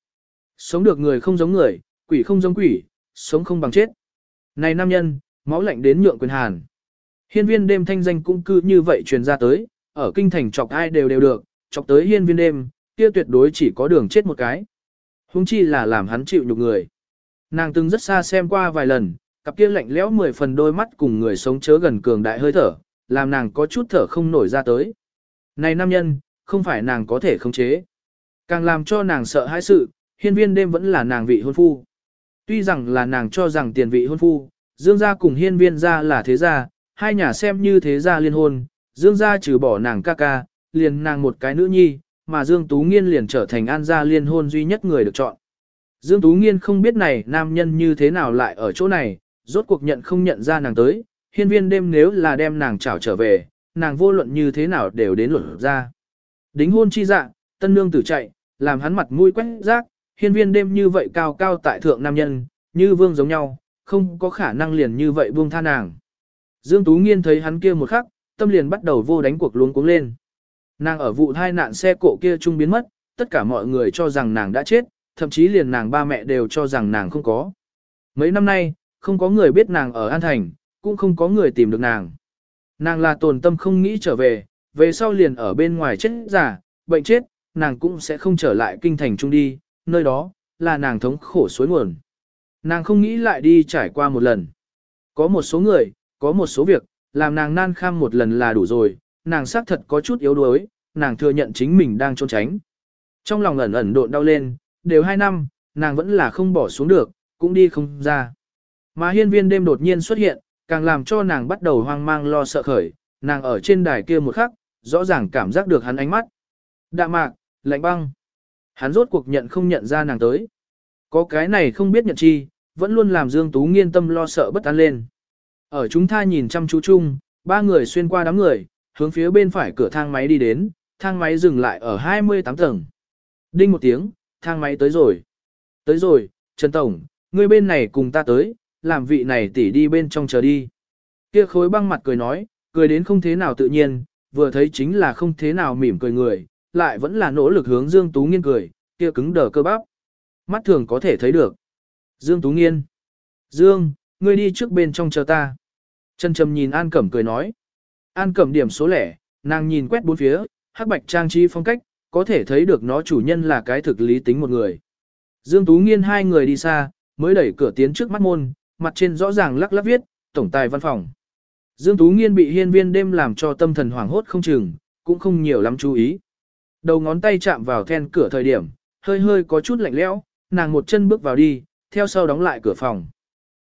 Sống được người không giống người, quỷ không giống quỷ, sống không bằng chết. Này nam nhân, máu lạnh đến nhượng quyền hàn. Hiên viên đêm thanh danh cũng cư như vậy truyền ra tới, ở kinh thành chọc ai đều đều được, chọc tới hiên viên đêm, kia tuyệt đối chỉ có đường chết một cái. Hùng chi là làm hắn chịu nhục người. Nàng từng rất xa xem qua vài lần, cặp kia lạnh lẽo mười phần đôi mắt cùng người sống chớ gần cường đại hơi thở, làm nàng có chút thở không nổi ra tới. Này nam nhân, không phải nàng có thể khống chế. Càng làm cho nàng sợ hãi sự, hiên viên đêm vẫn là nàng vị hôn phu. Tuy rằng là nàng cho rằng tiền vị hôn phu, dương gia cùng hiên viên gia là thế gia, hai nhà xem như thế gia liên hôn, dương gia trừ bỏ nàng ca ca, liền nàng một cái nữ nhi, mà Dương Tú Nghiên liền trở thành an gia liên hôn duy nhất người được chọn. Dương Tú Nghiên không biết này nam nhân như thế nào lại ở chỗ này, rốt cuộc nhận không nhận ra nàng tới, hiên viên đêm nếu là đem nàng trảo trở về, nàng vô luận như thế nào đều đến luận ra. Đính hôn chi dạ, tân nương tử chạy, làm hắn mặt mũi quét rác, hiên viên đêm như vậy cao cao tại thượng nam nhân, như vương giống nhau, không có khả năng liền như vậy buông tha nàng. Dương Tú Nghiên thấy hắn kia một khắc, tâm liền bắt đầu vô đánh cuộc luống cuống lên. Nàng ở vụ thai nạn xe cộ kia trung biến mất, tất cả mọi người cho rằng nàng đã chết, thậm chí liền nàng ba mẹ đều cho rằng nàng không có. Mấy năm nay, không có người biết nàng ở An Thành, cũng không có người tìm được nàng. Nàng là tồn tâm không nghĩ trở về, về sau liền ở bên ngoài chết giả, bệnh chết, nàng cũng sẽ không trở lại kinh thành trung đi, nơi đó, là nàng thống khổ suối nguồn. Nàng không nghĩ lại đi trải qua một lần. Có một số người, có một số việc, làm nàng nan kham một lần là đủ rồi, nàng xác thật có chút yếu đuối, nàng thừa nhận chính mình đang trốn tránh. Trong lòng ẩn ẩn độn đau lên, đều hai năm, nàng vẫn là không bỏ xuống được, cũng đi không ra. Mà hiên viên đêm đột nhiên xuất hiện, càng làm cho nàng bắt đầu hoang mang lo sợ khởi, nàng ở trên đài kia một khắc, rõ ràng cảm giác được hắn ánh mắt. Đạ mạc, lạnh băng. Hắn rốt cuộc nhận không nhận ra nàng tới. Có cái này không biết nhận chi, vẫn luôn làm Dương Tú nghiên tâm lo sợ bất an lên. Ở chúng ta nhìn chăm chú chung, ba người xuyên qua đám người, hướng phía bên phải cửa thang máy đi đến, thang máy dừng lại ở 28 tầng. Đinh một tiếng, thang máy tới rồi. Tới rồi, Trần Tổng, ngươi bên này cùng ta tới, làm vị này tỉ đi bên trong chờ đi. Kia khối băng mặt cười nói, cười đến không thế nào tự nhiên, vừa thấy chính là không thế nào mỉm cười người, lại vẫn là nỗ lực hướng Dương Tú Nghiên cười, kia cứng đờ cơ bắp. Mắt thường có thể thấy được. Dương Tú Nghiên. Dương, ngươi đi trước bên trong chờ ta. Trần Trầm nhìn An Cẩm cười nói. An Cẩm điểm số lẻ, nàng nhìn quét bốn phía, hắc bạch trang trí phong cách, có thể thấy được nó chủ nhân là cái thực lý tính một người. Dương Tú Nghiên hai người đi xa, mới đẩy cửa tiến trước mắt môn, mặt trên rõ ràng lắc lắc viết, tổng tài văn phòng. Dương Tú Nghiên bị hiên viên đêm làm cho tâm thần hoảng hốt không chừng, cũng không nhiều lắm chú ý. Đầu ngón tay chạm vào then cửa thời điểm, hơi hơi có chút lạnh lẽo, nàng một chân bước vào đi, theo sau đóng lại cửa phòng.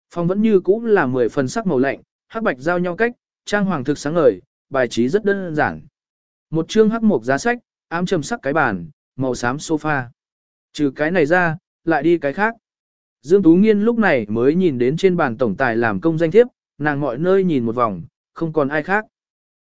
Phòng vẫn như cũ là 10 phần sắc màu lạnh, hắc bạch giao nhau cách, trang hoàng thực sáng ngời, bài trí rất đơn giản. Một chương hắc mộc giá sách, ám trầm sắc cái bàn, màu xám sofa. Trừ cái này ra, lại đi cái khác. Dương Tú Nghiên lúc này mới nhìn đến trên bàn tổng tài làm công danh thiếp, nàng mọi nơi nhìn một vòng, không còn ai khác.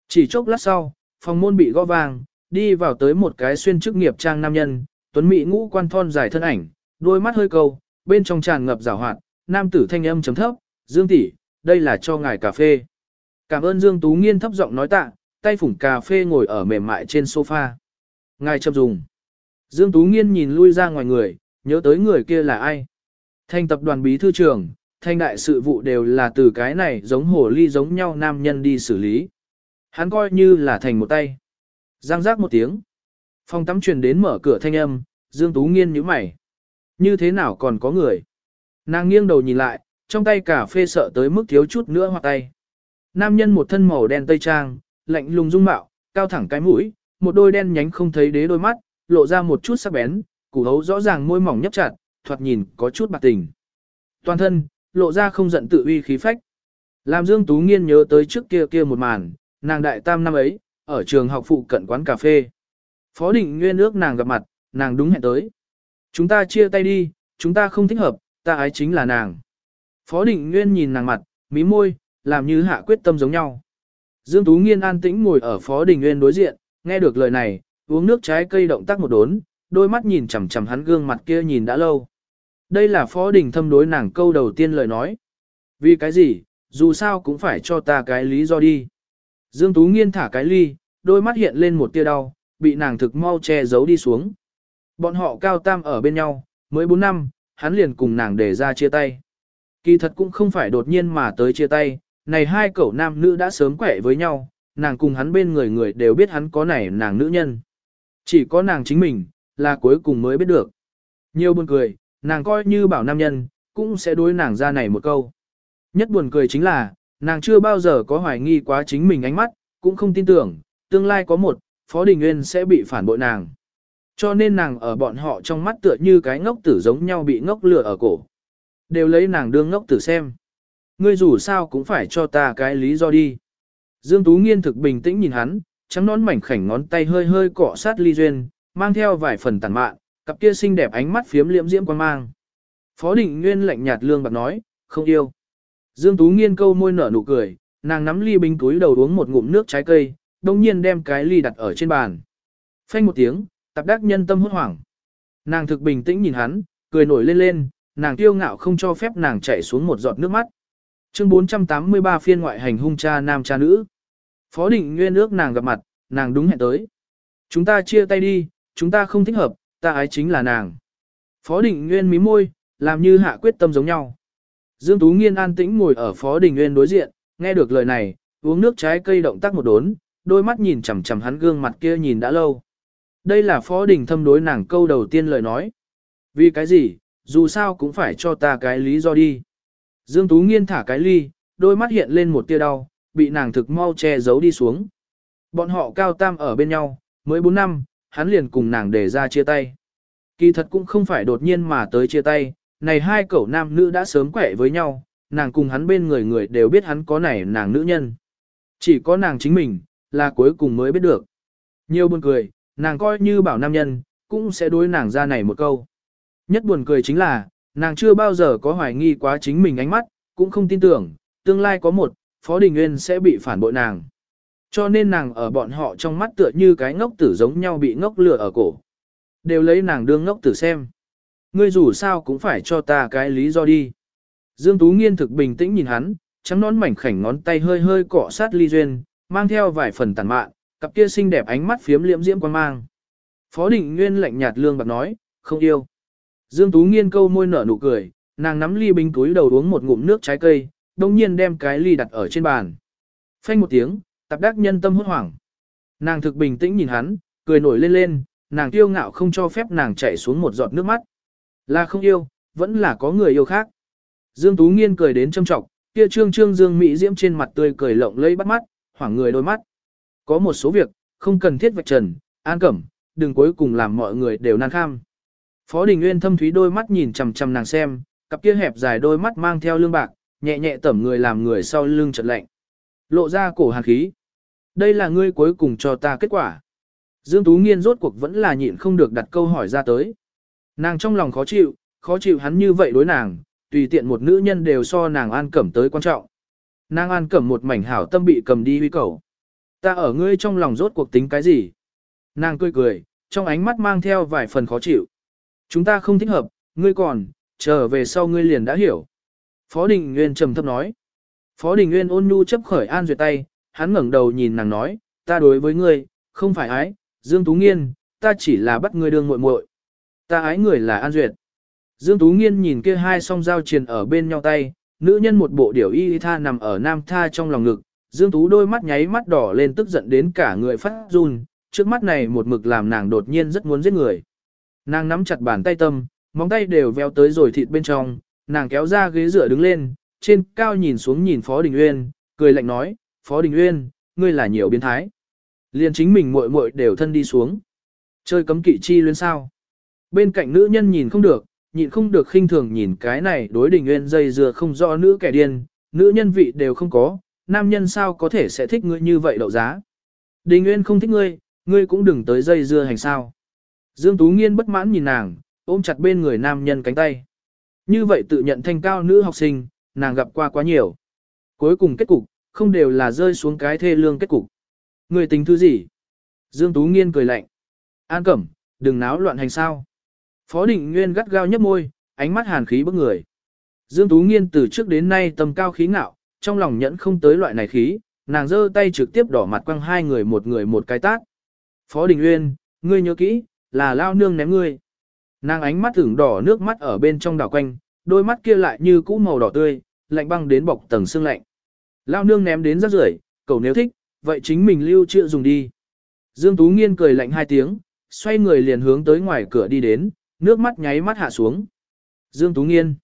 Chỉ chốc lát sau, phòng môn bị gõ vang, đi vào tới một cái xuyên chức nghiệp trang nam nhân, tuấn mỹ ngũ quan thon dài thân ảnh, đôi mắt hơi câu, bên trong tràn ngập rào hoạt, nam tử thanh âm chấm thấp, Dương tỷ, đây là cho ngài cà phê. Cảm ơn Dương Tú Nghiên thấp giọng nói tạ, tay phủng cà phê ngồi ở mềm mại trên sofa. Ngài chậm dùng. Dương Tú Nghiên nhìn lui ra ngoài người, nhớ tới người kia là ai. Thành tập đoàn bí thư trưởng, thanh đại sự vụ đều là từ cái này giống hồ ly giống nhau nam nhân đi xử lý. Hắn coi như là thành một tay. Giang giác một tiếng. Phòng tắm truyền đến mở cửa thanh âm, Dương Tú Nghiên nhíu mày. Như thế nào còn có người? Nàng nghiêng đầu nhìn lại, trong tay cà phê sợ tới mức thiếu chút nữa hoặc tay. Nam nhân một thân màu đen tây trang, lạnh lùng dung mạo, cao thẳng cái mũi, một đôi đen nhánh không thấy đế đôi mắt, lộ ra một chút sắc bén, củ hấu rõ ràng môi mỏng nhấp chặt, thoạt nhìn có chút bạc tình. Toàn thân, lộ ra không giận tự uy khí phách. Làm Dương Tú Nghiên nhớ tới trước kia kia một màn, nàng đại tam năm ấy, ở trường học phụ cận quán cà phê. Phó định nguyên ước nàng gặp mặt, nàng đúng hẹn tới. Chúng ta chia tay đi, chúng ta không thích hợp, ta ái chính là nàng. Phó định nguyên nhìn nàng mặt, mí môi, làm như hạ quyết tâm giống nhau. Dương Tú Nghiên an tĩnh ngồi ở Phó Đình Nguyên đối diện, nghe được lời này, uống nước trái cây động tác một đốn, đôi mắt nhìn chằm chằm hắn gương mặt kia nhìn đã lâu. Đây là Phó Đình Thâm đối nàng câu đầu tiên lời nói. Vì cái gì, dù sao cũng phải cho ta cái lý do đi. Dương Tú Nghiên thả cái ly, đôi mắt hiện lên một tia đau, bị nàng thực mau che giấu đi xuống. Bọn họ cao tam ở bên nhau, mới 4 năm, hắn liền cùng nàng để ra chia tay. Kỳ thật cũng không phải đột nhiên mà tới chia tay, này hai cậu nam nữ đã sớm quẻ với nhau, nàng cùng hắn bên người người đều biết hắn có này nàng nữ nhân. Chỉ có nàng chính mình, là cuối cùng mới biết được. Nhiều buồn cười, nàng coi như bảo nam nhân, cũng sẽ đối nàng ra này một câu. Nhất buồn cười chính là, nàng chưa bao giờ có hoài nghi quá chính mình ánh mắt, cũng không tin tưởng, tương lai có một, Phó Đình Nguyên sẽ bị phản bội nàng. Cho nên nàng ở bọn họ trong mắt tựa như cái ngốc tử giống nhau bị ngốc lửa ở cổ. Đều lấy nàng đương ngốc tử xem. Ngươi dù sao cũng phải cho ta cái lý do đi. Dương Tú Nghiên thực bình tĩnh nhìn hắn, trắng nón mảnh khảnh ngón tay hơi hơi cọ sát ly duyên, mang theo vài phần tàn mạn, cặp kia xinh đẹp ánh mắt phiếm liễm diễm quan mang. Phó Định Nguyên lạnh nhạt lương bạc nói, không yêu. Dương Tú Nghiên câu môi nở nụ cười, nàng nắm ly bình túi đầu uống một ngụm nước trái cây, đồng nhiên đem cái ly đặt ở trên bàn. Phanh một tiếng, tạp đắc nhân tâm hốt hoảng. Nàng thực bình tĩnh nhìn hắn, cười nổi lên lên, nàng tiêu ngạo không cho phép nàng chảy xuống một giọt nước mắt. Chương 483 phiên ngoại hành hung cha nam cha nữ. Phó định nguyên ước nàng gặp mặt, nàng đúng hẹn tới. Chúng ta chia tay đi, chúng ta không thích hợp, ta ái chính là nàng. Phó định nguyên mí môi, làm như hạ quyết tâm giống nhau. Dương Tú Nghiên an tĩnh ngồi ở Phó Đình Nguyên đối diện, nghe được lời này, uống nước trái cây động tác một đốn, đôi mắt nhìn chằm chằm hắn gương mặt kia nhìn đã lâu. Đây là Phó Đình thâm đối nàng câu đầu tiên lời nói. Vì cái gì, dù sao cũng phải cho ta cái lý do đi. Dương Tú Nghiên thả cái ly, đôi mắt hiện lên một tia đau, bị nàng thực mau che giấu đi xuống. Bọn họ cao tam ở bên nhau, mới 4 năm, hắn liền cùng nàng để ra chia tay. Kỳ thật cũng không phải đột nhiên mà tới chia tay, này hai cậu nam nữ đã sớm quẻ với nhau, nàng cùng hắn bên người người đều biết hắn có này nàng nữ nhân. Chỉ có nàng chính mình, là cuối cùng mới biết được. Nhiều buồn cười, nàng coi như bảo nam nhân, cũng sẽ đối nàng ra này một câu. Nhất buồn cười chính là, nàng chưa bao giờ có hoài nghi quá chính mình ánh mắt, cũng không tin tưởng, tương lai có một, Phó Đình Nguyên sẽ bị phản bội nàng. Cho nên nàng ở bọn họ trong mắt tựa như cái ngốc tử giống nhau bị ngốc lửa ở cổ. Đều lấy nàng đương ngốc tử xem. Ngươi dù sao cũng phải cho ta cái lý do đi. Dương Tú Nghiên thực bình tĩnh nhìn hắn, trắng nón mảnh khảnh ngón tay hơi hơi cọ sát ly duyên, mang theo vài phần tàn mạn, cặp kia xinh đẹp ánh mắt phiếm liễm diễm quan mang. Phó Định Nguyên lạnh nhạt lương bạc nói, không yêu. Dương Tú Nghiên câu môi nở nụ cười, nàng nắm ly bình túi đầu uống một ngụm nước trái cây, đồng nhiên đem cái ly đặt ở trên bàn. Phanh một tiếng, tạp đắc nhân tâm hốt hoảng. Nàng thực bình tĩnh nhìn hắn, cười nổi lên lên, nàng kiêu ngạo không cho phép nàng chảy xuống một giọt nước mắt. Là không yêu, vẫn là có người yêu khác. Dương Tú Nghiên cười đến châm trọng, kia trương trương Dương Mỹ Diễm trên mặt tươi cười lộng lẫy bắt mắt, hoảng người đôi mắt. Có một số việc, không cần thiết vạch trần, an cẩm, đừng cuối cùng làm mọi người đều nan kham. Phó Đình Nguyên thâm thúy đôi mắt nhìn chằm chằm nàng xem, cặp kia hẹp dài đôi mắt mang theo lương bạc, nhẹ nhẹ tẩm người làm người sau lưng chợt lạnh. Lộ ra cổ hàn khí. Đây là ngươi cuối cùng cho ta kết quả. Dương Tú Nghiên rốt cuộc vẫn là nhịn không được đặt câu hỏi ra tới. Nàng trong lòng khó chịu, khó chịu hắn như vậy đối nàng, tùy tiện một nữ nhân đều so nàng an cẩm tới quan trọng. Nàng an cẩm một mảnh hảo tâm bị cầm đi huy cầu. Ta ở ngươi trong lòng rốt cuộc tính cái gì? Nàng cười cười, trong ánh mắt mang theo vài phần khó chịu. Chúng ta không thích hợp, ngươi còn, trở về sau ngươi liền đã hiểu. Phó Đình Nguyên trầm thấp nói. Phó Đình Nguyên ôn nhu chấp khởi An Duyệt tay, hắn ngẩng đầu nhìn nàng nói, ta đối với ngươi, không phải ái, Dương Tú Nghiên, ta chỉ là bắt ngươi đương muội muội. Ta ái người là An Duyệt. Dương Tú Nghiên nhìn kia hai song dao triền ở bên nhau tay, nữ nhân một bộ điểu y tha nằm ở nam tha trong lòng ngực, Dương Tú đôi mắt nháy mắt đỏ lên tức giận đến cả người phát run, trước mắt này một mực làm nàng đột nhiên rất muốn giết người. Nàng nắm chặt bàn tay tâm, móng tay đều veo tới rồi thịt bên trong, nàng kéo ra ghế dựa đứng lên, trên cao nhìn xuống nhìn Phó Đình Uyên, cười lạnh nói, Phó Đình Uyên, ngươi là nhiều biến thái. Liền chính mình muội muội đều thân đi xuống. Chơi cấm kỵ chi luyến sao. Bên cạnh nữ nhân nhìn không được, nhịn không được khinh thường nhìn cái này đối Đình nguyên dây dưa không rõ nữ kẻ điên, nữ nhân vị đều không có, nam nhân sao có thể sẽ thích ngươi như vậy đậu giá. Đình nguyên không thích ngươi, ngươi cũng đừng tới dây dưa hành sao. Dương Tú Nghiên bất mãn nhìn nàng, ôm chặt bên người nam nhân cánh tay. Như vậy tự nhận thanh cao nữ học sinh, nàng gặp qua quá nhiều. Cuối cùng kết cục, không đều là rơi xuống cái thê lương kết cục. Người tính thứ gì? Dương Tú Nghiên cười lạnh. An Cẩm, đừng náo loạn hành sao. Phó Đình Nguyên gắt gao nhấp môi, ánh mắt hàn khí bức người. Dương Tú Nghiên từ trước đến nay tầm cao khí ngạo, trong lòng nhẫn không tới loại này khí, nàng giơ tay trực tiếp đỏ mặt quăng hai người một người một cái tát. Phó Đình Nguyên, ngươi nhớ kỹ, là lao nương ném ngươi. Nàng ánh mắt ửng đỏ nước mắt ở bên trong đảo quanh, đôi mắt kia lại như cũ màu đỏ tươi, lạnh băng đến bọc tầng xương lạnh. Lao nương ném đến rất rưởi, cầu nếu thích, vậy chính mình lưu trữ dùng đi. Dương Tú Nghiên cười lạnh hai tiếng, xoay người liền hướng tới ngoài cửa đi đến, nước mắt nháy mắt hạ xuống. Dương Tú Nghiên.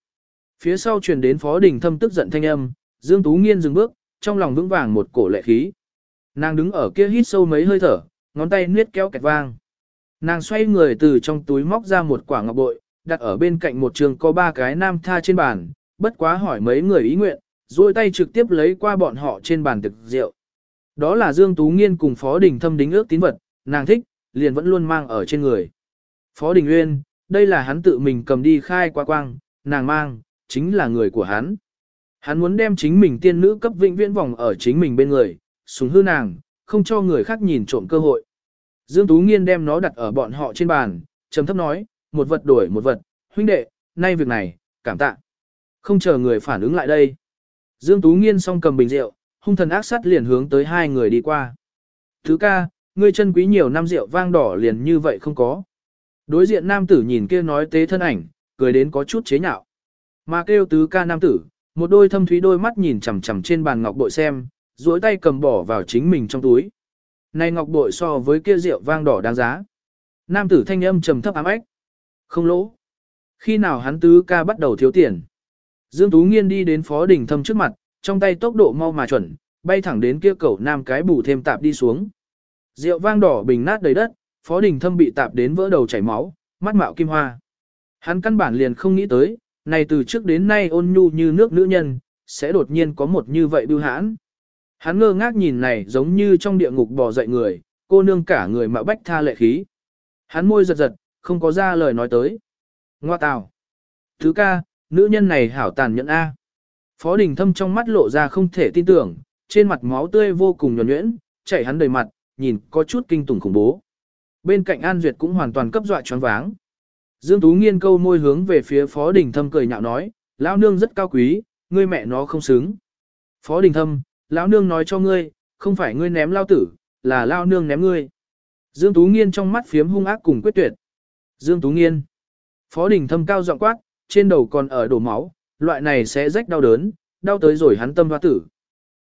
Phía sau truyền đến Phó Đình Thâm tức giận thanh âm, Dương Tú Nghiên dừng bước, trong lòng vững vàng một cổ lệ khí. Nàng đứng ở kia hít sâu mấy hơi thở, ngón tay niết kéo kẹt vang. Nàng xoay người từ trong túi móc ra một quả ngọc bội, đặt ở bên cạnh một trường có ba cái nam tha trên bàn, bất quá hỏi mấy người ý nguyện, rồi tay trực tiếp lấy qua bọn họ trên bàn thực rượu. Đó là Dương Tú Nghiên cùng Phó Đình Thâm đính ước tín vật, nàng thích, liền vẫn luôn mang ở trên người. Phó Đình Nguyên, đây là hắn tự mình cầm đi khai qua quang, nàng mang, chính là người của hắn. Hắn muốn đem chính mình tiên nữ cấp vĩnh viễn vòng ở chính mình bên người, súng hư nàng, không cho người khác nhìn trộm cơ hội. Dương Tú Nghiên đem nó đặt ở bọn họ trên bàn, trầm thấp nói, một vật đổi một vật, huynh đệ, nay việc này, cảm tạ. Không chờ người phản ứng lại đây. Dương Tú Nghiên xong cầm bình rượu, hung thần ác sát liền hướng tới hai người đi qua. Thứ ca, ngươi chân quý nhiều năm rượu vang đỏ liền như vậy không có. Đối diện nam tử nhìn kia nói tế thân ảnh, cười đến có chút chế nhạo. Mà kêu tứ ca nam tử, một đôi thâm thúy đôi mắt nhìn chằm chằm trên bàn ngọc bội xem, duỗi tay cầm bỏ vào chính mình trong túi. Này ngọc bội so với kia rượu vang đỏ đáng giá. Nam tử thanh âm trầm thấp ám ếch. Không lỗ. Khi nào hắn tứ ca bắt đầu thiếu tiền. Dương Tú Nghiên đi đến phó đỉnh thâm trước mặt, trong tay tốc độ mau mà chuẩn, bay thẳng đến kia cẩu nam cái bù thêm tạp đi xuống. Rượu vang đỏ bình nát đầy đất, phó đình thâm bị tạp đến vỡ đầu chảy máu, mắt mạo kim hoa. Hắn căn bản liền không nghĩ tới, này từ trước đến nay ôn nhu như nước nữ nhân, sẽ đột nhiên có một như vậy bưu hãn. Hắn ngơ ngác nhìn này giống như trong địa ngục bò dậy người, cô nương cả người mạo bách tha lệ khí. Hắn môi giật giật, không có ra lời nói tới. Ngoa tào. Thứ ca, nữ nhân này hảo tàn nhẫn A. Phó đình thâm trong mắt lộ ra không thể tin tưởng, trên mặt máu tươi vô cùng nhuẩn nhuyễn, chảy hắn đầy mặt, nhìn có chút kinh tủng khủng bố. Bên cạnh An Duyệt cũng hoàn toàn cấp dọa choáng váng. Dương Tú nghiên câu môi hướng về phía Phó Đình Thâm cười nhạo nói, lão nương rất cao quý, ngươi mẹ nó không xứng. Phó Đình Thâm, lão nương nói cho ngươi, không phải ngươi ném lao tử, là lao nương ném ngươi. Dương Tú nghiên trong mắt phiếm hung ác cùng quyết tuyệt. Dương Tú nghiên. Phó Đình Thâm cao giọng quát, trên đầu còn ở đổ máu, loại này sẽ rách đau đớn, đau tới rồi hắn tâm hoa tử.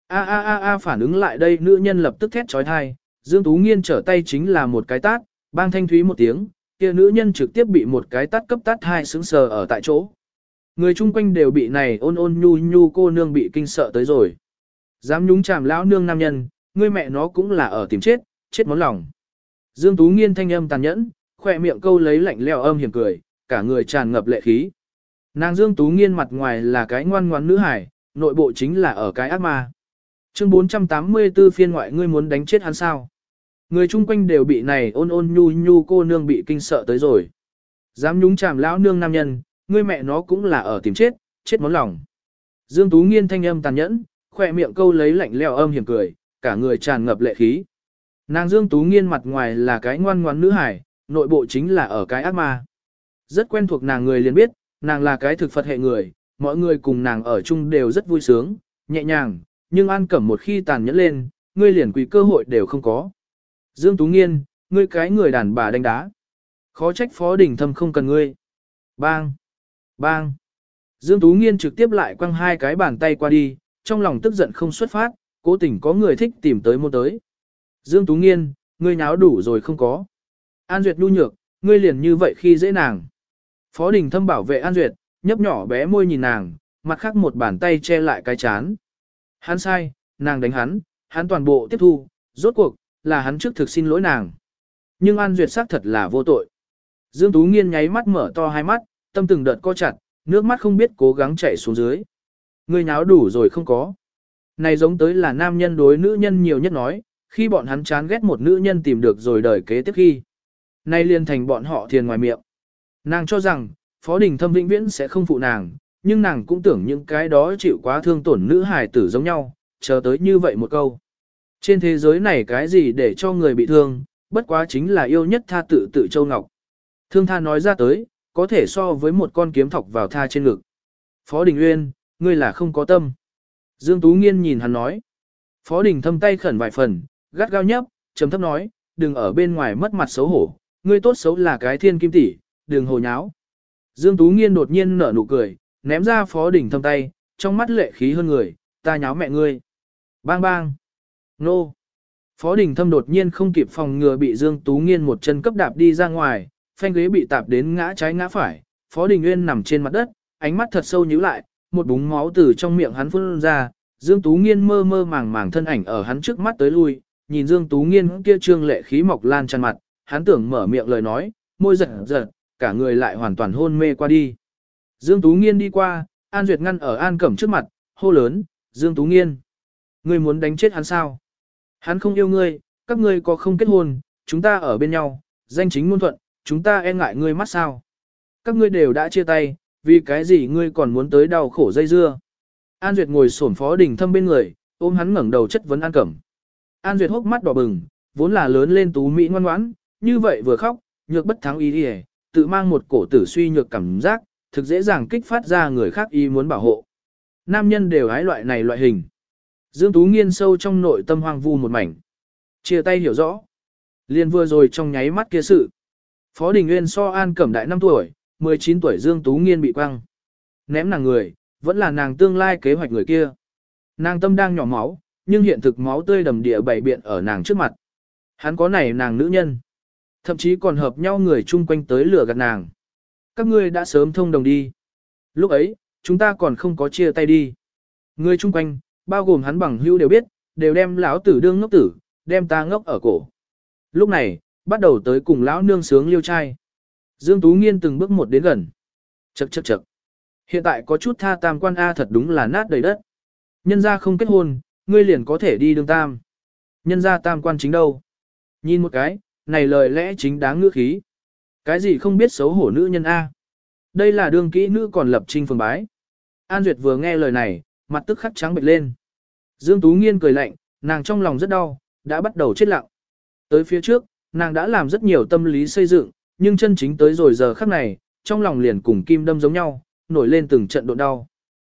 A a a a phản ứng lại đây nữ nhân lập tức thét trói thai, Dương Tú nghiên trở tay chính là một cái tát, bang thanh thúy một tiếng, kia nữ nhân trực tiếp bị một cái tát cấp tát hai sững sờ ở tại chỗ. Người chung quanh đều bị này ôn ôn nhu nhu cô nương bị kinh sợ tới rồi. Dám nhúng chàm lão nương nam nhân, người mẹ nó cũng là ở tìm chết, chết món lòng. Dương Tú Nghiên thanh âm tàn nhẫn, khỏe miệng câu lấy lạnh leo âm hiểm cười, cả người tràn ngập lệ khí. Nàng Dương Tú Nghiên mặt ngoài là cái ngoan ngoan nữ hải, nội bộ chính là ở cái ác ma. Chương 484 phiên ngoại ngươi muốn đánh chết hắn sao? Người chung quanh đều bị này ôn ôn nhu nhu cô nương bị kinh sợ tới rồi. Dám nhúng chàm lão nương nam nhân, ngươi mẹ nó cũng là ở tìm chết, chết món lòng. Dương Tú Nghiên thanh âm tàn nhẫn, khỏe miệng câu lấy lạnh leo âm hiểm cười, cả người tràn ngập lệ khí. Nàng Dương Tú Nghiên mặt ngoài là cái ngoan ngoãn nữ hải, nội bộ chính là ở cái ác ma. Rất quen thuộc nàng người liền biết, nàng là cái thực Phật hệ người, mọi người cùng nàng ở chung đều rất vui sướng, nhẹ nhàng, nhưng An Cẩm một khi tàn nhẫn lên, ngươi liền quỳ cơ hội đều không có. Dương Tú Nghiên, ngươi cái người đàn bà đánh đá. Khó trách phó đỉnh thâm không cần ngươi. Bang! Bang! Dương Tú Nghiên trực tiếp lại quăng hai cái bàn tay qua đi, trong lòng tức giận không xuất phát, cố tình có người thích tìm tới mua tới. Dương Tú Nghiên, ngươi nháo đủ rồi không có. An Duyệt nhu nhược, ngươi liền như vậy khi dễ nàng. Phó Đình Thâm bảo vệ An Duyệt, nhấp nhỏ bé môi nhìn nàng, mặt khác một bàn tay che lại cái chán. Hắn sai, nàng đánh hắn, hắn toàn bộ tiếp thu, rốt cuộc, là hắn trước thực xin lỗi nàng. Nhưng An Duyệt xác thật là vô tội. Dương Tú Nghiên nháy mắt mở to hai mắt, tâm từng đợt co chặt, nước mắt không biết cố gắng chảy xuống dưới. người nháo đủ rồi không có. Này giống tới là nam nhân đối nữ nhân nhiều nhất nói, khi bọn hắn chán ghét một nữ nhân tìm được rồi đời kế tiếp khi. Nay liền thành bọn họ thiền ngoài miệng. Nàng cho rằng, Phó Đình Thâm vĩnh viễn sẽ không phụ nàng, nhưng nàng cũng tưởng những cái đó chịu quá thương tổn nữ hài tử giống nhau, chờ tới như vậy một câu. Trên thế giới này cái gì để cho người bị thương, bất quá chính là yêu nhất tha tự tự Châu Ngọc. Thương tha nói ra tới, có thể so với một con kiếm thọc vào tha trên ngực. Phó Đình Uyên, ngươi là không có tâm. Dương Tú Nghiên nhìn hắn nói. Phó Đình thâm tay khẩn vài phần, gắt gao nhấp, trầm thấp nói, đừng ở bên ngoài mất mặt xấu hổ, ngươi tốt xấu là cái thiên kim tỷ, đừng hồ nháo. Dương Tú Nghiên đột nhiên nở nụ cười, ném ra Phó Đình thâm tay, trong mắt lệ khí hơn người, ta nháo mẹ ngươi. Bang bang. Nô. Phó Đình thâm đột nhiên không kịp phòng ngừa bị Dương Tú Nghiên một chân cấp đạp đi ra ngoài, phanh ghế bị tạp đến ngã trái ngã phải, Phó Đình Nguyên nằm trên mặt đất, ánh mắt thật sâu nhíu lại, một búng máu từ trong miệng hắn phun ra, Dương Tú Nghiên mơ mơ màng màng thân ảnh ở hắn trước mắt tới lui, nhìn Dương Tú Nghiên kia trương lệ khí mọc lan tràn mặt, hắn tưởng mở miệng lời nói, môi giật giật, cả người lại hoàn toàn hôn mê qua đi. Dương Tú Nghiên đi qua, An Duyệt ngăn ở An Cẩm trước mặt, hô lớn, Dương Tú Nghiên. Ngươi muốn đánh chết hắn sao? Hắn không yêu ngươi, các ngươi có không kết hôn, chúng ta ở bên nhau, danh chính ngôn thuận, chúng ta e ngại ngươi mắt sao? Các ngươi đều đã chia tay, vì cái gì ngươi còn muốn tới đau khổ dây dưa? An Duyệt ngồi sổn phó đỉnh thâm bên người, ôm hắn ngẩng đầu chất vấn An Cẩm. An Duyệt hốc mắt đỏ bừng, vốn là lớn lên tú mỹ ngoan ngoãn, như vậy vừa khóc, nhược bất thắng ý đi tự mang một cổ tử suy nhược cảm giác, thực dễ dàng kích phát ra người khác ý muốn bảo hộ. Nam nhân đều hái loại này loại hình. Dương Tú nghiên sâu trong nội tâm hoang vu một mảnh. Chia tay hiểu rõ. Liên vừa rồi trong nháy mắt kia sự. Phó Đình Nguyên so An Cẩm đại 5 tuổi, 19 tuổi Dương Tú nghiên bị quăng. Ném nàng người, vẫn là nàng tương lai kế hoạch người kia. Nàng tâm đang nhỏ máu, nhưng hiện thực máu tươi đầm địa bảy biện ở nàng trước mặt. Hắn có này nàng nữ nhân. Thậm chí còn hợp nhau người chung quanh tới lửa gạt nàng. Các ngươi đã sớm thông đồng đi. Lúc ấy, chúng ta còn không có chia tay đi. Người chung quanh, bao gồm hắn bằng hữu đều biết, đều đem lão tử đương ngốc tử, đem ta ngốc ở cổ. Lúc này, bắt đầu tới cùng lão nương sướng liêu trai. Dương Tú Nghiên từng bước một đến gần. Chậc chậc chậc. Hiện tại có chút tha tam quan A thật đúng là nát đầy đất. Nhân gia không kết hôn, ngươi liền có thể đi đường tam. Nhân gia tam quan chính đâu. Nhìn một cái, này lời lẽ chính đáng ngữ khí. Cái gì không biết xấu hổ nữ nhân A. Đây là đương kỹ nữ còn lập trinh phường bái. An Duyệt vừa nghe lời này, mặt tức khắc trắng bệch lên. Dương Tú Nghiên cười lạnh, nàng trong lòng rất đau, đã bắt đầu chết lặng. Tới phía trước, nàng đã làm rất nhiều tâm lý xây dựng, nhưng chân chính tới rồi giờ khắc này, trong lòng liền cùng kim đâm giống nhau, nổi lên từng trận độ đau.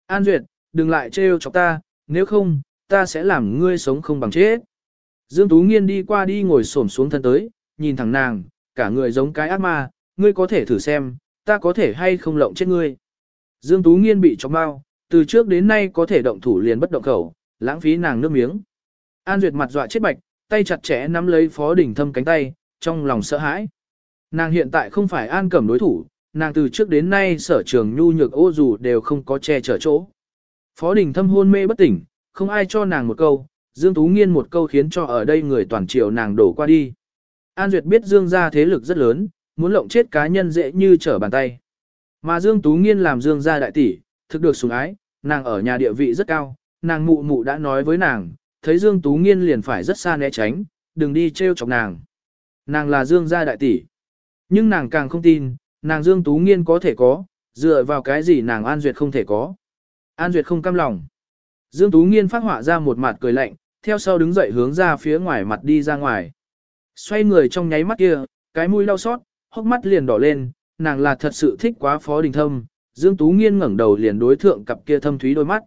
An Duyệt, đừng lại trêu chọc ta, nếu không, ta sẽ làm ngươi sống không bằng chết. Dương Tú Nghiên đi qua đi ngồi xổm xuống thân tới, nhìn thẳng nàng, cả người giống cái ác ma, ngươi có thể thử xem, ta có thể hay không lộng chết ngươi. Dương Tú Nghiên bị chọc bao, từ trước đến nay có thể động thủ liền bất động khẩu, lãng phí nàng nước miếng. An Duyệt mặt dọa chết bạch, tay chặt chẽ nắm lấy Phó Đình Thâm cánh tay, trong lòng sợ hãi. Nàng hiện tại không phải An Cẩm đối thủ, nàng từ trước đến nay sở trường nhu nhược ô dù đều không có che chở chỗ. Phó Đình Thâm hôn mê bất tỉnh, không ai cho nàng một câu, Dương Tú Nghiên một câu khiến cho ở đây người toàn triều nàng đổ qua đi. An Duyệt biết Dương gia thế lực rất lớn, muốn lộng chết cá nhân dễ như trở bàn tay. Mà Dương Tú Nghiên làm Dương gia đại tỷ, thực được sủng ái, nàng ở nhà địa vị rất cao, nàng mụ mụ đã nói với nàng, thấy Dương Tú Nghiên liền phải rất xa né tránh, đừng đi trêu chọc nàng. Nàng là Dương gia đại tỷ. Nhưng nàng càng không tin, nàng Dương Tú Nghiên có thể có, dựa vào cái gì nàng An Duyệt không thể có. An Duyệt không cam lòng. Dương Tú Nghiên phát họa ra một mặt cười lạnh, theo sau đứng dậy hướng ra phía ngoài mặt đi ra ngoài. Xoay người trong nháy mắt kia, cái mũi đau xót, hốc mắt liền đỏ lên, nàng là thật sự thích quá Phó Đình Thâm. Dương Tú Nghiên ngẩng đầu liền đối thượng cặp kia thâm thúy đôi mắt.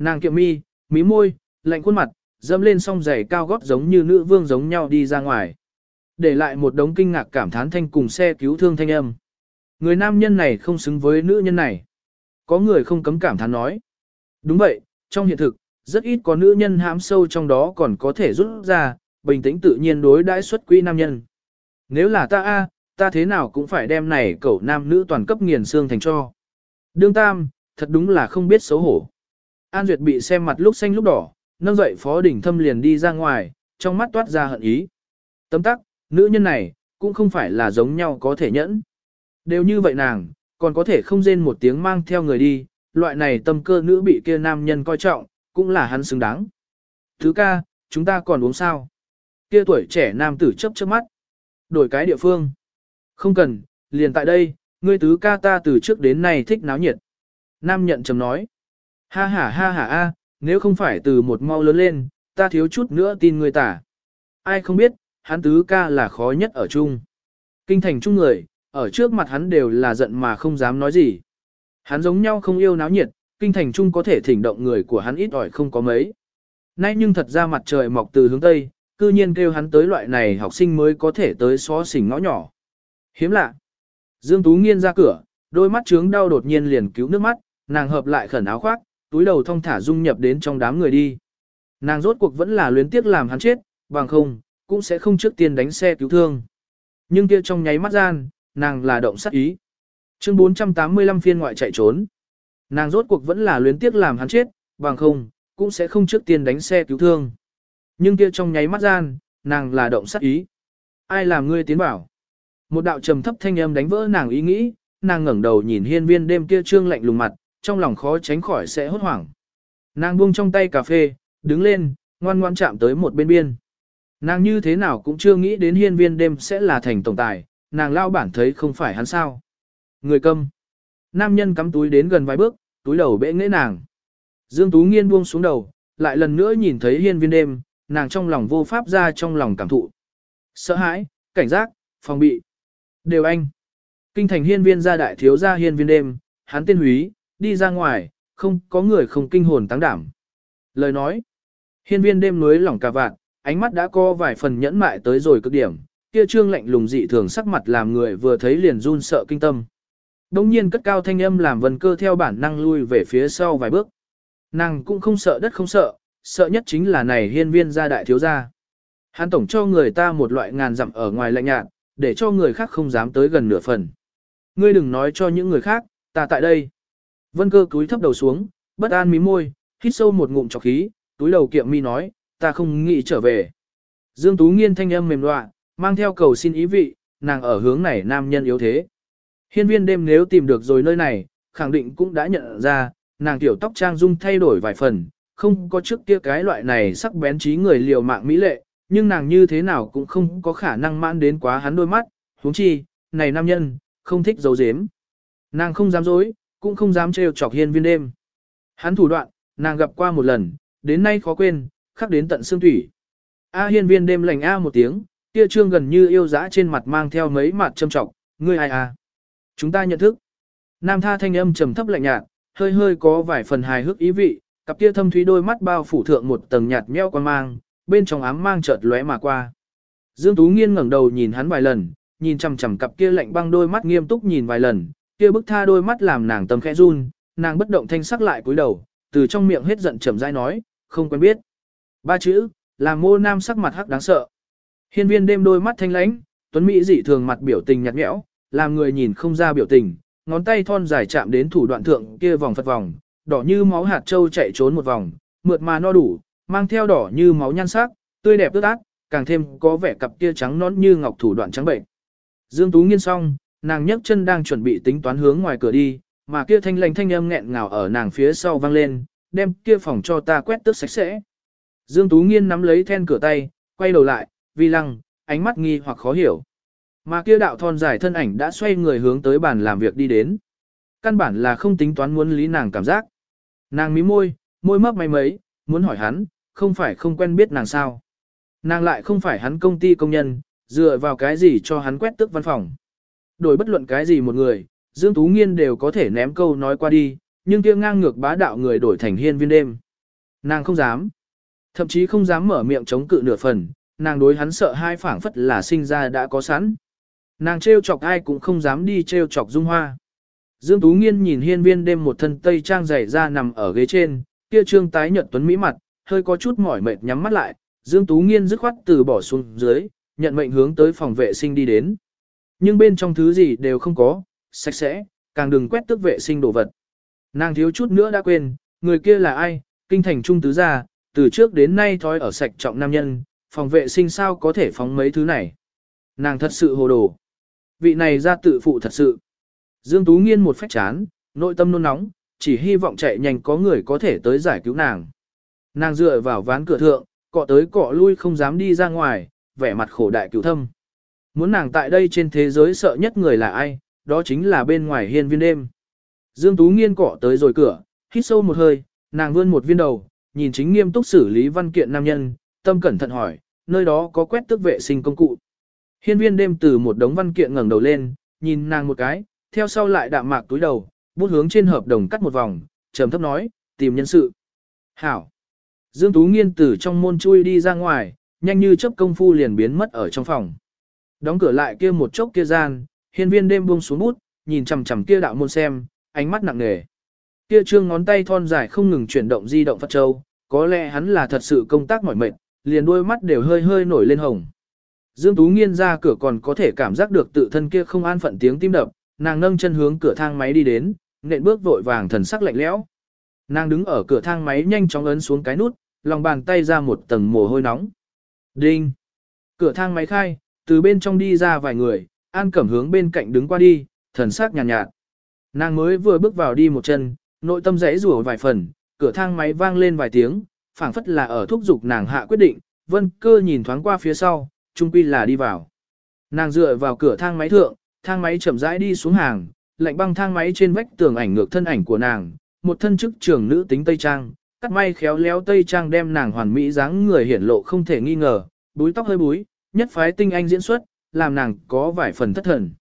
Nàng kiệm mi, mí môi, lạnh khuôn mặt, dâm lên song giày cao gót giống như nữ vương giống nhau đi ra ngoài. Để lại một đống kinh ngạc cảm thán thanh cùng xe cứu thương thanh âm. Người nam nhân này không xứng với nữ nhân này. Có người không cấm cảm thán nói. Đúng vậy, trong hiện thực, rất ít có nữ nhân hãm sâu trong đó còn có thể rút ra, bình tĩnh tự nhiên đối đãi xuất quỹ nam nhân. Nếu là ta a, ta thế nào cũng phải đem này cậu nam nữ toàn cấp nghiền xương thành cho. Đương tam, thật đúng là không biết xấu hổ. An Duyệt bị xem mặt lúc xanh lúc đỏ, nâng dậy phó đỉnh thâm liền đi ra ngoài, trong mắt toát ra hận ý. Tấm tắc, nữ nhân này, cũng không phải là giống nhau có thể nhẫn. Đều như vậy nàng, còn có thể không rên một tiếng mang theo người đi, loại này tâm cơ nữ bị kia nam nhân coi trọng, cũng là hắn xứng đáng. Thứ ca, chúng ta còn uống sao? Kia tuổi trẻ nam tử chấp chớp mắt. Đổi cái địa phương. Không cần, liền tại đây, ngươi tứ ca ta từ trước đến nay thích náo nhiệt. Nam nhận chầm nói. Ha ha ha ha a, nếu không phải từ một mau lớn lên, ta thiếu chút nữa tin người tả. Ai không biết, hắn tứ ca là khó nhất ở chung. Kinh thành chung người, ở trước mặt hắn đều là giận mà không dám nói gì. Hắn giống nhau không yêu náo nhiệt, kinh thành trung có thể thỉnh động người của hắn ít ỏi không có mấy. Nay nhưng thật ra mặt trời mọc từ hướng Tây, cư nhiên kêu hắn tới loại này học sinh mới có thể tới xó xỉnh ngõ nhỏ. Hiếm lạ. Dương Tú Nghiên ra cửa, đôi mắt trướng đau đột nhiên liền cứu nước mắt, nàng hợp lại khẩn áo khoác, túi đầu thong thả dung nhập đến trong đám người đi. Nàng rốt cuộc vẫn là luyến tiếc làm hắn chết, bằng không, cũng sẽ không trước tiên đánh xe cứu thương. Nhưng kia trong nháy mắt gian, nàng là động sát ý. Chương 485 phiên ngoại chạy trốn. Nàng rốt cuộc vẫn là luyến tiếc làm hắn chết, bằng không, cũng sẽ không trước tiên đánh xe cứu thương. Nhưng kia trong nháy mắt gian, nàng là động sát ý. Ai làm ngươi tiến bảo? Một đạo trầm thấp thanh âm đánh vỡ nàng ý nghĩ, nàng ngẩng đầu nhìn hiên viên đêm kia trương lạnh lùng mặt, trong lòng khó tránh khỏi sẽ hốt hoảng. Nàng buông trong tay cà phê, đứng lên, ngoan ngoan chạm tới một bên biên. Nàng như thế nào cũng chưa nghĩ đến hiên viên đêm sẽ là thành tổng tài, nàng lao bản thấy không phải hắn sao. Người câm. Nam nhân cắm túi đến gần vài bước, túi đầu bệ nghễ nàng. Dương Tú Nghiên buông xuống đầu, lại lần nữa nhìn thấy hiên viên đêm, nàng trong lòng vô pháp ra trong lòng cảm thụ. Sợ hãi, cảnh giác, phòng bị. Đều anh. Kinh thành hiên viên gia đại thiếu gia hiên viên đêm, hắn tên húy, đi ra ngoài, không có người không kinh hồn tăng đảm. Lời nói. Hiên viên đêm núi lỏng cả vạn, ánh mắt đã co vài phần nhẫn mại tới rồi cực điểm, kia trương lạnh lùng dị thường sắc mặt làm người vừa thấy liền run sợ kinh tâm. Đông nhiên cất cao thanh âm làm vần cơ theo bản năng lui về phía sau vài bước. Nàng cũng không sợ đất không sợ, sợ nhất chính là này hiên viên gia đại thiếu gia. Hắn tổng cho người ta một loại ngàn dặm ở ngoài lạnh nhạt, để cho người khác không dám tới gần nửa phần. Ngươi đừng nói cho những người khác, ta tại đây. Vân cơ cúi thấp đầu xuống, bất an mí môi, hít sâu một ngụm trọc khí, túi đầu kiệm mi nói, ta không nghĩ trở về. Dương Tú Nghiên thanh âm mềm loạn, mang theo cầu xin ý vị, nàng ở hướng này nam nhân yếu thế. Hiên viên đêm nếu tìm được rồi nơi này, khẳng định cũng đã nhận ra, nàng tiểu tóc trang dung thay đổi vài phần, không có trước kia cái loại này sắc bén trí người liều mạng mỹ lệ, nhưng nàng như thế nào cũng không có khả năng mãn đến quá hắn đôi mắt, huống chi, này nam nhân, không thích giấu giếm. Nàng không dám dối, cũng không dám trêu chọc hiên viên đêm. Hắn thủ đoạn, nàng gặp qua một lần, đến nay khó quên, khắc đến tận xương thủy. A hiên viên đêm lành A một tiếng, kia trương gần như yêu dã trên mặt mang theo mấy mặt châm trọng, ngươi ai à? Chúng ta nhận thức. Nam tha thanh âm trầm thấp lạnh nhạt, hơi hơi có vài phần hài hước ý vị, cặp kia thâm thúy đôi mắt bao phủ thượng một tầng nhạt meo quan mang, bên trong ám mang chợt lóe mà qua. Dương Tú Nghiên ngẩng đầu nhìn hắn vài lần, nhìn chằm chằm cặp kia lạnh băng đôi mắt nghiêm túc nhìn vài lần, kia bức tha đôi mắt làm nàng tâm khẽ run, nàng bất động thanh sắc lại cúi đầu, từ trong miệng hết giận chậm rãi nói, không quen biết. Ba chữ, làm mô nam sắc mặt hắc đáng sợ. Hiên viên đêm đôi mắt thanh lãnh, tuấn mỹ dị thường mặt biểu tình nhạt nhẽo, làm người nhìn không ra biểu tình, ngón tay thon dài chạm đến thủ đoạn thượng kia vòng phật vòng, đỏ như máu hạt châu chạy trốn một vòng, mượt mà no đủ, mang theo đỏ như máu nhan sắc, tươi đẹp tươi ác, càng thêm có vẻ cặp kia trắng nón như ngọc thủ đoạn trắng bệnh. Dương Tú nghiên xong, nàng nhấc chân đang chuẩn bị tính toán hướng ngoài cửa đi, mà kia thanh lành thanh âm nghẹn ngào ở nàng phía sau vang lên, đem kia phòng cho ta quét tước sạch sẽ. Dương Tú nghiên nắm lấy then cửa tay, quay đầu lại, vi lăng, ánh mắt nghi hoặc khó hiểu. Mà kia đạo thon dài thân ảnh đã xoay người hướng tới bàn làm việc đi đến. Căn bản là không tính toán muốn lý nàng cảm giác. Nàng mí môi, môi mấp máy mấy, muốn hỏi hắn, không phải không quen biết nàng sao. Nàng lại không phải hắn công ty công nhân, dựa vào cái gì cho hắn quét tước văn phòng. Đổi bất luận cái gì một người, Dương Tú Nghiên đều có thể ném câu nói qua đi, nhưng kia ngang ngược bá đạo người đổi thành hiên viên đêm. Nàng không dám. Thậm chí không dám mở miệng chống cự nửa phần, nàng đối hắn sợ hai phảng phất là sinh ra đã có sẵn. Nàng trêu chọc ai cũng không dám đi trêu chọc Dung Hoa. Dương Tú Nghiên nhìn hiên viên đêm một thân tây trang dày ra nằm ở ghế trên, kia trương tái nhợt tuấn mỹ mặt, hơi có chút mỏi mệt nhắm mắt lại, Dương Tú Nghiên dứt khoát từ bỏ xuống dưới, nhận mệnh hướng tới phòng vệ sinh đi đến. Nhưng bên trong thứ gì đều không có, sạch sẽ, càng đừng quét tước vệ sinh đồ vật. Nàng thiếu chút nữa đã quên, người kia là ai, kinh thành trung tứ gia, từ trước đến nay thói ở sạch trọng nam nhân, phòng vệ sinh sao có thể phóng mấy thứ này. Nàng thật sự hồ đồ. Vị này ra tự phụ thật sự. Dương Tú Nghiên một phách chán, nội tâm nôn nóng, chỉ hy vọng chạy nhanh có người có thể tới giải cứu nàng. Nàng dựa vào ván cửa thượng, cọ tới cọ lui không dám đi ra ngoài, vẻ mặt khổ đại cứu thâm. Muốn nàng tại đây trên thế giới sợ nhất người là ai, đó chính là bên ngoài hiên viên đêm. Dương Tú Nghiên cỏ tới rồi cửa, hít sâu một hơi, nàng vươn một viên đầu, nhìn chính nghiêm túc xử lý văn kiện nam nhân, tâm cẩn thận hỏi, nơi đó có quét tước vệ sinh công cụ. Hiên viên đêm từ một đống văn kiện ngẩng đầu lên, nhìn nàng một cái, theo sau lại đạm mạc túi đầu, bút hướng trên hợp đồng cắt một vòng, trầm thấp nói, tìm nhân sự. Hảo. Dương Tú Nghiên từ trong môn chui đi ra ngoài, nhanh như chớp công phu liền biến mất ở trong phòng. Đóng cửa lại kia một chốc kia gian, hiên viên đêm buông xuống bút, nhìn chằm chằm kia đạo môn xem, ánh mắt nặng nề. Kia trương ngón tay thon dài không ngừng chuyển động di động Phật Châu, có lẽ hắn là thật sự công tác mỏi mệt, liền đôi mắt đều hơi hơi nổi lên hồng. Dương Tú Nghiên ra cửa còn có thể cảm giác được tự thân kia không an phận tiếng tim đập, nàng nâng chân hướng cửa thang máy đi đến, nện bước vội vàng thần sắc lạnh lẽo. Nàng đứng ở cửa thang máy nhanh chóng ấn xuống cái nút, lòng bàn tay ra một tầng mồ hôi nóng. Đinh! Cửa thang máy khai, từ bên trong đi ra vài người, An Cẩm hướng bên cạnh đứng qua đi, thần sắc nhàn nhạt, nhạt. Nàng mới vừa bước vào đi một chân, nội tâm rẽ rủa vài phần, cửa thang máy vang lên vài tiếng, phảng phất là ở thúc giục nàng hạ quyết định, vân cơ nhìn thoáng qua phía sau, trung quy là đi vào. Nàng dựa vào cửa thang máy thượng, thang máy chậm rãi đi xuống hàng, lạnh băng thang máy trên vách tường ảnh ngược thân ảnh của nàng, một thân chức trưởng nữ tính Tây Trang, cắt may khéo léo Tây Trang đem nàng hoàn mỹ dáng người hiển lộ không thể nghi ngờ, búi tóc hơi búi, nhất phái tinh anh diễn xuất, làm nàng có vài phần thất thần.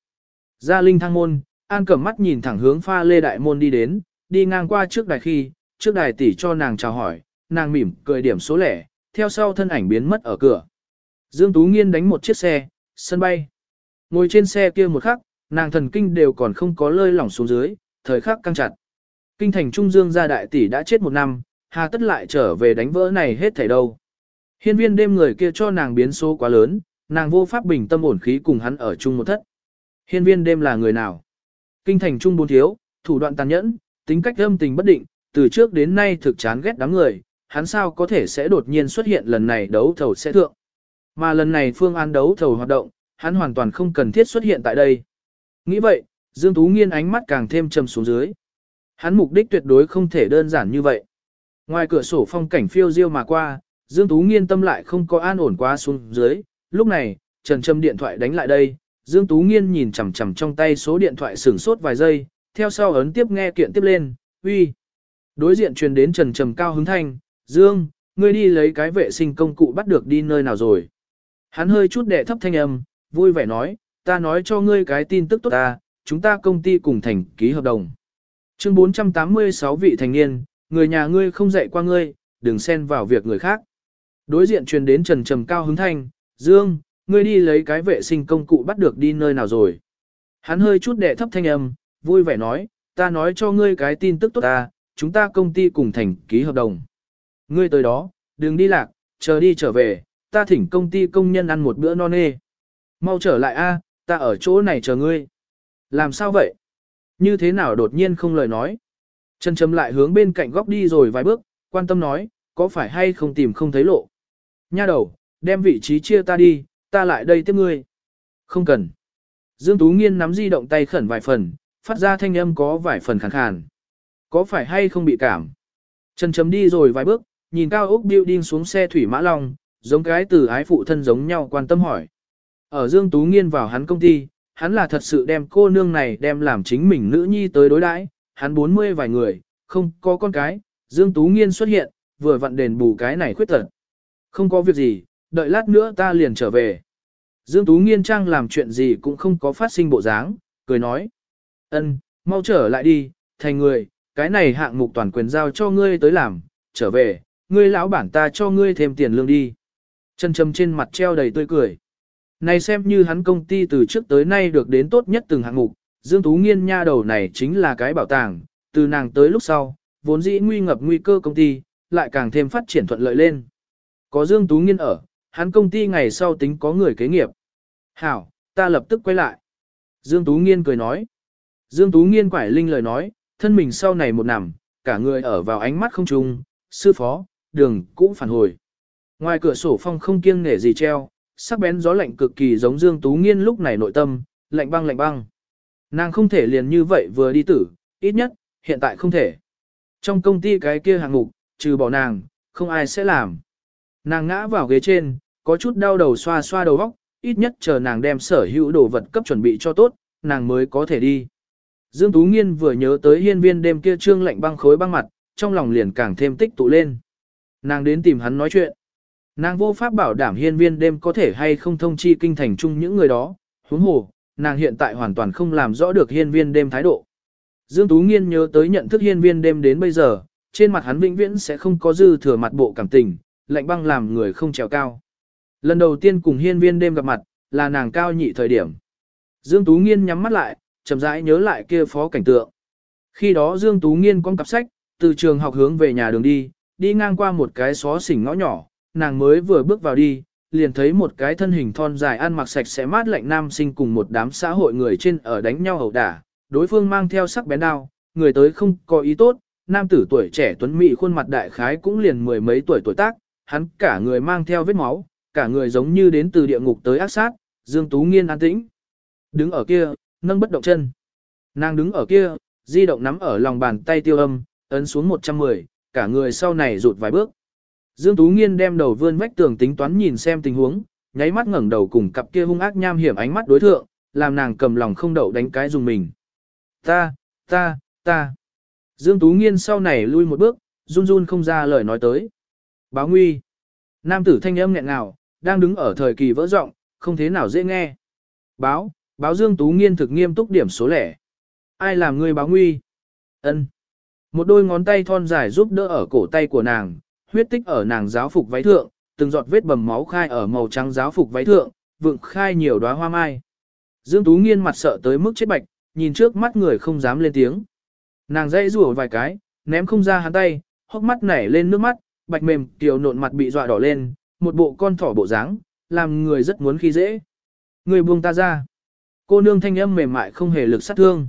Gia linh thang môn, An cầm mắt nhìn thẳng hướng pha lê đại môn đi đến, đi ngang qua trước đài khi, trước đài tỷ cho nàng chào hỏi, nàng mỉm cười điểm số lẻ, theo sau thân ảnh biến mất ở cửa. Dương Tú Nghiên đánh một chiếc xe, sân bay. Ngồi trên xe kia một khắc, nàng thần kinh đều còn không có lơi lỏng xuống dưới, thời khắc căng chặt. Kinh thành Trung Dương gia đại tỷ đã chết một năm, hà tất lại trở về đánh vỡ này hết thảy đâu. Hiên viên đêm người kia cho nàng biến số quá lớn, nàng vô pháp bình tâm ổn khí cùng hắn ở chung một thất. Hiên viên đêm là người nào? Kinh thành Trung bốn thiếu, thủ đoạn tàn nhẫn, tính cách âm tình bất định, từ trước đến nay thực chán ghét đám người, hắn sao có thể sẽ đột nhiên xuất hiện lần này đấu thầu sẽ thượng. Mà lần này phương án đấu thầu hoạt động, hắn hoàn toàn không cần thiết xuất hiện tại đây. Nghĩ vậy, Dương Tú Nghiên ánh mắt càng thêm trầm xuống dưới. Hắn mục đích tuyệt đối không thể đơn giản như vậy. Ngoài cửa sổ phong cảnh phiêu diêu mà qua, Dương Tú Nghiên tâm lại không có an ổn quá xuống dưới. Lúc này, Trần Trâm điện thoại đánh lại đây, Dương Tú Nghiên nhìn chằm chằm trong tay số điện thoại sửng sốt vài giây, theo sau ấn tiếp nghe kiện tiếp lên, uy. Đối diện truyền đến Trần Trầm cao hứng thanh, Dương, ngươi đi lấy cái vệ sinh công cụ bắt được đi nơi nào rồi. Hắn hơi chút đệ thấp thanh âm, vui vẻ nói, ta nói cho ngươi cái tin tức tốt ta, chúng ta công ty cùng thành ký hợp đồng. Chương 486 vị thành niên, người nhà ngươi không dạy qua ngươi, đừng xen vào việc người khác. Đối diện truyền đến Trần Trầm cao hứng thanh, Dương, ngươi đi lấy cái vệ sinh công cụ bắt được đi nơi nào rồi. Hắn hơi chút đệ thấp thanh âm, vui vẻ nói, ta nói cho ngươi cái tin tức tốt ta, chúng ta công ty cùng thành ký hợp đồng. Ngươi tới đó, đừng đi lạc, chờ đi trở về, ta thỉnh công ty công nhân ăn một bữa no nê. Mau trở lại a, ta ở chỗ này chờ ngươi. Làm sao vậy? Như thế nào đột nhiên không lời nói? Trần Trầm lại hướng bên cạnh góc đi rồi vài bước, quan tâm nói, có phải hay không tìm không thấy lộ? Nha đầu, đem vị trí chia ta đi, ta lại đây tiếp ngươi. Không cần. Dương Tú Nghiên nắm di động tay khẩn vài phần, phát ra thanh âm có vài phần khàn khàn. Có phải hay không bị cảm? Trần chấm đi rồi vài bước, nhìn cao ốc building xuống xe thủy mã long, giống cái từ ái phụ thân giống nhau quan tâm hỏi. Ở Dương Tú Nghiên vào hắn công ty, hắn là thật sự đem cô nương này đem làm chính mình nữ nhi tới đối đãi, hắn 40 vài người, không có con cái, Dương Tú Nghiên xuất hiện, vừa vặn đền bù cái này khuyết tật. Không có việc gì, đợi lát nữa ta liền trở về. Dương Tú Nghiên trang làm chuyện gì cũng không có phát sinh bộ dáng, cười nói. ân mau trở lại đi, thành người, cái này hạng mục toàn quyền giao cho ngươi tới làm, trở về, ngươi lão bản ta cho ngươi thêm tiền lương đi. Chân châm trên mặt treo đầy tươi cười. Này xem như hắn công ty từ trước tới nay được đến tốt nhất từng hạng mục, Dương Tú Nghiên nha đầu này chính là cái bảo tàng, từ nàng tới lúc sau, vốn dĩ nguy ngập nguy cơ công ty, lại càng thêm phát triển thuận lợi lên. Có Dương Tú Nghiên ở, hắn công ty ngày sau tính có người kế nghiệp. Hảo, ta lập tức quay lại. Dương Tú Nghiên cười nói. Dương Tú Nghiên quải linh lời nói, thân mình sau này một nằm, cả người ở vào ánh mắt không trùng, sư phó, đường cũng phản hồi. Ngoài cửa sổ phong không kiêng nể gì treo, sắc bén gió lạnh cực kỳ giống Dương Tú Nghiên lúc này nội tâm, lạnh băng lạnh băng. Nàng không thể liền như vậy vừa đi tử, ít nhất, hiện tại không thể. Trong công ty cái kia hạng mục, trừ bỏ nàng, không ai sẽ làm. Nàng ngã vào ghế trên, có chút đau đầu xoa xoa đầu óc, ít nhất chờ nàng đem sở hữu đồ vật cấp chuẩn bị cho tốt, nàng mới có thể đi. Dương Tú Nghiên vừa nhớ tới hiên viên đêm kia trương lạnh băng khối băng mặt, trong lòng liền càng thêm tích tụ lên. Nàng đến tìm hắn nói chuyện. Nàng vô pháp bảo đảm hiên viên đêm có thể hay không thông chi kinh thành chung những người đó, huống hồ, nàng hiện tại hoàn toàn không làm rõ được hiên viên đêm thái độ. Dương Tú Nghiên nhớ tới nhận thức hiên viên đêm đến bây giờ, trên mặt hắn vĩnh viễn sẽ không có dư thừa mặt bộ cảm tình, lạnh băng làm người không trèo cao. Lần đầu tiên cùng hiên viên đêm gặp mặt, là nàng cao nhị thời điểm. Dương Tú Nghiên nhắm mắt lại, chậm rãi nhớ lại kia phó cảnh tượng. Khi đó Dương Tú Nghiên con cặp sách, từ trường học hướng về nhà đường đi, đi ngang qua một cái xó xỉnh ngõ nhỏ, nàng mới vừa bước vào đi, liền thấy một cái thân hình thon dài ăn mặc sạch sẽ mát lạnh nam sinh cùng một đám xã hội người trên ở đánh nhau ẩu đả, đối phương mang theo sắc bén đao, người tới không có ý tốt, nam tử tuổi trẻ tuấn mỹ khuôn mặt đại khái cũng liền mười mấy tuổi tuổi tác, hắn cả người mang theo vết máu, cả người giống như đến từ địa ngục tới ác sát, Dương Tú Nghiên an tĩnh. Đứng ở kia, nâng bất động chân. Nàng đứng ở kia, di động nắm ở lòng bàn tay tiêu âm, ấn xuống 110, cả người sau này rụt vài bước. Dương Tú Nghiên đem đầu vươn vách tường tính toán nhìn xem tình huống, nháy mắt ngẩng đầu cùng cặp kia hung ác nham hiểm ánh mắt đối thượng, làm nàng cầm lòng không đậu đánh cái dùng mình. Ta, ta, ta. Dương Tú Nghiên sau này lui một bước, run run không ra lời nói tới. Báo nguy. Nam tử thanh âm nghẹn ngào, đang đứng ở thời kỳ vỡ rộng, không thế nào dễ nghe. Báo, báo Dương Tú Nghiên thực nghiêm túc điểm số lẻ. Ai làm người báo nguy? Ân. Một đôi ngón tay thon dài giúp đỡ ở cổ tay của nàng, huyết tích ở nàng giáo phục váy thượng, từng giọt vết bầm máu khai ở màu trắng giáo phục váy thượng, vượng khai nhiều đóa hoa mai. Dương Tú Nghiên mặt sợ tới mức chết bạch, nhìn trước mắt người không dám lên tiếng. Nàng dây rủa vài cái, ném không ra hắn tay, hốc mắt nảy lên nước mắt, bạch mềm, tiểu nộn mặt bị dọa đỏ lên, một bộ con thỏ bộ dáng, làm người rất muốn khi dễ. Người buông ta ra. Cô nương thanh âm mềm mại không hề lực sát thương.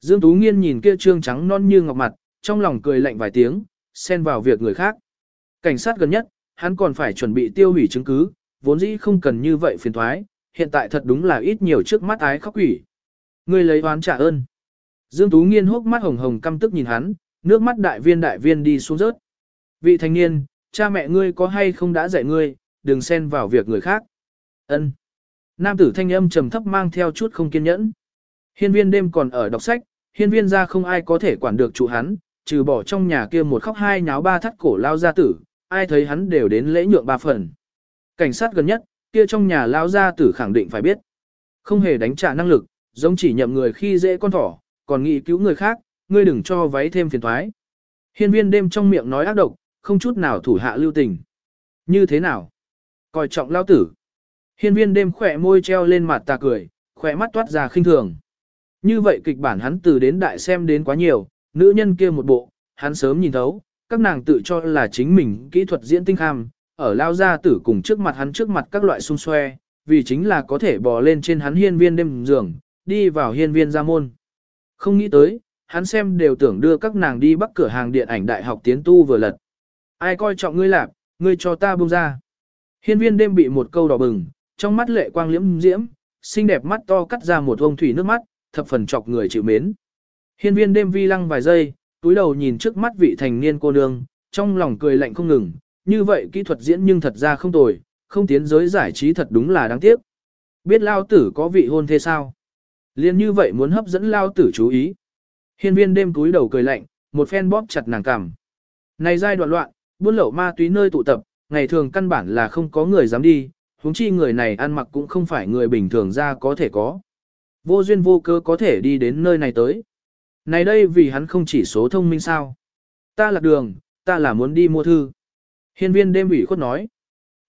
Dương Tú Nghiên nhìn kia trương trắng non như ngọc mặt, trong lòng cười lạnh vài tiếng, xen vào việc người khác. Cảnh sát gần nhất, hắn còn phải chuẩn bị tiêu hủy chứng cứ, vốn dĩ không cần như vậy phiền thoái, hiện tại thật đúng là ít nhiều trước mắt ái khóc quỷ. Ngươi lấy oán trả ơn. Dương Tú Nghiên hốc mắt hồng hồng căm tức nhìn hắn, nước mắt đại viên đại viên đi xuống rớt. Vị thanh niên, cha mẹ ngươi có hay không đã dạy ngươi, đừng xen vào việc người khác. Ân. Nam tử thanh âm trầm thấp mang theo chút không kiên nhẫn. Hiên viên đêm còn ở đọc sách, hiên viên ra không ai có thể quản được chủ hắn, trừ bỏ trong nhà kia một khóc hai nháo ba thắt cổ lao gia tử, ai thấy hắn đều đến lễ nhượng ba phần. Cảnh sát gần nhất, kia trong nhà lao gia tử khẳng định phải biết. Không hề đánh trả năng lực, giống chỉ nhậm người khi dễ con thỏ, còn nghĩ cứu người khác, ngươi đừng cho váy thêm phiền thoái. Hiên viên đêm trong miệng nói ác độc, không chút nào thủ hạ lưu tình. Như thế nào? Coi trọng lao tử. Hiên viên đêm khỏe môi treo lên mặt ta cười, khỏe mắt toát ra khinh thường. Như vậy kịch bản hắn từ đến đại xem đến quá nhiều, nữ nhân kia một bộ, hắn sớm nhìn thấu, các nàng tự cho là chính mình kỹ thuật diễn tinh kham, ở lao ra tử cùng trước mặt hắn trước mặt các loại xung xoe, vì chính là có thể bò lên trên hắn hiên viên đêm giường, đi vào hiên viên gia môn. Không nghĩ tới, hắn xem đều tưởng đưa các nàng đi bắc cửa hàng điện ảnh đại học tiến tu vừa lật. Ai coi trọng ngươi lạp, ngươi cho ta buông ra. Hiên viên đêm bị một câu đỏ bừng, trong mắt lệ quang liễm diễm, xinh đẹp mắt to cắt ra một ông thủy nước mắt, thập phần chọc người chịu mến. Hiên viên đêm vi lăng vài giây, túi đầu nhìn trước mắt vị thành niên cô nương, trong lòng cười lạnh không ngừng, như vậy kỹ thuật diễn nhưng thật ra không tồi, không tiến giới giải trí thật đúng là đáng tiếc. Biết lao tử có vị hôn thế sao? Liên như vậy muốn hấp dẫn lao tử chú ý. Hiên viên đêm túi đầu cười lạnh, một phen bóp chặt nàng cằm. Này giai đoạn loạn, buôn lậu ma túy nơi tụ tập, ngày thường căn bản là không có người dám đi, huống chi người này ăn mặc cũng không phải người bình thường ra có thể có. Vô duyên vô cơ có thể đi đến nơi này tới. Này đây vì hắn không chỉ số thông minh sao. Ta lạc đường, ta là muốn đi mua thư. Hiên viên đêm ủy khuất nói.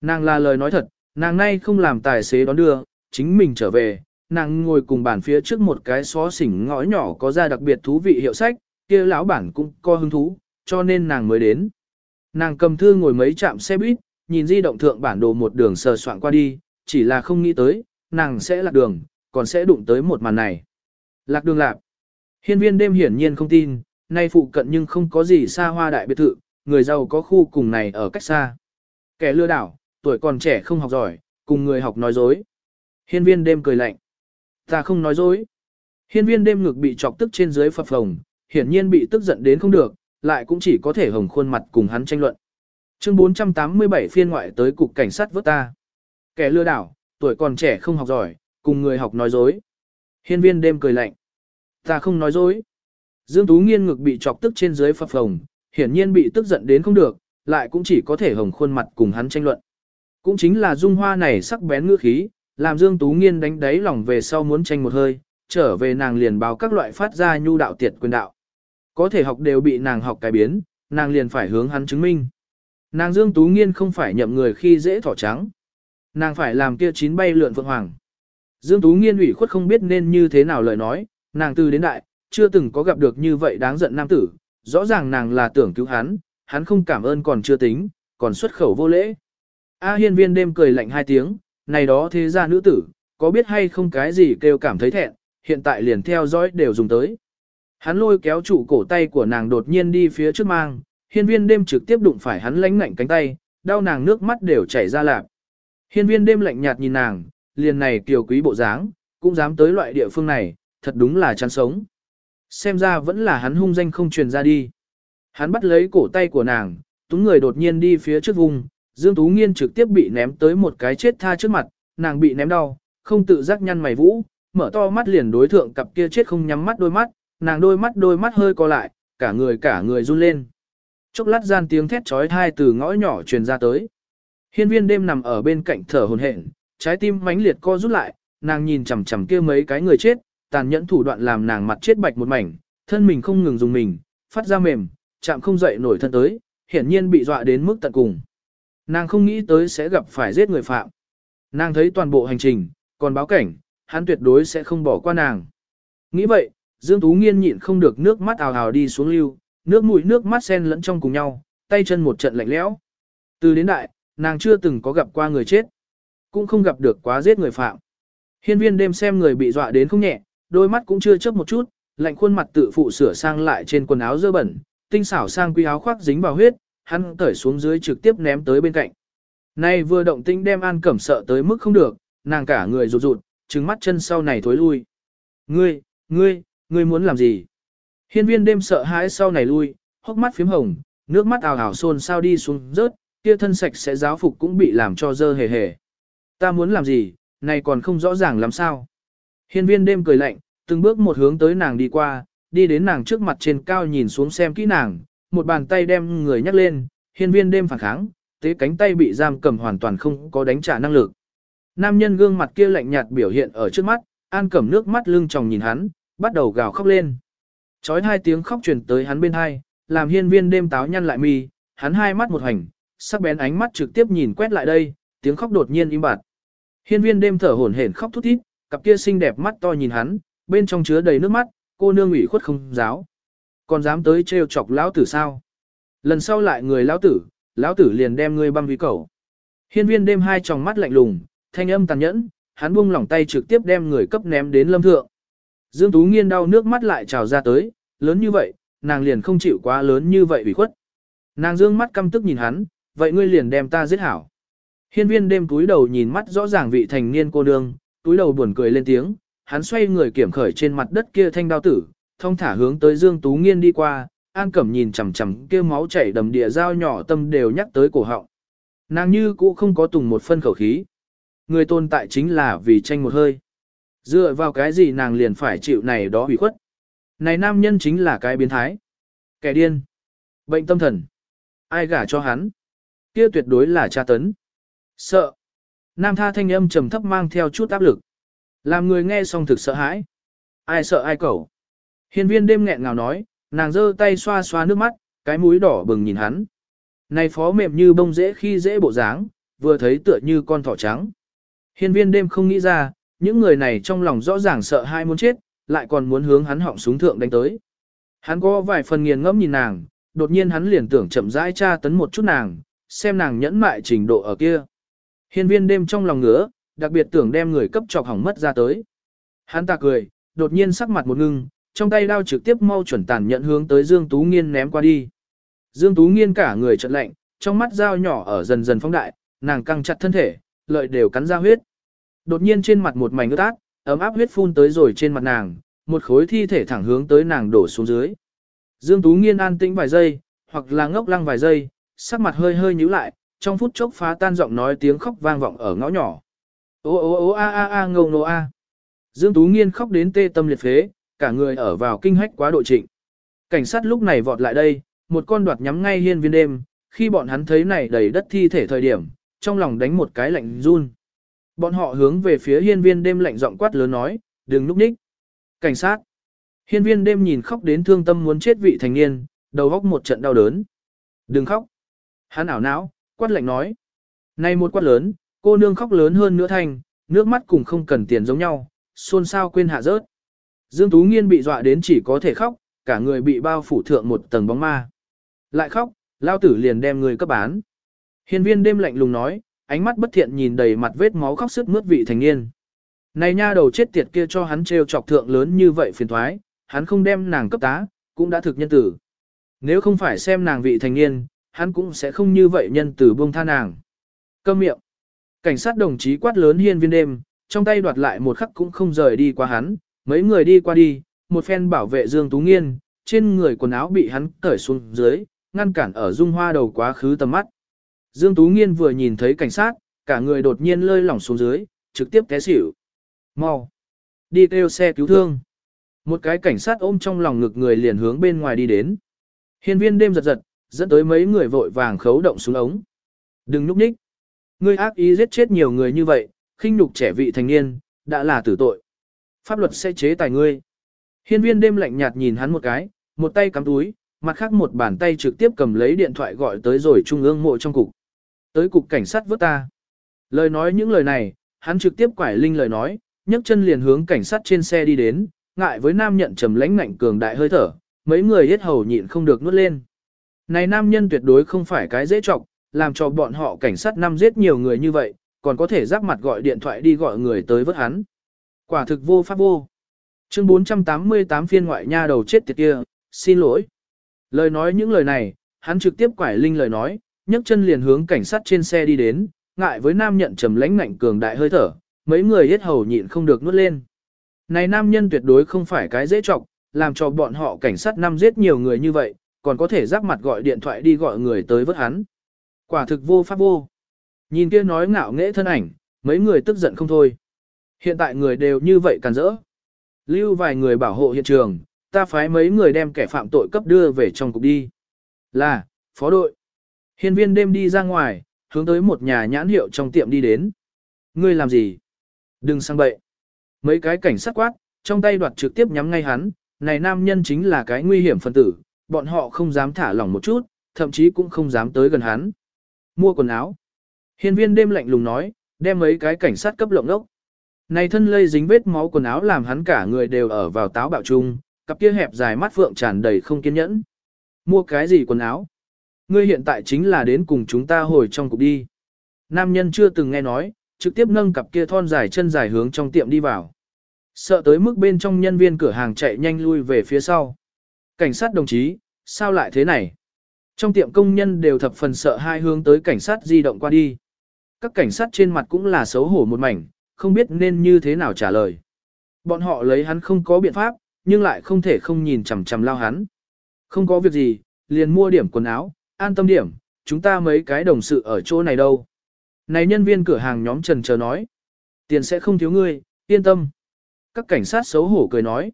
Nàng là lời nói thật, nàng nay không làm tài xế đón đưa, chính mình trở về, nàng ngồi cùng bàn phía trước một cái xó xỉnh ngõ nhỏ có ra đặc biệt thú vị hiệu sách, kia lão bản cũng có hứng thú, cho nên nàng mới đến. Nàng cầm thư ngồi mấy trạm xe buýt, nhìn di động thượng bản đồ một đường sờ soạn qua đi, chỉ là không nghĩ tới, nàng sẽ lạc đường, còn sẽ đụng tới một màn này. Lạc đường lạc. Hiên viên đêm hiển nhiên không tin, nay phụ cận nhưng không có gì xa hoa đại biệt thự, người giàu có khu cùng này ở cách xa. Kẻ lừa đảo, tuổi còn trẻ không học giỏi, cùng người học nói dối. Hiên viên đêm cười lạnh. Ta không nói dối. Hiên viên đêm ngực bị chọc tức trên dưới phập phồng, hiển nhiên bị tức giận đến không được, lại cũng chỉ có thể hồng khuôn mặt cùng hắn tranh luận. Chương 487 phiên ngoại tới cục cảnh sát vớt ta. Kẻ lừa đảo, tuổi còn trẻ không học giỏi, cùng người học nói dối. Hiên viên đêm cười lạnh. Ta không nói dối. Dương Tú Nghiên ngực bị chọc tức trên dưới phập phồng, hiển nhiên bị tức giận đến không được, lại cũng chỉ có thể hồng khuôn mặt cùng hắn tranh luận. Cũng chính là dung hoa này sắc bén ngữ khí, làm Dương Tú Nghiên đánh đáy lòng về sau muốn tranh một hơi, trở về nàng liền báo các loại phát ra nhu đạo tiệt quyền đạo. Có thể học đều bị nàng học cải biến, nàng liền phải hướng hắn chứng minh. Nàng Dương Tú Nghiên không phải nhậm người khi dễ thỏ trắng. Nàng phải làm kia chín bay lượn vượng hoàng. Dương Tú Nghiên ủy khuất không biết nên như thế nào lời nói, nàng từ đến đại, chưa từng có gặp được như vậy đáng giận nam tử, rõ ràng nàng là tưởng cứu hắn, hắn không cảm ơn còn chưa tính, còn xuất khẩu vô lễ. A hiên viên đêm cười lạnh hai tiếng, này đó thế ra nữ tử, có biết hay không cái gì kêu cảm thấy thẹn, hiện tại liền theo dõi đều dùng tới. Hắn lôi kéo trụ cổ tay của nàng đột nhiên đi phía trước mang, hiên viên đêm trực tiếp đụng phải hắn lánh ngạnh cánh tay, đau nàng nước mắt đều chảy ra lạp. Hiên viên đêm lạnh nhạt nhìn nàng, liền này kiều quý bộ dáng, cũng dám tới loại địa phương này, thật đúng là chán sống. Xem ra vẫn là hắn hung danh không truyền ra đi. Hắn bắt lấy cổ tay của nàng, túng người đột nhiên đi phía trước vùng, Dương Tú Nghiên trực tiếp bị ném tới một cái chết tha trước mặt, nàng bị ném đau, không tự giác nhăn mày vũ, mở to mắt liền đối thượng cặp kia chết không nhắm mắt đôi mắt, nàng đôi mắt đôi mắt hơi co lại, cả người cả người run lên. Chốc lát gian tiếng thét trói thai từ ngõ nhỏ truyền ra tới. Hiên viên đêm nằm ở bên cạnh thở hồn hển, trái tim mãnh liệt co rút lại, nàng nhìn chằm chằm kia mấy cái người chết, tàn nhẫn thủ đoạn làm nàng mặt chết bạch một mảnh, thân mình không ngừng dùng mình, phát ra mềm, chạm không dậy nổi thân tới, hiển nhiên bị dọa đến mức tận cùng. Nàng không nghĩ tới sẽ gặp phải giết người phạm. Nàng thấy toàn bộ hành trình, còn báo cảnh, hắn tuyệt đối sẽ không bỏ qua nàng. Nghĩ vậy, Dương Tú Nghiên nhịn không được nước mắt ào ào đi xuống lưu, nước mũi nước mắt xen lẫn trong cùng nhau, tay chân một trận lạnh lẽo. Từ đến đại, nàng chưa từng có gặp qua người chết, cũng không gặp được quá giết người phạm. Hiên viên đêm xem người bị dọa đến không nhẹ, đôi mắt cũng chưa chớp một chút, lạnh khuôn mặt tự phụ sửa sang lại trên quần áo dơ bẩn, tinh xảo sang quy áo khoác dính vào huyết, hắn tởi xuống dưới trực tiếp ném tới bên cạnh. Nay vừa động tinh đem An Cẩm sợ tới mức không được, nàng cả người rụt rụt, trừng mắt chân sau này thối lui. Ngươi, ngươi, ngươi muốn làm gì? Hiên viên đêm sợ hãi sau này lui, hốc mắt phím hồng, nước mắt ào ào xôn sao đi xuống rớt, kia thân sạch sẽ giáo phục cũng bị làm cho dơ hề hề. Ta muốn làm gì, này còn không rõ ràng làm sao. Hiên viên đêm cười lạnh, từng bước một hướng tới nàng đi qua, đi đến nàng trước mặt trên cao nhìn xuống xem kỹ nàng, một bàn tay đem người nhắc lên, hiên viên đêm phản kháng, tế cánh tay bị giam cầm hoàn toàn không có đánh trả năng lực. Nam nhân gương mặt kia lạnh nhạt biểu hiện ở trước mắt, an cầm nước mắt lưng tròng nhìn hắn, bắt đầu gào khóc lên. Chói hai tiếng khóc truyền tới hắn bên hai, làm hiên viên đêm táo nhăn lại mi, hắn hai mắt một hành, sắc bén ánh mắt trực tiếp nhìn quét lại đây, tiếng khóc đột nhiên im bặt. Hiên viên đêm thở hổn hển khóc thút thít, cặp kia xinh đẹp mắt to nhìn hắn, bên trong chứa đầy nước mắt, cô nương ủy khuất không giáo. Còn dám tới trêu chọc lão tử sao? Lần sau lại người lão tử, lão tử liền đem ngươi băm ví cầu. Hiên viên đêm hai tròng mắt lạnh lùng, thanh âm tàn nhẫn, hắn buông lỏng tay trực tiếp đem người cấp ném đến lâm thượng. Dương Tú Nghiên đau nước mắt lại trào ra tới, lớn như vậy, nàng liền không chịu quá lớn như vậy ủy khuất. Nàng dương mắt căm tức nhìn hắn, vậy ngươi liền đem ta giết hảo. Hiên viên đêm túi đầu nhìn mắt rõ ràng vị thành niên cô nương, túi đầu buồn cười lên tiếng, hắn xoay người kiểm khởi trên mặt đất kia thanh đao tử, thông thả hướng tới Dương Tú Nghiên đi qua, An Cẩm nhìn chằm chằm kia máu chảy đầm địa dao nhỏ tâm đều nhắc tới cổ họng. Nàng như cũ không có tùng một phân khẩu khí. Người tồn tại chính là vì tranh một hơi. Dựa vào cái gì nàng liền phải chịu này đó hủy khuất. Này nam nhân chính là cái biến thái. Kẻ điên. Bệnh tâm thần. Ai gả cho hắn. Kia tuyệt đối là tra tấn. Sợ. Nam tha thanh âm trầm thấp mang theo chút áp lực. Làm người nghe xong thực sợ hãi. Ai sợ ai cẩu. Hiên viên đêm nghẹn ngào nói, nàng giơ tay xoa xoa nước mắt, cái mũi đỏ bừng nhìn hắn. Này phó mềm như bông dễ khi dễ bộ dáng, vừa thấy tựa như con thỏ trắng. Hiên viên đêm không nghĩ ra, những người này trong lòng rõ ràng sợ hai muốn chết, lại còn muốn hướng hắn họng súng thượng đánh tới. Hắn có vài phần nghiền ngẫm nhìn nàng, đột nhiên hắn liền tưởng chậm rãi tra tấn một chút nàng, xem nàng nhẫn mại trình độ ở kia. Hiên viên đêm trong lòng ngứa, đặc biệt tưởng đem người cấp chọc hỏng mất ra tới. Hắn ta cười, đột nhiên sắc mặt một ngưng, trong tay đao trực tiếp mau chuẩn tàn nhận hướng tới Dương Tú Nghiên ném qua đi. Dương Tú Nghiên cả người chợt lạnh, trong mắt dao nhỏ ở dần dần phóng đại, nàng căng chặt thân thể, lợi đều cắn ra huyết. Đột nhiên trên mặt một mảnh ướt át, ấm áp huyết phun tới rồi trên mặt nàng, một khối thi thể thẳng hướng tới nàng đổ xuống dưới. Dương Tú Nghiên an tĩnh vài giây, hoặc là ngốc lăng vài giây, sắc mặt hơi hơi nhíu lại, trong phút chốc phá tan giọng nói tiếng khóc vang vọng ở ngõ nhỏ. Ô ô ô a a a ngâu nô a. Dương Tú Nghiên khóc đến tê tâm liệt phế, cả người ở vào kinh hách quá độ trịnh. Cảnh sát lúc này vọt lại đây, một con đoạt nhắm ngay hiên viên đêm, khi bọn hắn thấy này đầy đất thi thể thời điểm, trong lòng đánh một cái lạnh run. Bọn họ hướng về phía hiên viên đêm lạnh giọng quát lớn nói, đừng núp ních. Cảnh sát. Hiên viên đêm nhìn khóc đến thương tâm muốn chết vị thành niên, đầu góc một trận đau đớn. Đừng khóc. Hắn ảo não, quát lạnh nói. Này một quát lớn, cô nương khóc lớn hơn nữa thành, nước mắt cùng không cần tiền giống nhau, xôn xao quên hạ rớt. Dương Tú Nghiên bị dọa đến chỉ có thể khóc, cả người bị bao phủ thượng một tầng bóng ma. Lại khóc, lao tử liền đem người cấp bán. Hiên viên đêm lạnh lùng nói, ánh mắt bất thiện nhìn đầy mặt vết máu khóc sức mướt vị thành niên. Này nha đầu chết tiệt kia cho hắn trêu chọc thượng lớn như vậy phiền thoái, hắn không đem nàng cấp tá, cũng đã thực nhân tử. Nếu không phải xem nàng vị thành niên, hắn cũng sẽ không như vậy nhân tử buông tha nàng. Câm miệng. Cảnh sát đồng chí quát lớn hiên viên đêm, trong tay đoạt lại một khắc cũng không rời đi qua hắn, mấy người đi qua đi, một phen bảo vệ Dương Tú Nghiên, trên người quần áo bị hắn cởi xuống dưới, ngăn cản ở dung hoa đầu quá khứ tầm mắt. Dương Tú Nghiên vừa nhìn thấy cảnh sát, cả người đột nhiên lơi lỏng xuống dưới, trực tiếp té xỉu. Mau! Đi kêu xe cứu thương. Một cái cảnh sát ôm trong lòng ngực người liền hướng bên ngoài đi đến. Hiên viên đêm giật giật, dẫn tới mấy người vội vàng khấu động xuống ống. Đừng núp nhích. Ngươi ác ý giết chết nhiều người như vậy, khinh nhục trẻ vị thành niên, đã là tử tội. Pháp luật sẽ chế tài ngươi. Hiên viên đêm lạnh nhạt nhìn hắn một cái, một tay cắm túi, mặt khác một bàn tay trực tiếp cầm lấy điện thoại gọi tới rồi trung ương mộ trong cục. Tới cục cảnh sát vớt ta. Lời nói những lời này, hắn trực tiếp quải linh lời nói, nhấc chân liền hướng cảnh sát trên xe đi đến, ngại với nam nhận trầm lãnh ngạnh cường đại hơi thở, mấy người hết hầu nhịn không được nuốt lên. Này nam nhân tuyệt đối không phải cái dễ trọng, làm cho bọn họ cảnh sát năm giết nhiều người như vậy, còn có thể rắc mặt gọi điện thoại đi gọi người tới vớt hắn. Quả thực vô pháp vô. Chương 488 phiên ngoại nha đầu chết tiệt kia, xin lỗi. Lời nói những lời này, hắn trực tiếp quải linh lời nói, nhấc chân liền hướng cảnh sát trên xe đi đến, ngại với nam nhận trầm lãnh ngạnh cường đại hơi thở, mấy người hết hầu nhịn không được nuốt lên. Này nam nhân tuyệt đối không phải cái dễ trọng, làm cho bọn họ cảnh sát năm giết nhiều người như vậy, còn có thể rắc mặt gọi điện thoại đi gọi người tới vớt hắn. Quả thực vô pháp vô. Nhìn kia nói ngạo nghễ thân ảnh, mấy người tức giận không thôi. Hiện tại người đều như vậy càn rỡ. Lưu vài người bảo hộ hiện trường, ta phái mấy người đem kẻ phạm tội cấp đưa về trong cục đi. Là, phó đội. Hiên viên đêm đi ra ngoài, hướng tới một nhà nhãn hiệu trong tiệm đi đến. Ngươi làm gì? Đừng sang bậy. Mấy cái cảnh sát quát, trong tay đoạt trực tiếp nhắm ngay hắn, này nam nhân chính là cái nguy hiểm phân tử, bọn họ không dám thả lỏng một chút, thậm chí cũng không dám tới gần hắn. Mua quần áo. Hiên viên đêm lạnh lùng nói, đem mấy cái cảnh sát cấp lộng ốc. Này thân lây dính vết máu quần áo làm hắn cả người đều ở vào táo bạo trung, cặp kia hẹp dài mắt phượng tràn đầy không kiên nhẫn. Mua cái gì quần áo? Ngươi hiện tại chính là đến cùng chúng ta hồi trong cục đi. Nam nhân chưa từng nghe nói, trực tiếp nâng cặp kia thon dài chân dài hướng trong tiệm đi vào. Sợ tới mức bên trong nhân viên cửa hàng chạy nhanh lui về phía sau. Cảnh sát đồng chí, sao lại thế này? Trong tiệm công nhân đều thập phần sợ hai hướng tới cảnh sát di động qua đi. Các cảnh sát trên mặt cũng là xấu hổ một mảnh, không biết nên như thế nào trả lời. Bọn họ lấy hắn không có biện pháp, nhưng lại không thể không nhìn chằm chằm lao hắn. Không có việc gì, liền mua điểm quần áo, an tâm điểm, chúng ta mấy cái đồng sự ở chỗ này đâu. Này nhân viên cửa hàng nhóm trần chờ nói. Tiền sẽ không thiếu ngươi, yên tâm. Các cảnh sát xấu hổ cười nói.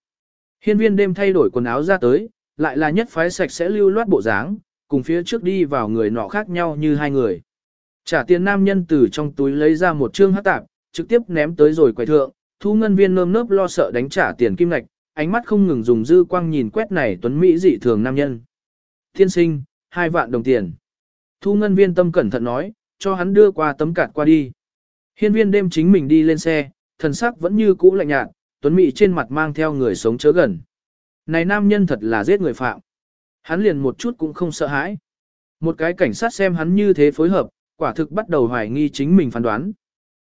Hiên viên đêm thay đổi quần áo ra tới, lại là nhất phái sạch sẽ lưu loát bộ dáng, cùng phía trước đi vào người nọ khác nhau như hai người. Trả tiền nam nhân từ trong túi lấy ra một trương hát tạp, trực tiếp ném tới rồi quầy thượng, thu ngân viên nơm nớp lo sợ đánh trả tiền kim ngạch, ánh mắt không ngừng dùng dư quang nhìn quét này tuấn Mỹ dị thường nam nhân. Thiên sinh, hai vạn đồng tiền. Thu ngân viên tâm cẩn thận nói, cho hắn đưa qua tấm cạt qua đi. Hiên viên đêm chính mình đi lên xe, thần sắc vẫn như cũ lạnh nhạt, tuấn mị trên mặt mang theo người sống chớ gần. Này nam nhân thật là giết người phạm. Hắn liền một chút cũng không sợ hãi. Một cái cảnh sát xem hắn như thế phối hợp, quả thực bắt đầu hoài nghi chính mình phán đoán.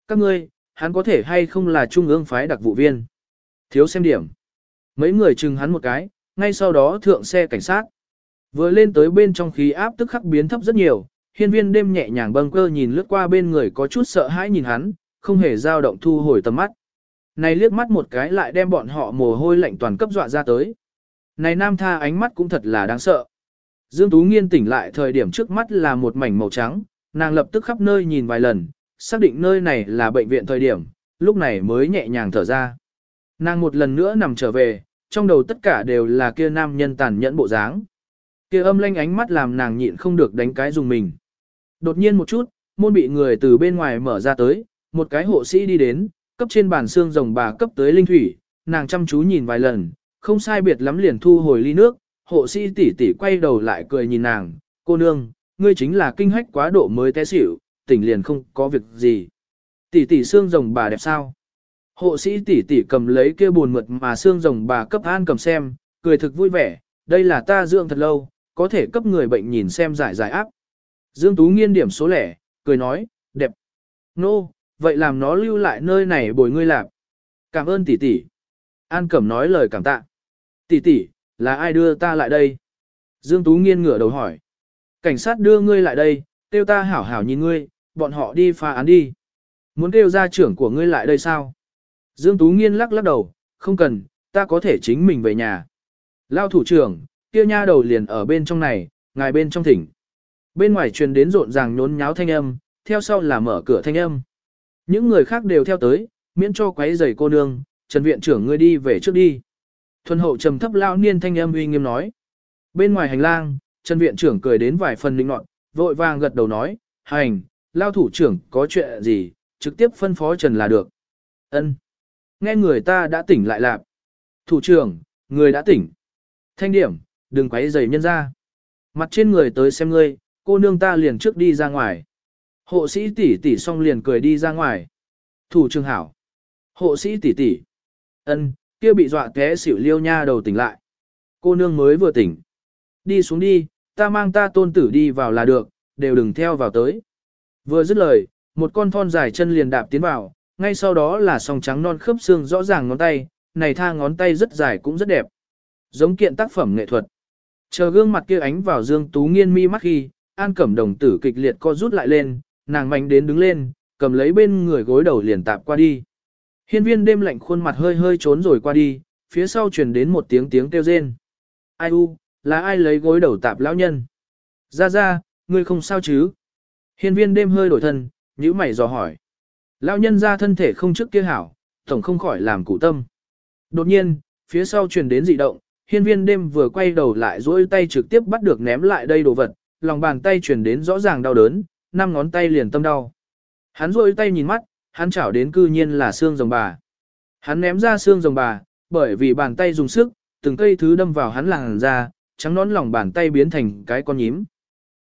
Các ngươi, hắn có thể hay không là trung ương phái đặc vụ viên. Thiếu xem điểm. Mấy người chừng hắn một cái, ngay sau đó thượng xe cảnh sát. Vừa lên tới bên trong khí áp tức khắc biến thấp rất nhiều, hiên viên đêm nhẹ nhàng bâng cơ nhìn lướt qua bên người có chút sợ hãi nhìn hắn, không hề dao động thu hồi tầm mắt. Này liếc mắt một cái lại đem bọn họ mồ hôi lạnh toàn cấp dọa ra tới. Này nam tha ánh mắt cũng thật là đáng sợ. Dương Tú Nghiên tỉnh lại thời điểm trước mắt là một mảnh màu trắng, nàng lập tức khắp nơi nhìn vài lần, xác định nơi này là bệnh viện thời điểm, lúc này mới nhẹ nhàng thở ra. Nàng một lần nữa nằm trở về, trong đầu tất cả đều là kia nam nhân tàn nhẫn bộ dáng. Kia âm lanh ánh mắt làm nàng nhịn không được đánh cái dùng mình. Đột nhiên một chút, môn bị người từ bên ngoài mở ra tới, một cái hộ sĩ đi đến, cấp trên bàn xương rồng bà cấp tới linh thủy, nàng chăm chú nhìn vài lần, không sai biệt lắm liền thu hồi ly nước, hộ sĩ tỷ tỷ quay đầu lại cười nhìn nàng, cô nương, ngươi chính là kinh hách quá độ mới té xỉu, tỉnh liền không có việc gì. Tỷ tỷ xương rồng bà đẹp sao? Hộ sĩ tỷ tỷ cầm lấy kia buồn mượt mà xương rồng bà cấp an cầm xem, cười thực vui vẻ, đây là ta dưỡng thật lâu, có thể cấp người bệnh nhìn xem giải giải áp. Dương Tú nghiên điểm số lẻ, cười nói, đẹp. Nô, no, vậy làm nó lưu lại nơi này bồi ngươi làm. Cảm ơn tỷ tỷ. An Cẩm nói lời cảm tạ. Tỷ tỷ, là ai đưa ta lại đây? Dương Tú nghiên ngửa đầu hỏi. Cảnh sát đưa ngươi lại đây, kêu ta hảo hảo nhìn ngươi, bọn họ đi phá án đi. Muốn kêu ra trưởng của ngươi lại đây sao? Dương Tú nghiên lắc lắc đầu, không cần, ta có thể chính mình về nhà. Lao thủ trưởng, kia nha đầu liền ở bên trong này, ngài bên trong thỉnh. Bên ngoài truyền đến rộn ràng nhốn nháo thanh âm, theo sau là mở cửa thanh âm. Những người khác đều theo tới, miễn cho quấy rầy cô nương, Trần viện trưởng ngươi đi về trước đi. Thuần hậu trầm thấp lao niên thanh âm uy nghiêm nói. Bên ngoài hành lang, Trần viện trưởng cười đến vài phần linh nọt, vội vàng gật đầu nói, hành, lao thủ trưởng có chuyện gì, trực tiếp phân phó Trần là được. Ân. Nghe người ta đã tỉnh lại lạp. Thủ trưởng, người đã tỉnh. Thanh điểm, đừng quấy rầy nhân ra. Mặt trên người tới xem ngươi, cô nương ta liền trước đi ra ngoài. Hộ sĩ tỷ tỷ xong liền cười đi ra ngoài. Thủ trường hảo. Hộ sĩ tỷ tỷ. Ân, kia bị dọa té xỉu liêu nha đầu tỉnh lại. Cô nương mới vừa tỉnh. Đi xuống đi, ta mang ta tôn tử đi vào là được, đều đừng theo vào tới. Vừa dứt lời, một con thon dài chân liền đạp tiến vào, ngay sau đó là song trắng non khớp xương rõ ràng ngón tay, này tha ngón tay rất dài cũng rất đẹp. Giống kiện tác phẩm nghệ thuật. Chờ gương mặt kia ánh vào Dương Tú Nghiên mi mắt khi, An Cẩm Đồng tử kịch liệt co rút lại lên, nàng mạnh đến đứng lên, cầm lấy bên người gối đầu liền tạp qua đi. Hiên viên đêm lạnh khuôn mặt hơi hơi trốn rồi qua đi, phía sau truyền đến một tiếng tiếng kêu rên. Ai u, là ai lấy gối đầu tạp lão nhân? Ra ra, ngươi không sao chứ? Hiên viên đêm hơi đổi thân, nhíu mày dò hỏi. Lão nhân ra thân thể không trước kia hảo, tổng không khỏi làm cụ tâm. Đột nhiên, phía sau truyền đến dị động, hiên viên đêm vừa quay đầu lại dỗi tay trực tiếp bắt được ném lại đây đồ vật, lòng bàn tay truyền đến rõ ràng đau đớn, năm ngón tay liền tâm đau. Hắn duỗi tay nhìn mắt, hắn chảo đến cư nhiên là xương rồng bà. Hắn ném ra xương rồng bà, bởi vì bàn tay dùng sức, từng cây thứ đâm vào hắn làng ra, trắng nón lòng bàn tay biến thành cái con nhím.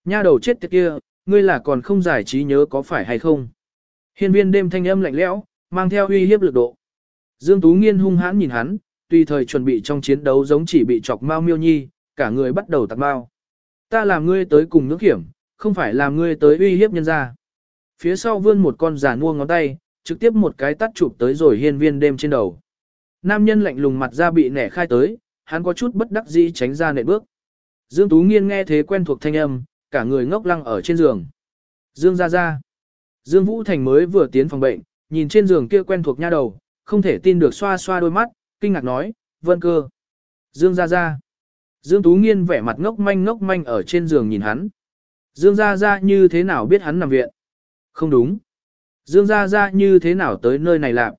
Nha đầu chết tiệt kia, ngươi là còn không giải trí nhớ có phải hay không? Hiên viên đêm thanh âm lạnh lẽo, mang theo uy hiếp lực độ. Dương Tú Nghiên hung hãn nhìn hắn, tùy thời chuẩn bị trong chiến đấu giống chỉ bị chọc mau miêu nhi, cả người bắt đầu tạc mau. Ta làm ngươi tới cùng nước hiểm, không phải làm ngươi tới uy hiếp nhân ra. Phía sau vươn một con giả mua ngón tay, trực tiếp một cái tắt chụp tới rồi hiên viên đêm trên đầu. Nam nhân lạnh lùng mặt ra bị nẻ khai tới, hắn có chút bất đắc dĩ tránh ra nệ bước. Dương Tú Nghiên nghe thế quen thuộc thanh âm, cả người ngốc lăng ở trên giường. Dương ra ra. Dương Vũ Thành mới vừa tiến phòng bệnh, nhìn trên giường kia quen thuộc nha đầu, không thể tin được xoa xoa đôi mắt, kinh ngạc nói, vân cơ. Dương ra ra. Dương Tú Nghiên vẻ mặt ngốc manh ngốc manh ở trên giường nhìn hắn. Dương ra ra như thế nào biết hắn nằm viện? Không đúng. Dương ra ra như thế nào tới nơi này làm?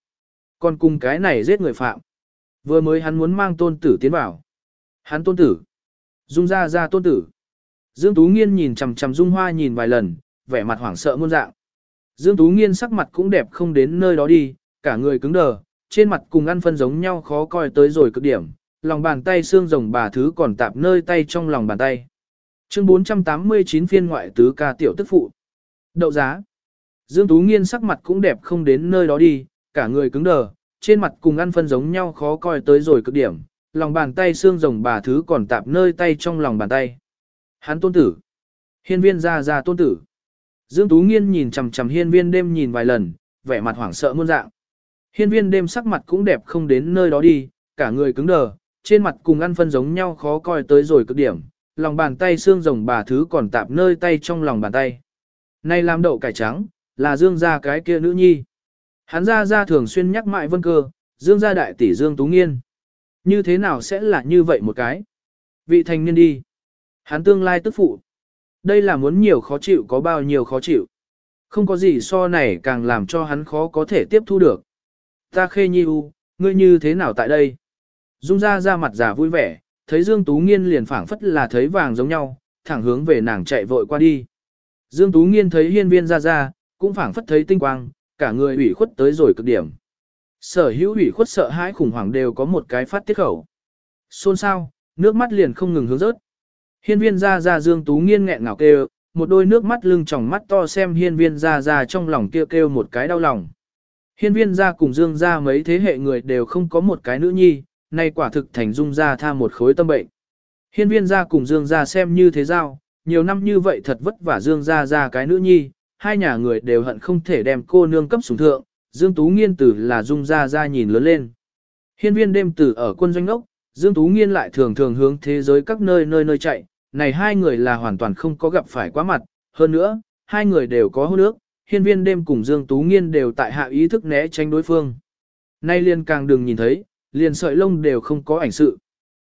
Còn cùng cái này giết người phạm. Vừa mới hắn muốn mang tôn tử tiến vào. Hắn tôn tử. Dung ra ra tôn tử. Dương Tú Nghiên nhìn chằm chằm Dung Hoa nhìn vài lần, vẻ mặt hoảng sợ muôn dạng. Dương Tú Nghiên sắc mặt cũng đẹp không đến nơi đó đi, cả người cứng đờ, trên mặt cùng ăn phân giống nhau khó coi tới rồi cực điểm, lòng bàn tay xương rồng bà thứ còn tạp nơi tay trong lòng bàn tay. Chương 489 phiên ngoại tứ ca tiểu tức phụ. Đậu giá. Dương Tú Nghiên sắc mặt cũng đẹp không đến nơi đó đi, cả người cứng đờ, trên mặt cùng ăn phân giống nhau khó coi tới rồi cực điểm, lòng bàn tay xương rồng bà thứ còn tạp nơi tay trong lòng bàn tay. Hắn tôn tử. Hiên viên ra ra tôn tử. Dương Tú Nghiên nhìn chằm chằm hiên viên đêm nhìn vài lần, vẻ mặt hoảng sợ muôn dạng. Hiên viên đêm sắc mặt cũng đẹp không đến nơi đó đi, cả người cứng đờ, trên mặt cùng ăn phân giống nhau khó coi tới rồi cực điểm, lòng bàn tay xương rồng bà thứ còn tạp nơi tay trong lòng bàn tay. Này làm đậu cải trắng, là dương gia cái kia nữ nhi. Hắn ra ra thường xuyên nhắc mãi vân cơ, dương gia đại tỷ dương tú nghiên. Như thế nào sẽ là như vậy một cái? Vị thành niên đi. Hắn tương lai tức phụ. Đây là muốn nhiều khó chịu có bao nhiêu khó chịu. Không có gì so này càng làm cho hắn khó có thể tiếp thu được. Ta khê nhi u, ngươi như thế nào tại đây? Dung ra ra mặt giả vui vẻ, thấy Dương Tú Nghiên liền phảng phất là thấy vàng giống nhau, thẳng hướng về nàng chạy vội qua đi. Dương Tú Nghiên thấy hiên viên ra ra, cũng phảng phất thấy tinh quang, cả người ủy khuất tới rồi cực điểm. Sở hữu ủy khuất sợ hãi khủng hoảng đều có một cái phát tiết khẩu. Xôn xao, nước mắt liền không ngừng hướng rớt. Hiên viên ra ra Dương Tú nghiên nghẹn ngào kêu, một đôi nước mắt lưng tròng mắt to xem hiên viên ra ra trong lòng kêu kêu một cái đau lòng. Hiên viên Gia cùng Dương Gia mấy thế hệ người đều không có một cái nữ nhi, nay quả thực thành dung Gia tha một khối tâm bệnh. Hiên viên Gia cùng Dương Gia xem như thế giao, nhiều năm như vậy thật vất vả Dương Gia ra cái nữ nhi, hai nhà người đều hận không thể đem cô nương cấp sủng thượng, Dương Tú Nghiên tử là dung Gia ra nhìn lớn lên. Hiên viên đêm tử ở quân doanh ốc, Dương Tú Nghiên lại thường thường hướng thế giới các nơi nơi nơi chạy, này hai người là hoàn toàn không có gặp phải quá mặt, hơn nữa, hai người đều có hôn ước, hiên viên đêm cùng Dương Tú Nghiên đều tại hạ ý thức né tránh đối phương. Nay liền càng đừng nhìn thấy, liền sợi lông đều không có ảnh sự.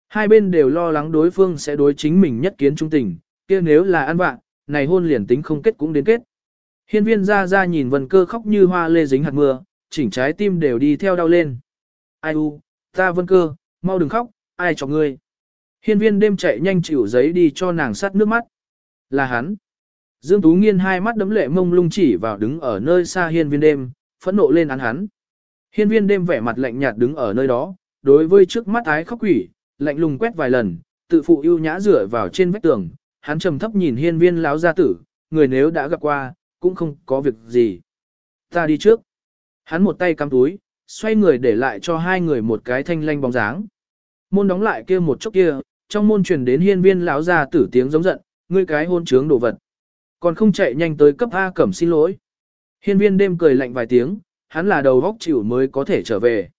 Hai bên đều lo lắng đối phương sẽ đối chính mình nhất kiến trung tình, kia nếu là ăn bạn, này hôn liền tính không kết cũng đến kết. Hiên viên ra ra nhìn vần cơ khóc như hoa lê dính hạt mưa, chỉnh trái tim đều đi theo đau lên. Ai u, ta vân cơ, mau đừng khóc, ai cho ngươi. Hiên viên đêm chạy nhanh chịu giấy đi cho nàng sắt nước mắt. Là hắn. Dương Tú Nghiên hai mắt đấm lệ mông lung chỉ vào đứng ở nơi xa hiên viên đêm, phẫn nộ lên án hắn. Hiên viên đêm vẻ mặt lạnh nhạt đứng ở nơi đó, đối với trước mắt ái khóc quỷ, lạnh lùng quét vài lần, tự phụ ưu nhã rửa vào trên vách tường, hắn trầm thấp nhìn hiên viên láo gia tử, người nếu đã gặp qua, cũng không có việc gì. Ta đi trước. Hắn một tay cắm túi, xoay người để lại cho hai người một cái thanh lanh bóng dáng. Môn đóng lại kia một chốc kia, trong môn truyền đến hiên viên Láo gia tử tiếng giống giận, ngươi cái hôn trướng đồ vật. Còn không chạy nhanh tới cấp A cẩm xin lỗi. Hiên viên đêm cười lạnh vài tiếng, hắn là đầu góc chịu mới có thể trở về.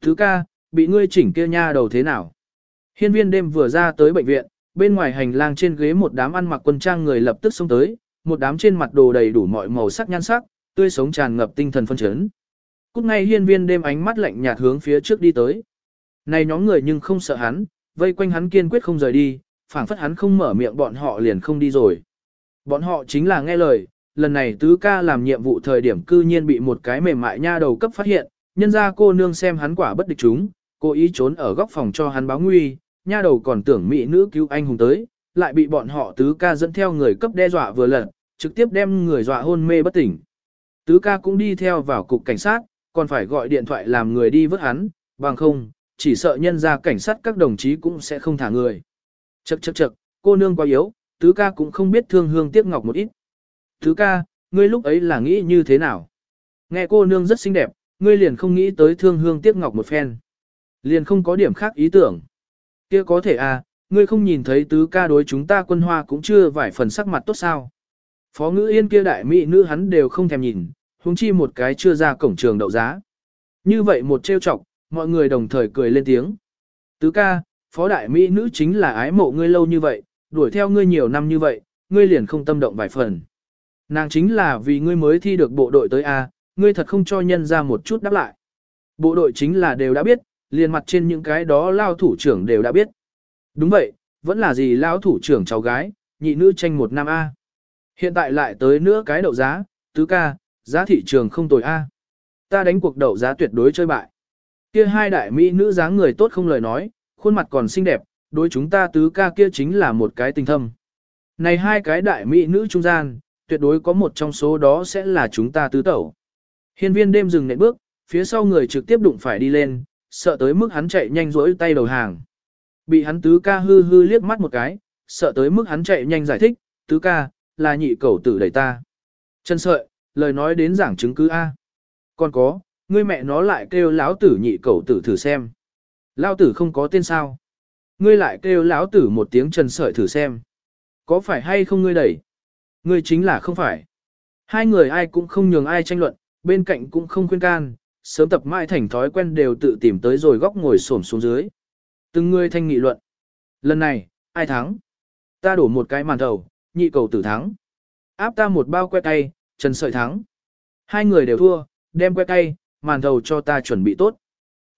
Thứ ca, bị ngươi chỉnh kia nha đầu thế nào? Hiên viên đêm vừa ra tới bệnh viện, bên ngoài hành lang trên ghế một đám ăn mặc quân trang người lập tức xông tới, một đám trên mặt đồ đầy đủ mọi màu sắc nhan sắc, tươi sống tràn ngập tinh thần phân chấn. Cút ngay hiên viên đêm ánh mắt lạnh nhạt hướng phía trước đi tới. Này nhóm người nhưng không sợ hắn, vây quanh hắn kiên quyết không rời đi, phảng phất hắn không mở miệng bọn họ liền không đi rồi. Bọn họ chính là nghe lời, lần này tứ ca làm nhiệm vụ thời điểm cư nhiên bị một cái mềm mại nha đầu cấp phát hiện, nhân ra cô nương xem hắn quả bất địch chúng, cố ý trốn ở góc phòng cho hắn báo nguy, nha đầu còn tưởng mỹ nữ cứu anh hùng tới, lại bị bọn họ tứ ca dẫn theo người cấp đe dọa vừa lần, trực tiếp đem người dọa hôn mê bất tỉnh. Tứ ca cũng đi theo vào cục cảnh sát, còn phải gọi điện thoại làm người đi vớt hắn, bằng không, chỉ sợ nhân ra cảnh sát các đồng chí cũng sẽ không thả người. Chậc chậc chậc, cô nương quá yếu, tứ ca cũng không biết thương hương tiếc ngọc một ít. Tứ ca, ngươi lúc ấy là nghĩ như thế nào? Nghe cô nương rất xinh đẹp, ngươi liền không nghĩ tới thương hương tiếc ngọc một phen. Liền không có điểm khác ý tưởng. kia có thể à, ngươi không nhìn thấy tứ ca đối chúng ta quân hoa cũng chưa vài phần sắc mặt tốt sao. Phó ngữ yên kia đại mỹ nữ hắn đều không thèm nhìn, huống chi một cái chưa ra cổng trường đậu giá. Như vậy một trêu chọc, mọi người đồng thời cười lên tiếng. Tứ ca, phó đại mỹ nữ chính là ái mộ ngươi lâu như vậy, đuổi theo ngươi nhiều năm như vậy, ngươi liền không tâm động vài phần. Nàng chính là vì ngươi mới thi được bộ đội tới A, ngươi thật không cho nhân ra một chút đáp lại. Bộ đội chính là đều đã biết, liền mặt trên những cái đó lao thủ trưởng đều đã biết. Đúng vậy, vẫn là gì lao thủ trưởng cháu gái, nhị nữ tranh một năm A. Hiện tại lại tới nữa cái đậu giá, tứ ca, giá thị trường không tồi A. Ta đánh cuộc đậu giá tuyệt đối chơi bại. Kia hai đại mỹ nữ dáng người tốt không lời nói, khuôn mặt còn xinh đẹp, đối chúng ta tứ ca kia chính là một cái tình thâm. Này hai cái đại mỹ nữ trung gian, tuyệt đối có một trong số đó sẽ là chúng ta tứ tẩu. Hiên viên đêm dừng nệm bước, phía sau người trực tiếp đụng phải đi lên, sợ tới mức hắn chạy nhanh rỗi tay đầu hàng. Bị hắn tứ ca hư hư liếc mắt một cái, sợ tới mức hắn chạy nhanh giải thích, tứ ca, là nhị cầu tử đẩy ta. Chân sợi, lời nói đến giảng chứng cứ A. Còn có, ngươi mẹ nó lại kêu lão tử nhị cầu tử thử xem. Lão tử không có tên sao. Ngươi lại kêu lão tử một tiếng trần sợi thử xem. Có phải hay không ngươi đẩy? Ngươi chính là không phải. Hai người ai cũng không nhường ai tranh luận, bên cạnh cũng không khuyên can, sớm tập mãi thành thói quen đều tự tìm tới rồi góc ngồi xổm xuống dưới. Từng người thanh nghị luận. Lần này, ai thắng? Ta đổ một cái màn đầu, nhị cầu tử thắng. Áp ta một bao que tay, trần sợi thắng. Hai người đều thua, đem que tay, màn đầu cho ta chuẩn bị tốt.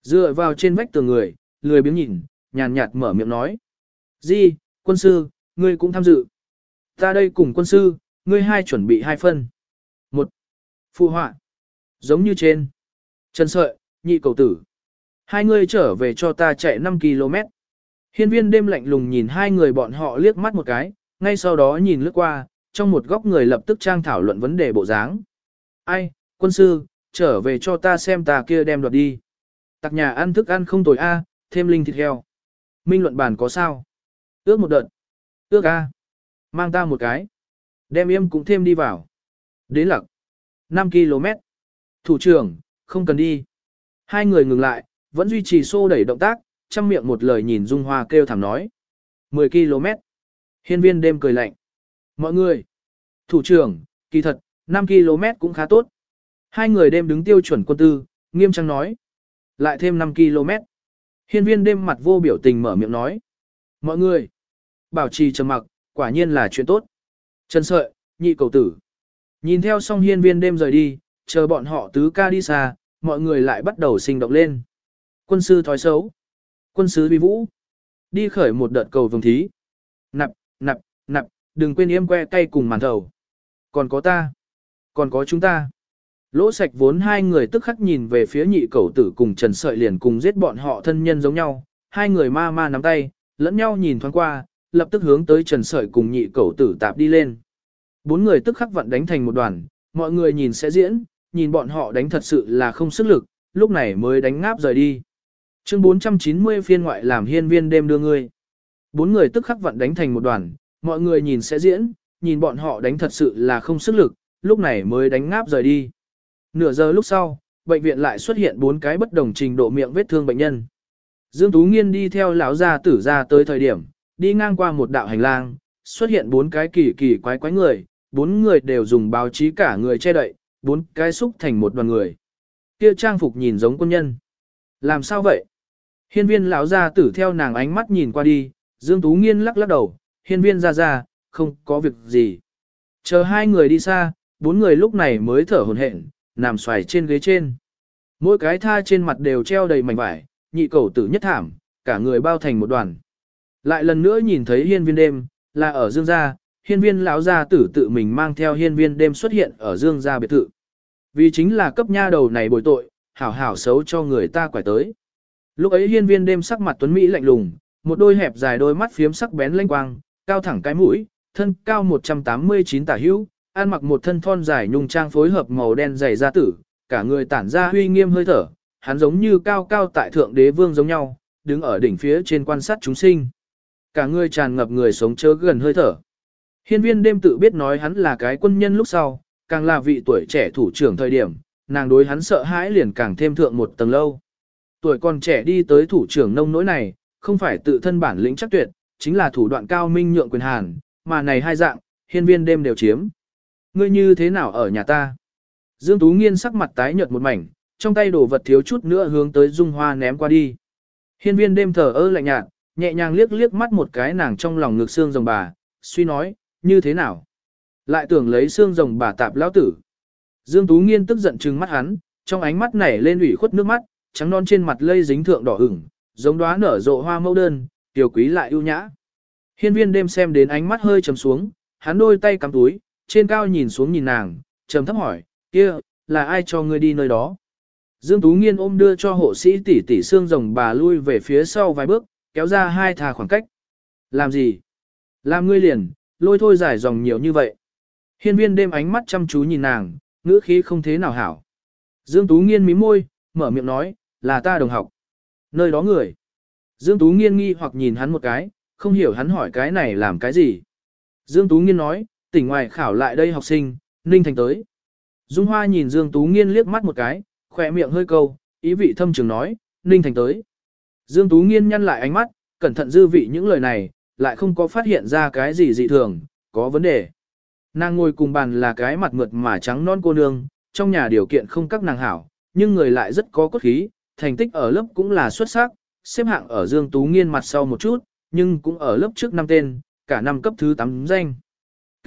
Dựa vào trên vách tường người, lười biếng nhìn, nhàn nhạt mở miệng nói. Di, quân sư, ngươi cũng tham dự. Ta đây cùng quân sư, ngươi hai chuẩn bị hai phân. Một, phụ họa. Giống như trên. Trần sợi, nhị cầu tử. Hai người trở về cho ta chạy 5 km. Hiên viên đêm lạnh lùng nhìn hai người bọn họ liếc mắt một cái, ngay sau đó nhìn lướt qua, trong một góc người lập tức trang thảo luận vấn đề bộ dáng. Ai, quân sư, trở về cho ta xem ta kia đem đoạt đi. Tặc nhà ăn thức ăn không tồi A, thêm linh thịt heo. Minh luận bàn có sao? Ước một đợt. Ước A. Mang ta một cái. Đem yêm cũng thêm đi vào. Đến lặc. 5 km. Thủ trưởng, không cần đi. Hai người ngừng lại, vẫn duy trì xô đẩy động tác, chăm miệng một lời nhìn Dung Hoa kêu thảm nói. 10 km. Hiên viên đêm cười lạnh. Mọi người. Thủ trưởng, kỳ thật, 5 km cũng khá tốt. Hai người đêm đứng tiêu chuẩn quân tư, nghiêm trang nói. Lại thêm 5 km. Hiên viên đêm mặt vô biểu tình mở miệng nói. Mọi người. Bảo trì trầm mặc, quả nhiên là chuyện tốt. Trần sợi, nhị cầu tử. Nhìn theo xong hiên viên đêm rời đi, chờ bọn họ tứ ca đi xa, mọi người lại bắt đầu sinh động lên. Quân sư thói xấu. Quân sư vi vũ. Đi khởi một đợt cầu vồng thí. Nạp, nạp, nạp, đừng quên yêm que tay cùng màn thầu. Còn có ta. Còn có chúng ta. Lỗ sạch vốn hai người tức khắc nhìn về phía nhị cầu tử cùng Trần Sợi liền cùng giết bọn họ thân nhân giống nhau. Hai người ma ma nắm tay, lẫn nhau nhìn thoáng qua, lập tức hướng tới Trần Sợi cùng nhị cầu tử tạp đi lên. Bốn người tức khắc vận đánh thành một đoàn, mọi người nhìn sẽ diễn, nhìn bọn họ đánh thật sự là không sức lực, lúc này mới đánh ngáp rời đi. Chương 490 phiên ngoại làm hiên viên đêm đưa ngươi. Bốn người tức khắc vận đánh thành một đoàn, mọi người nhìn sẽ diễn, nhìn bọn họ đánh thật sự là không sức lực, lúc này mới đánh ngáp rời đi. Nửa giờ lúc sau, bệnh viện lại xuất hiện bốn cái bất đồng trình độ miệng vết thương bệnh nhân. Dương Tú Nghiên đi theo lão gia tử ra tới thời điểm, đi ngang qua một đạo hành lang, xuất hiện bốn cái kỳ kỳ quái quái người, bốn người đều dùng báo chí cả người che đậy, bốn cái xúc thành một đoàn người. Kia trang phục nhìn giống quân nhân. Làm sao vậy? Hiên viên lão gia tử theo nàng ánh mắt nhìn qua đi, Dương Tú Nghiên lắc lắc đầu, hiên viên ra ra, không có việc gì. Chờ hai người đi xa, bốn người lúc này mới thở hồn hển, nằm xoài trên ghế trên. Mỗi cái tha trên mặt đều treo đầy mảnh vải, nhị cầu tử nhất thảm, cả người bao thành một đoàn. Lại lần nữa nhìn thấy hiên viên đêm, là ở dương gia, hiên viên lão gia tử tự mình mang theo hiên viên đêm xuất hiện ở dương gia biệt thự. Vì chính là cấp nha đầu này bồi tội, hảo hảo xấu cho người ta quải tới. Lúc ấy hiên viên đêm sắc mặt tuấn Mỹ lạnh lùng, một đôi hẹp dài đôi mắt phiếm sắc bén lanh quang, cao thẳng cái mũi, thân cao 189 tả hữu, ăn mặc một thân thon dài nhung trang phối hợp màu đen dày da tử, cả người tản ra huy nghiêm hơi thở, hắn giống như cao cao tại thượng đế vương giống nhau, đứng ở đỉnh phía trên quan sát chúng sinh. Cả người tràn ngập người sống chớ gần hơi thở. Hiên viên đêm tự biết nói hắn là cái quân nhân lúc sau, càng là vị tuổi trẻ thủ trưởng thời điểm, nàng đối hắn sợ hãi liền càng thêm thượng một tầng lâu. Tuổi còn trẻ đi tới thủ trưởng nông nỗi này, không phải tự thân bản lĩnh chắc tuyệt, chính là thủ đoạn cao minh nhượng quyền hàn, mà này hai dạng, hiên viên đêm đều chiếm. Ngươi như thế nào ở nhà ta? Dương Tú Nghiên sắc mặt tái nhợt một mảnh, trong tay đổ vật thiếu chút nữa hướng tới Dung Hoa ném qua đi. Hiên viên đêm thở ơ lạnh nhạt, nhẹ nhàng liếc liếc mắt một cái nàng trong lòng ngực xương rồng bà, suy nói, như thế nào? Lại tưởng lấy xương rồng bà tạp lão tử. Dương Tú Nghiên tức giận trừng mắt hắn, trong ánh mắt nảy lên ủy khuất nước mắt, trắng non trên mặt lây dính thượng đỏ ửng, giống đóa nở rộ hoa mẫu đơn, tiểu quý lại ưu nhã. Hiên viên đêm xem đến ánh mắt hơi trầm xuống, hắn đôi tay cắm túi, trên cao nhìn xuống nhìn nàng, trầm thấp hỏi, kia, là ai cho ngươi đi nơi đó? Dương Tú Nghiên ôm đưa cho hộ sĩ tỷ tỷ xương rồng bà lui về phía sau vài bước, kéo ra hai thà khoảng cách. Làm gì? Làm ngươi liền, lôi thôi dài dòng nhiều như vậy. Hiên viên đêm ánh mắt chăm chú nhìn nàng, ngữ khí không thế nào hảo. Dương Tú Nghiên mím môi, mở miệng nói, là ta đồng học. Nơi đó người. Dương Tú Nghiên nghi hoặc nhìn hắn một cái, không hiểu hắn hỏi cái này làm cái gì. Dương Tú Nghiên nói, tỉnh ngoài khảo lại đây học sinh, Ninh Thành tới. Dung Hoa nhìn Dương Tú Nghiên liếc mắt một cái, khỏe miệng hơi câu, ý vị thâm trường nói, Ninh Thành tới. Dương Tú Nghiên nhăn lại ánh mắt, cẩn thận dư vị những lời này, lại không có phát hiện ra cái gì dị thường, có vấn đề. Nàng ngồi cùng bàn là cái mặt mượt mà trắng non cô nương, trong nhà điều kiện không các nàng hảo, nhưng người lại rất có cốt khí, thành tích ở lớp cũng là xuất sắc, xếp hạng ở Dương Tú Nghiên mặt sau một chút, nhưng cũng ở lớp trước năm tên, cả năm cấp thứ 8 danh.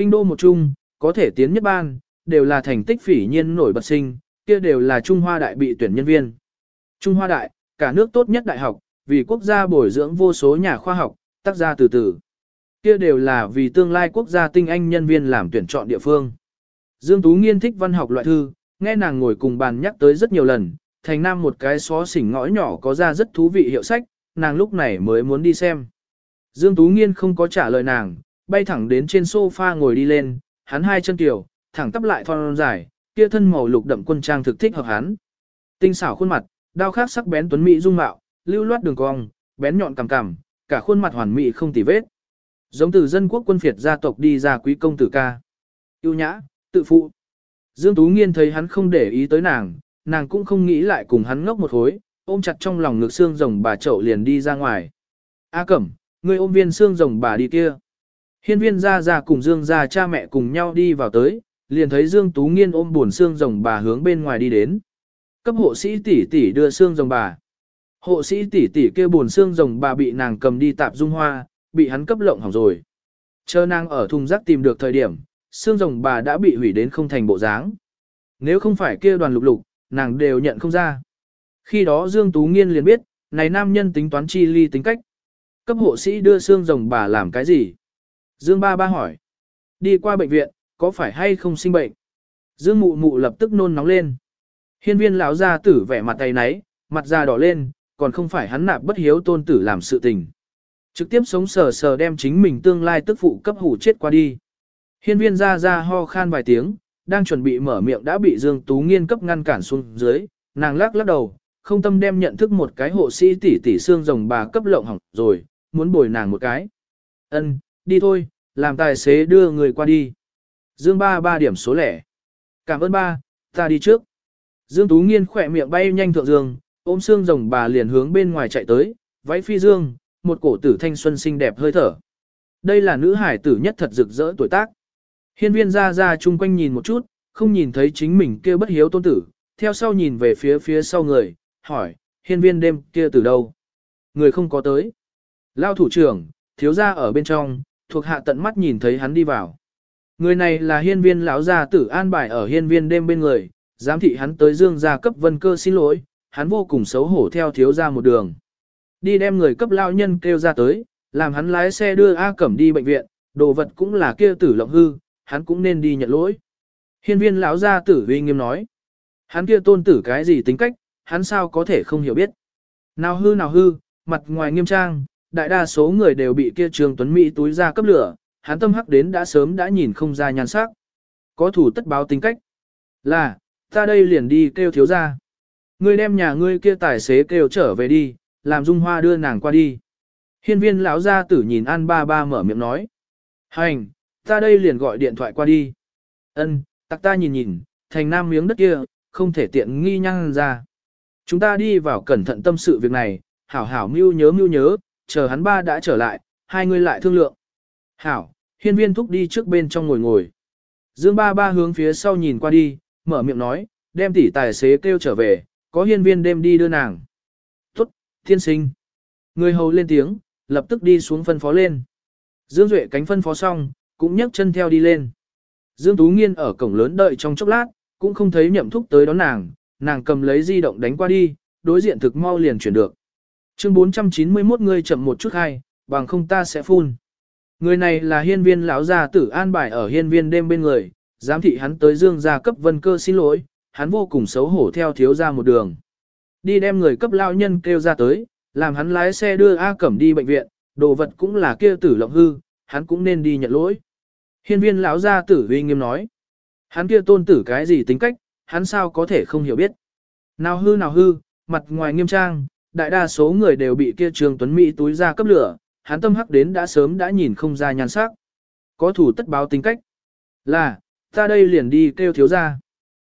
Kinh đô một chung, có thể tiến nhất ban, đều là thành tích phỉ nhiên nổi bật sinh, kia đều là Trung Hoa Đại bị tuyển nhân viên. Trung Hoa Đại, cả nước tốt nhất đại học, vì quốc gia bồi dưỡng vô số nhà khoa học, tác gia từ từ. Kia đều là vì tương lai quốc gia tinh anh nhân viên làm tuyển chọn địa phương. Dương Tú Nghiên thích văn học loại thư, nghe nàng ngồi cùng bàn nhắc tới rất nhiều lần, thành nam một cái xó xỉnh ngõ nhỏ có ra rất thú vị hiệu sách, nàng lúc này mới muốn đi xem. Dương Tú Nghiên không có trả lời nàng, bay thẳng đến trên sofa ngồi đi lên, hắn hai chân tiểu, thẳng tắp lại thon dài, kia thân màu lục đậm quân trang thực thích hợp hắn. Tinh xảo khuôn mặt, đao khắc sắc bén tuấn mỹ dung mạo, lưu loát đường cong, bén nhọn cằm cằm, cả khuôn mặt hoàn mỹ không tì vết. Giống từ dân quốc quân phiệt gia tộc đi ra quý công tử ca. Yêu nhã, tự phụ. Dương Tú Nghiên thấy hắn không để ý tới nàng, nàng cũng không nghĩ lại cùng hắn ngốc một hối, ôm chặt trong lòng ngực xương rồng bà chậu liền đi ra ngoài. A Cẩm, ngươi ôm viên xương rồng bà đi kia. Hiên viên ra ra cùng Dương ra cha mẹ cùng nhau đi vào tới, liền thấy Dương Tú Nghiên ôm buồn xương rồng bà hướng bên ngoài đi đến. Cấp hộ sĩ tỷ tỷ đưa xương rồng bà. Hộ sĩ tỷ tỷ kia buồn xương rồng bà bị nàng cầm đi tạp dung hoa, bị hắn cấp lộng hỏng rồi. Chờ nàng ở thùng rác tìm được thời điểm, xương rồng bà đã bị hủy đến không thành bộ dáng. Nếu không phải kia đoàn lục lục, nàng đều nhận không ra. Khi đó Dương Tú Nghiên liền biết, này nam nhân tính toán chi ly tính cách. Cấp hộ sĩ đưa xương rồng bà làm cái gì? Dương ba ba hỏi. Đi qua bệnh viện, có phải hay không sinh bệnh? Dương mụ mụ lập tức nôn nóng lên. Hiên viên lão gia tử vẻ mặt tay náy, mặt da đỏ lên, còn không phải hắn nạp bất hiếu tôn tử làm sự tình. Trực tiếp sống sờ sờ đem chính mình tương lai tức phụ cấp hủ chết qua đi. Hiên viên ra ra ho khan vài tiếng, đang chuẩn bị mở miệng đã bị Dương Tú Nghiên cấp ngăn cản xuống dưới, nàng lắc lắc đầu, không tâm đem nhận thức một cái hộ sĩ tỷ tỷ xương rồng bà cấp lộng hỏng rồi, muốn bồi nàng một cái. Ân, đi thôi, làm tài xế đưa người qua đi. Dương ba ba điểm số lẻ. Cảm ơn ba, ta đi trước. Dương Tú Nghiên khỏe miệng bay nhanh thượng dương, ôm xương rồng bà liền hướng bên ngoài chạy tới, váy phi dương, một cổ tử thanh xuân xinh đẹp hơi thở. Đây là nữ hải tử nhất thật rực rỡ tuổi tác. Hiên viên ra ra chung quanh nhìn một chút, không nhìn thấy chính mình kia bất hiếu tôn tử, theo sau nhìn về phía phía sau người, hỏi, hiên viên đêm kia từ đâu? Người không có tới. Lao thủ trưởng, thiếu gia ở bên trong, thuộc hạ tận mắt nhìn thấy hắn đi vào. Người này là hiên viên lão gia tử an bài ở hiên viên đêm bên người, giám thị hắn tới dương gia cấp vân cơ xin lỗi, hắn vô cùng xấu hổ theo thiếu gia một đường. Đi đem người cấp lao nhân kêu ra tới, làm hắn lái xe đưa A Cẩm đi bệnh viện, đồ vật cũng là kia tử lộng hư, hắn cũng nên đi nhận lỗi. Hiên viên lão gia tử uy nghiêm nói, hắn kia tôn tử cái gì tính cách, hắn sao có thể không hiểu biết. Nào hư nào hư, mặt ngoài nghiêm trang, đại đa số người đều bị kia trường tuấn Mỹ túi ra cấp lửa, hắn tâm hắc đến đã sớm đã nhìn không ra nhan sắc. Có thủ tất báo tính cách. Là, ta đây liền đi kêu thiếu ra. Ngươi đem nhà ngươi kia tài xế kêu trở về đi, làm dung hoa đưa nàng qua đi. Hiên viên lão gia tử nhìn An ba ba mở miệng nói. Hành, ta đây liền gọi điện thoại qua đi. Ân, tặc ta nhìn nhìn, thành nam miếng đất kia, không thể tiện nghi nhăn ra. Chúng ta đi vào cẩn thận tâm sự việc này, hảo hảo mưu nhớ mưu nhớ, chờ hắn ba đã trở lại, hai người lại thương lượng. Hảo, hiên viên thúc đi trước bên trong ngồi ngồi. Dương ba ba hướng phía sau nhìn qua đi, mở miệng nói, đem tỷ tài xế kêu trở về, có hiên viên đem đi đưa nàng. Tốt, thiên sinh. Người hầu lên tiếng, lập tức đi xuống phân phó lên. Dương Duệ cánh phân phó xong, cũng nhấc chân theo đi lên. Dương Tú Nghiên ở cổng lớn đợi trong chốc lát, cũng không thấy nhậm thúc tới đón nàng, nàng cầm lấy di động đánh qua đi, đối diện thực mau liền chuyển được. Chương 491 người chậm một chút hay, bằng không ta sẽ phun. Người này là hiên viên lão gia tử an bài ở hiên viên đêm bên người, giám thị hắn tới dương gia cấp vân cơ xin lỗi, hắn vô cùng xấu hổ theo thiếu ra một đường. Đi đem người cấp lao nhân kêu ra tới, làm hắn lái xe đưa A Cẩm đi bệnh viện, đồ vật cũng là kia tử lộng hư, hắn cũng nên đi nhận lỗi. Hiên viên lão gia tử uy nghiêm nói, hắn kia tôn tử cái gì tính cách, hắn sao có thể không hiểu biết. Nào hư nào hư, mặt ngoài nghiêm trang, đại đa số người đều bị kia trường tuấn Mỹ túi ra cấp lửa, hắn tâm hắc đến đã sớm đã nhìn không ra nhan sắc. Có thủ tất báo tính cách. Là, ta đây liền đi kêu thiếu ra.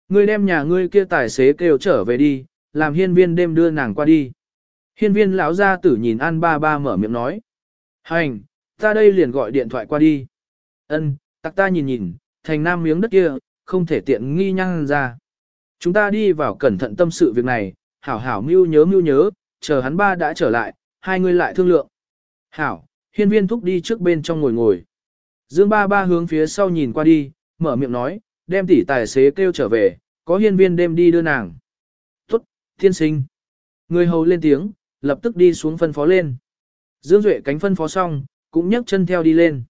Ngươi đem nhà ngươi kia tài xế kêu trở về đi, làm hiên viên đêm đưa nàng qua đi. Hiên viên lão gia tử nhìn An ba ba mở miệng nói. Hành, ta đây liền gọi điện thoại qua đi. Ân, tặc ta nhìn nhìn, thành nam miếng đất kia, không thể tiện nghi nhăng ra. Chúng ta đi vào cẩn thận tâm sự việc này, hảo hảo mưu nhớ mưu nhớ, chờ hắn ba đã trở lại, hai người lại thương lượng. Hảo, hiên viên thúc đi trước bên trong ngồi ngồi. Dương ba ba hướng phía sau nhìn qua đi, mở miệng nói, đem tỷ tài xế kêu trở về, có hiên viên đem đi đưa nàng. Tốt, thiên sinh. Người hầu lên tiếng, lập tức đi xuống phân phó lên. Dương Duệ cánh phân phó xong, cũng nhấc chân theo đi lên.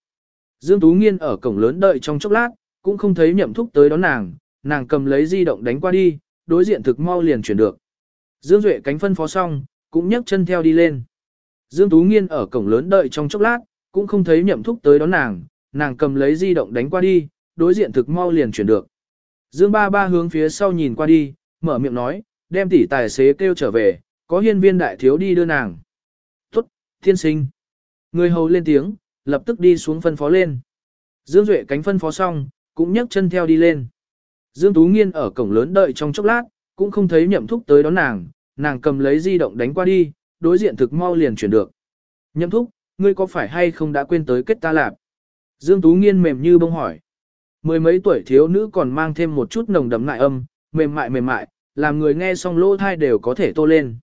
Dương Tú Nghiên ở cổng lớn đợi trong chốc lát, cũng không thấy nhậm thúc tới đón nàng, nàng cầm lấy di động đánh qua đi, đối diện thực mau liền chuyển được. Dương Duệ cánh phân phó xong, cũng nhấc chân theo đi lên. Dương Tú Nghiên ở cổng lớn đợi trong chốc lát, cũng không thấy nhậm thúc tới đón nàng, nàng cầm lấy di động đánh qua đi, đối diện thực mau liền chuyển được. Dương ba ba hướng phía sau nhìn qua đi, mở miệng nói, đem tỷ tài xế kêu trở về, có hiên viên đại thiếu đi đưa nàng. Tốt, thiên sinh. Người hầu lên tiếng, lập tức đi xuống phân phó lên. Dương Duệ cánh phân phó xong, cũng nhấc chân theo đi lên. Dương Tú Nghiên ở cổng lớn đợi trong chốc lát, cũng không thấy nhậm thúc tới đón nàng, nàng cầm lấy di động đánh qua đi, đối diện thực mau liền chuyển được. Nhậm thúc, ngươi có phải hay không đã quên tới kết ta lạp? Dương Tú Nghiên mềm như bông hỏi. Mười mấy tuổi thiếu nữ còn mang thêm một chút nồng đậm ngại âm, mềm mại mềm mại, làm người nghe xong lỗ thai đều có thể tô lên.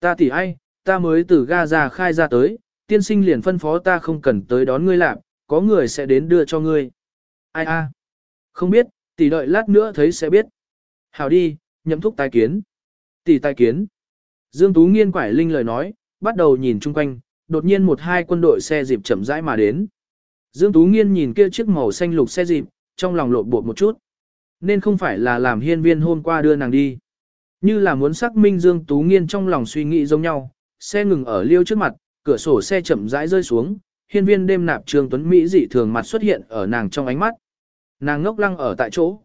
Ta tỉ ai, ta mới từ ga ra khai ra tới, tiên sinh liền phân phó ta không cần tới đón ngươi lạp, có người sẽ đến đưa cho ngươi. Ai a? Không biết, tỷ đợi lát nữa thấy sẽ biết. Hào đi, nhậm thúc tái kiến. Tỷ tai kiến. Dương Tú nghiên quải linh lời nói, bắt đầu nhìn chung quanh, đột nhiên một hai quân đội xe dịp chậm rãi mà đến. Dương Tú nghiên nhìn kia chiếc màu xanh lục xe dịp, trong lòng lộn bột một chút. Nên không phải là làm hiên viên hôm qua đưa nàng đi. Như là muốn xác minh Dương Tú nghiên trong lòng suy nghĩ giống nhau, xe ngừng ở liêu trước mặt, cửa sổ xe chậm rãi rơi xuống, hiên viên đêm nạp trương tuấn Mỹ dị thường mặt xuất hiện ở nàng trong ánh mắt. Nàng ngốc lăng ở tại chỗ.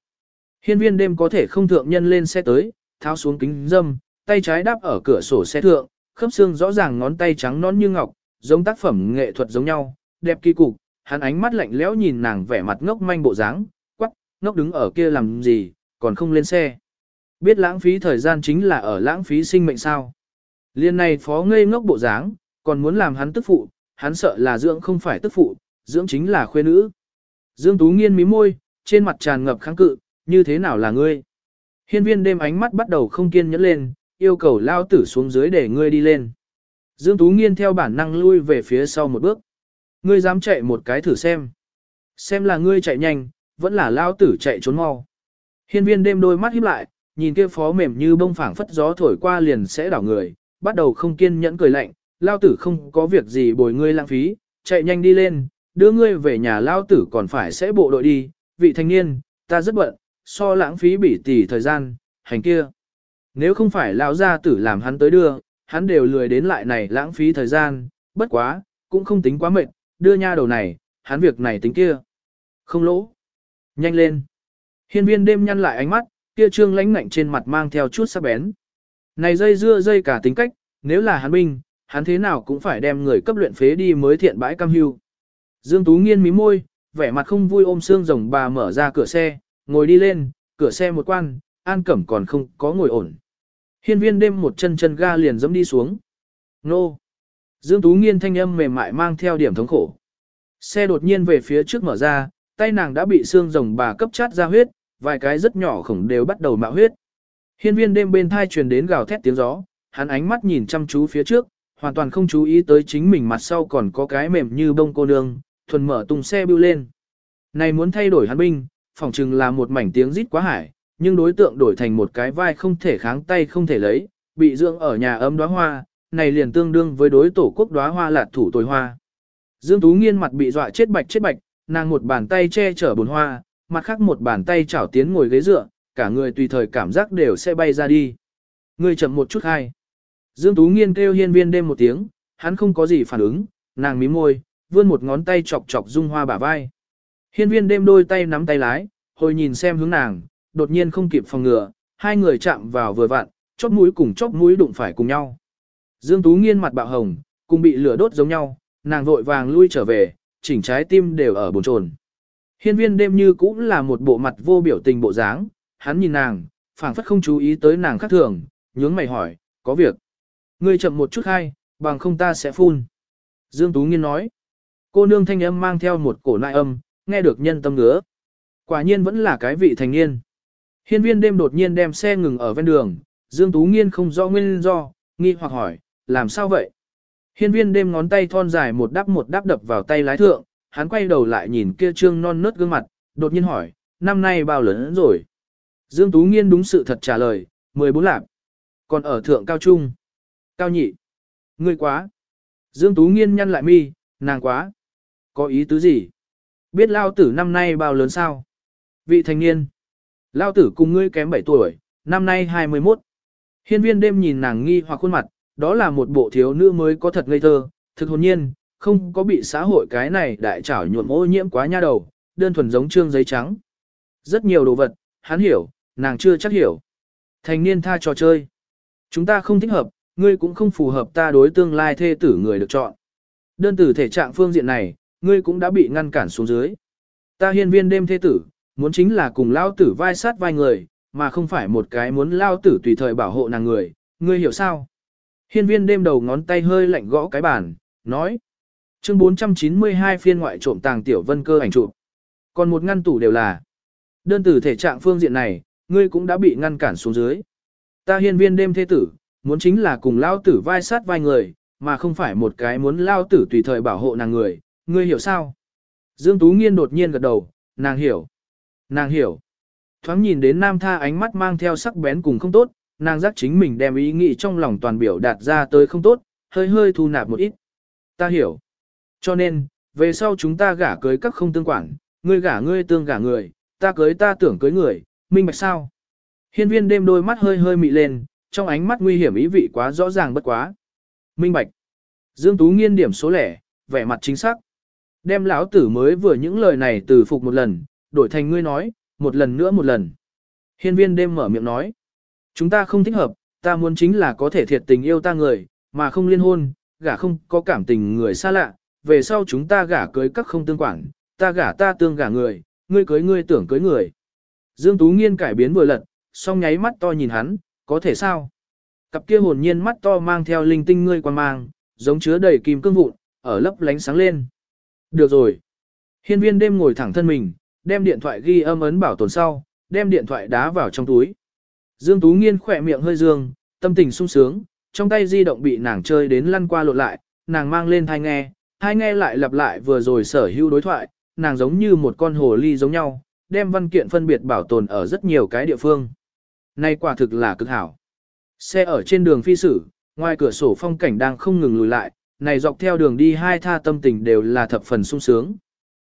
Hiên viên đêm có thể không thượng nhân lên xe tới, tháo xuống kính dâm, tay trái đáp ở cửa sổ xe thượng, khớp xương rõ ràng ngón tay trắng nón như ngọc, giống tác phẩm nghệ thuật giống nhau, đẹp kỳ cục, hắn ánh mắt lạnh lẽo nhìn nàng vẻ mặt ngốc manh bộ dáng, quắc, ngốc đứng ở kia làm gì, còn không lên xe. Biết lãng phí thời gian chính là ở lãng phí sinh mệnh sao. Liên này phó ngây ngốc bộ dáng, còn muốn làm hắn tức phụ, hắn sợ là dưỡng không phải tức phụ, dưỡng chính là khuê nữ. Dương Tú nghiên mí môi, trên mặt tràn ngập kháng cự, như thế nào là ngươi? Hiên viên đêm ánh mắt bắt đầu không kiên nhẫn lên, yêu cầu lao tử xuống dưới để ngươi đi lên. Dương Tú nghiên theo bản năng lui về phía sau một bước. Ngươi dám chạy một cái thử xem. Xem là ngươi chạy nhanh, vẫn là lao tử chạy trốn mau. Hiên viên đêm đôi mắt híp lại, nhìn kia phó mềm như bông phảng phất gió thổi qua liền sẽ đảo người, bắt đầu không kiên nhẫn cười lạnh, lao tử không có việc gì bồi ngươi lãng phí, chạy nhanh đi lên, đưa ngươi về nhà lao tử còn phải sẽ bộ đội đi, vị thanh niên, ta rất bận, so lãng phí bỉ tỷ thời gian, hành kia. Nếu không phải lão gia tử làm hắn tới đưa, hắn đều lười đến lại này lãng phí thời gian, bất quá, cũng không tính quá mệt, đưa nha đầu này, hắn việc này tính kia. Không lỗ. Nhanh lên. Hiên viên đêm nhăn lại ánh mắt, kia trương lãnh ngạnh trên mặt mang theo chút sắc bén. Này dây dưa dây cả tính cách, nếu là hắn binh, hắn thế nào cũng phải đem người cấp luyện phế đi mới thiện bãi cam hưu. Dương Tú nghiên mí môi, vẻ mặt không vui ôm xương rồng bà mở ra cửa xe, ngồi đi lên, cửa xe một quan, An Cẩm còn không có ngồi ổn. Hiên viên đêm một chân chân ga liền dẫm đi xuống. Nô! Dương Tú nghiên thanh âm mềm mại mang theo điểm thống khổ. Xe đột nhiên về phía trước mở ra, tay nàng đã bị xương rồng bà cấp chát ra huyết, vài cái rất nhỏ khổng đều bắt đầu mạo huyết. Hiên viên đêm bên thai truyền đến gào thét tiếng gió, hắn ánh mắt nhìn chăm chú phía trước, hoàn toàn không chú ý tới chính mình mặt sau còn có cái mềm như bông cô nương, thuần mở tung xe bưu lên. Này muốn thay đổi hắn binh, phỏng chừng là một mảnh tiếng rít quá hải, nhưng đối tượng đổi thành một cái vai không thể kháng tay không thể lấy, bị dưỡng ở nhà ấm đóa hoa, này liền tương đương với đối tổ quốc đóa hoa lạt thủ tồi hoa. Dương Tú Nghiên mặt bị dọa chết bạch chết bạch, nàng một bàn tay che chở bồn hoa, mặt khác một bàn tay chảo tiến ngồi ghế dựa, cả người tùy thời cảm giác đều sẽ bay ra đi. Người chậm một chút hay. Dương Tú Nghiên kêu hiên viên đêm một tiếng, hắn không có gì phản ứng, nàng mím môi, vươn một ngón tay chọc chọc dung hoa bả vai. Hiên viên đêm đôi tay nắm tay lái, hồi nhìn xem hướng nàng, đột nhiên không kịp phòng ngừa, hai người chạm vào vừa vặn, chóp mũi cùng chóp mũi đụng phải cùng nhau. Dương Tú Nghiên mặt bạo hồng, cùng bị lửa đốt giống nhau, nàng vội vàng lui trở về, chỉnh trái tim đều ở bồn chồn. Hiên viên đêm như cũng là một bộ mặt vô biểu tình bộ dáng, hắn nhìn nàng, phảng phất không chú ý tới nàng khác thường, nhướng mày hỏi, có việc. Ngươi chậm một chút hay, bằng không ta sẽ phun. Dương Tú Nghiên nói, cô nương thanh âm mang theo một cổ nại âm, nghe được nhân tâm ngứa. Quả nhiên vẫn là cái vị thành niên. Hiên viên đêm đột nhiên đem xe ngừng ở ven đường, Dương Tú Nghiên không rõ nguyên do, nghi hoặc hỏi, làm sao vậy? Hiên viên đêm ngón tay thon dài một đắp một đắp đập vào tay lái thượng, hắn quay đầu lại nhìn kia trương non nớt gương mặt, đột nhiên hỏi, năm nay bao lớn rồi? Dương Tú Nghiên đúng sự thật trả lời, 14 lạp. Còn ở thượng cao trung. Cao nhị. Ngươi quá. Dương Tú Nghiên nhăn lại mi, nàng quá. Có ý tứ gì? Biết lao tử năm nay bao lớn sao? Vị thanh niên. Lao tử cùng ngươi kém 7 tuổi, năm nay 21. Hiên viên đêm nhìn nàng nghi hoặc khuôn mặt, đó là một bộ thiếu nữ mới có thật ngây thơ, thực hồn nhiên, không có bị xã hội cái này đại trảo nhuộm ô nhiễm quá nha đầu, đơn thuần giống trương giấy trắng. Rất nhiều đồ vật, hắn hiểu, nàng chưa chắc hiểu. Thành niên tha trò chơi. Chúng ta không thích hợp, ngươi cũng không phù hợp ta đối tương lai thê tử người được chọn. Đơn tử thể trạng phương diện này, ngươi cũng đã bị ngăn cản xuống dưới. Ta hiên viên đêm thế tử, muốn chính là cùng lao tử vai sát vai người, mà không phải một cái muốn lao tử tùy thời bảo hộ nàng người, ngươi hiểu sao? Hiên viên đêm đầu ngón tay hơi lạnh gõ cái bàn, nói. Chương 492 phiên ngoại trộm tàng tiểu vân cơ ảnh chụp. Còn một ngăn tủ đều là. Đơn tử thể trạng phương diện này, ngươi cũng đã bị ngăn cản xuống dưới. Ta hiên viên đêm thế tử, muốn chính là cùng lao tử vai sát vai người, mà không phải một cái muốn lao tử tùy thời bảo hộ nàng người, ngươi hiểu sao? Dương Tú Nghiên đột nhiên gật đầu, nàng hiểu. Nàng hiểu. Thoáng nhìn đến nam tha ánh mắt mang theo sắc bén cùng không tốt, nàng giác chính mình đem ý nghĩ trong lòng toàn biểu đạt ra tới không tốt, hơi hơi thu nạp một ít. Ta hiểu. Cho nên, về sau chúng ta gả cưới các không tương quản, ngươi gả ngươi tương gả người, ta cưới ta tưởng cưới người, minh bạch sao? Hiên viên đêm đôi mắt hơi hơi mị lên, trong ánh mắt nguy hiểm ý vị quá rõ ràng bất quá. Minh bạch. Dương Tú nghiên điểm số lẻ, vẻ mặt chính xác. Đem lão tử mới vừa những lời này từ phục một lần, đổi thành ngươi nói, một lần nữa một lần. Hiên viên đêm mở miệng nói. Chúng ta không thích hợp, ta muốn chính là có thể thiệt tình yêu ta người, mà không liên hôn, gả không có cảm tình người xa lạ, về sau chúng ta gả cưới các không tương quản, ta gả ta tương gả người, ngươi cưới ngươi tưởng cưới người. Dương Tú Nghiên cải biến vừa lật, song nháy mắt to nhìn hắn, có thể sao? Cặp kia hồn nhiên mắt to mang theo linh tinh ngươi quan mang, giống chứa đầy kim cương vụn, ở lấp lánh sáng lên. Được rồi. Hiên viên đêm ngồi thẳng thân mình, đem điện thoại ghi âm ấn bảo tồn sau, đem điện thoại đá vào trong túi. Dương Tú Nghiên khỏe miệng hơi dương, tâm tình sung sướng, trong tay di động bị nàng chơi đến lăn qua lộn lại, nàng mang lên thai nghe, thai nghe lại lặp lại vừa rồi sở hữu đối thoại, nàng giống như một con hồ ly giống nhau, đem văn kiện phân biệt bảo tồn ở rất nhiều cái địa phương. nay quả thực là cực hảo. Xe ở trên đường phi sử, ngoài cửa sổ phong cảnh đang không ngừng lùi lại, này dọc theo đường đi hai tha tâm tình đều là thập phần sung sướng.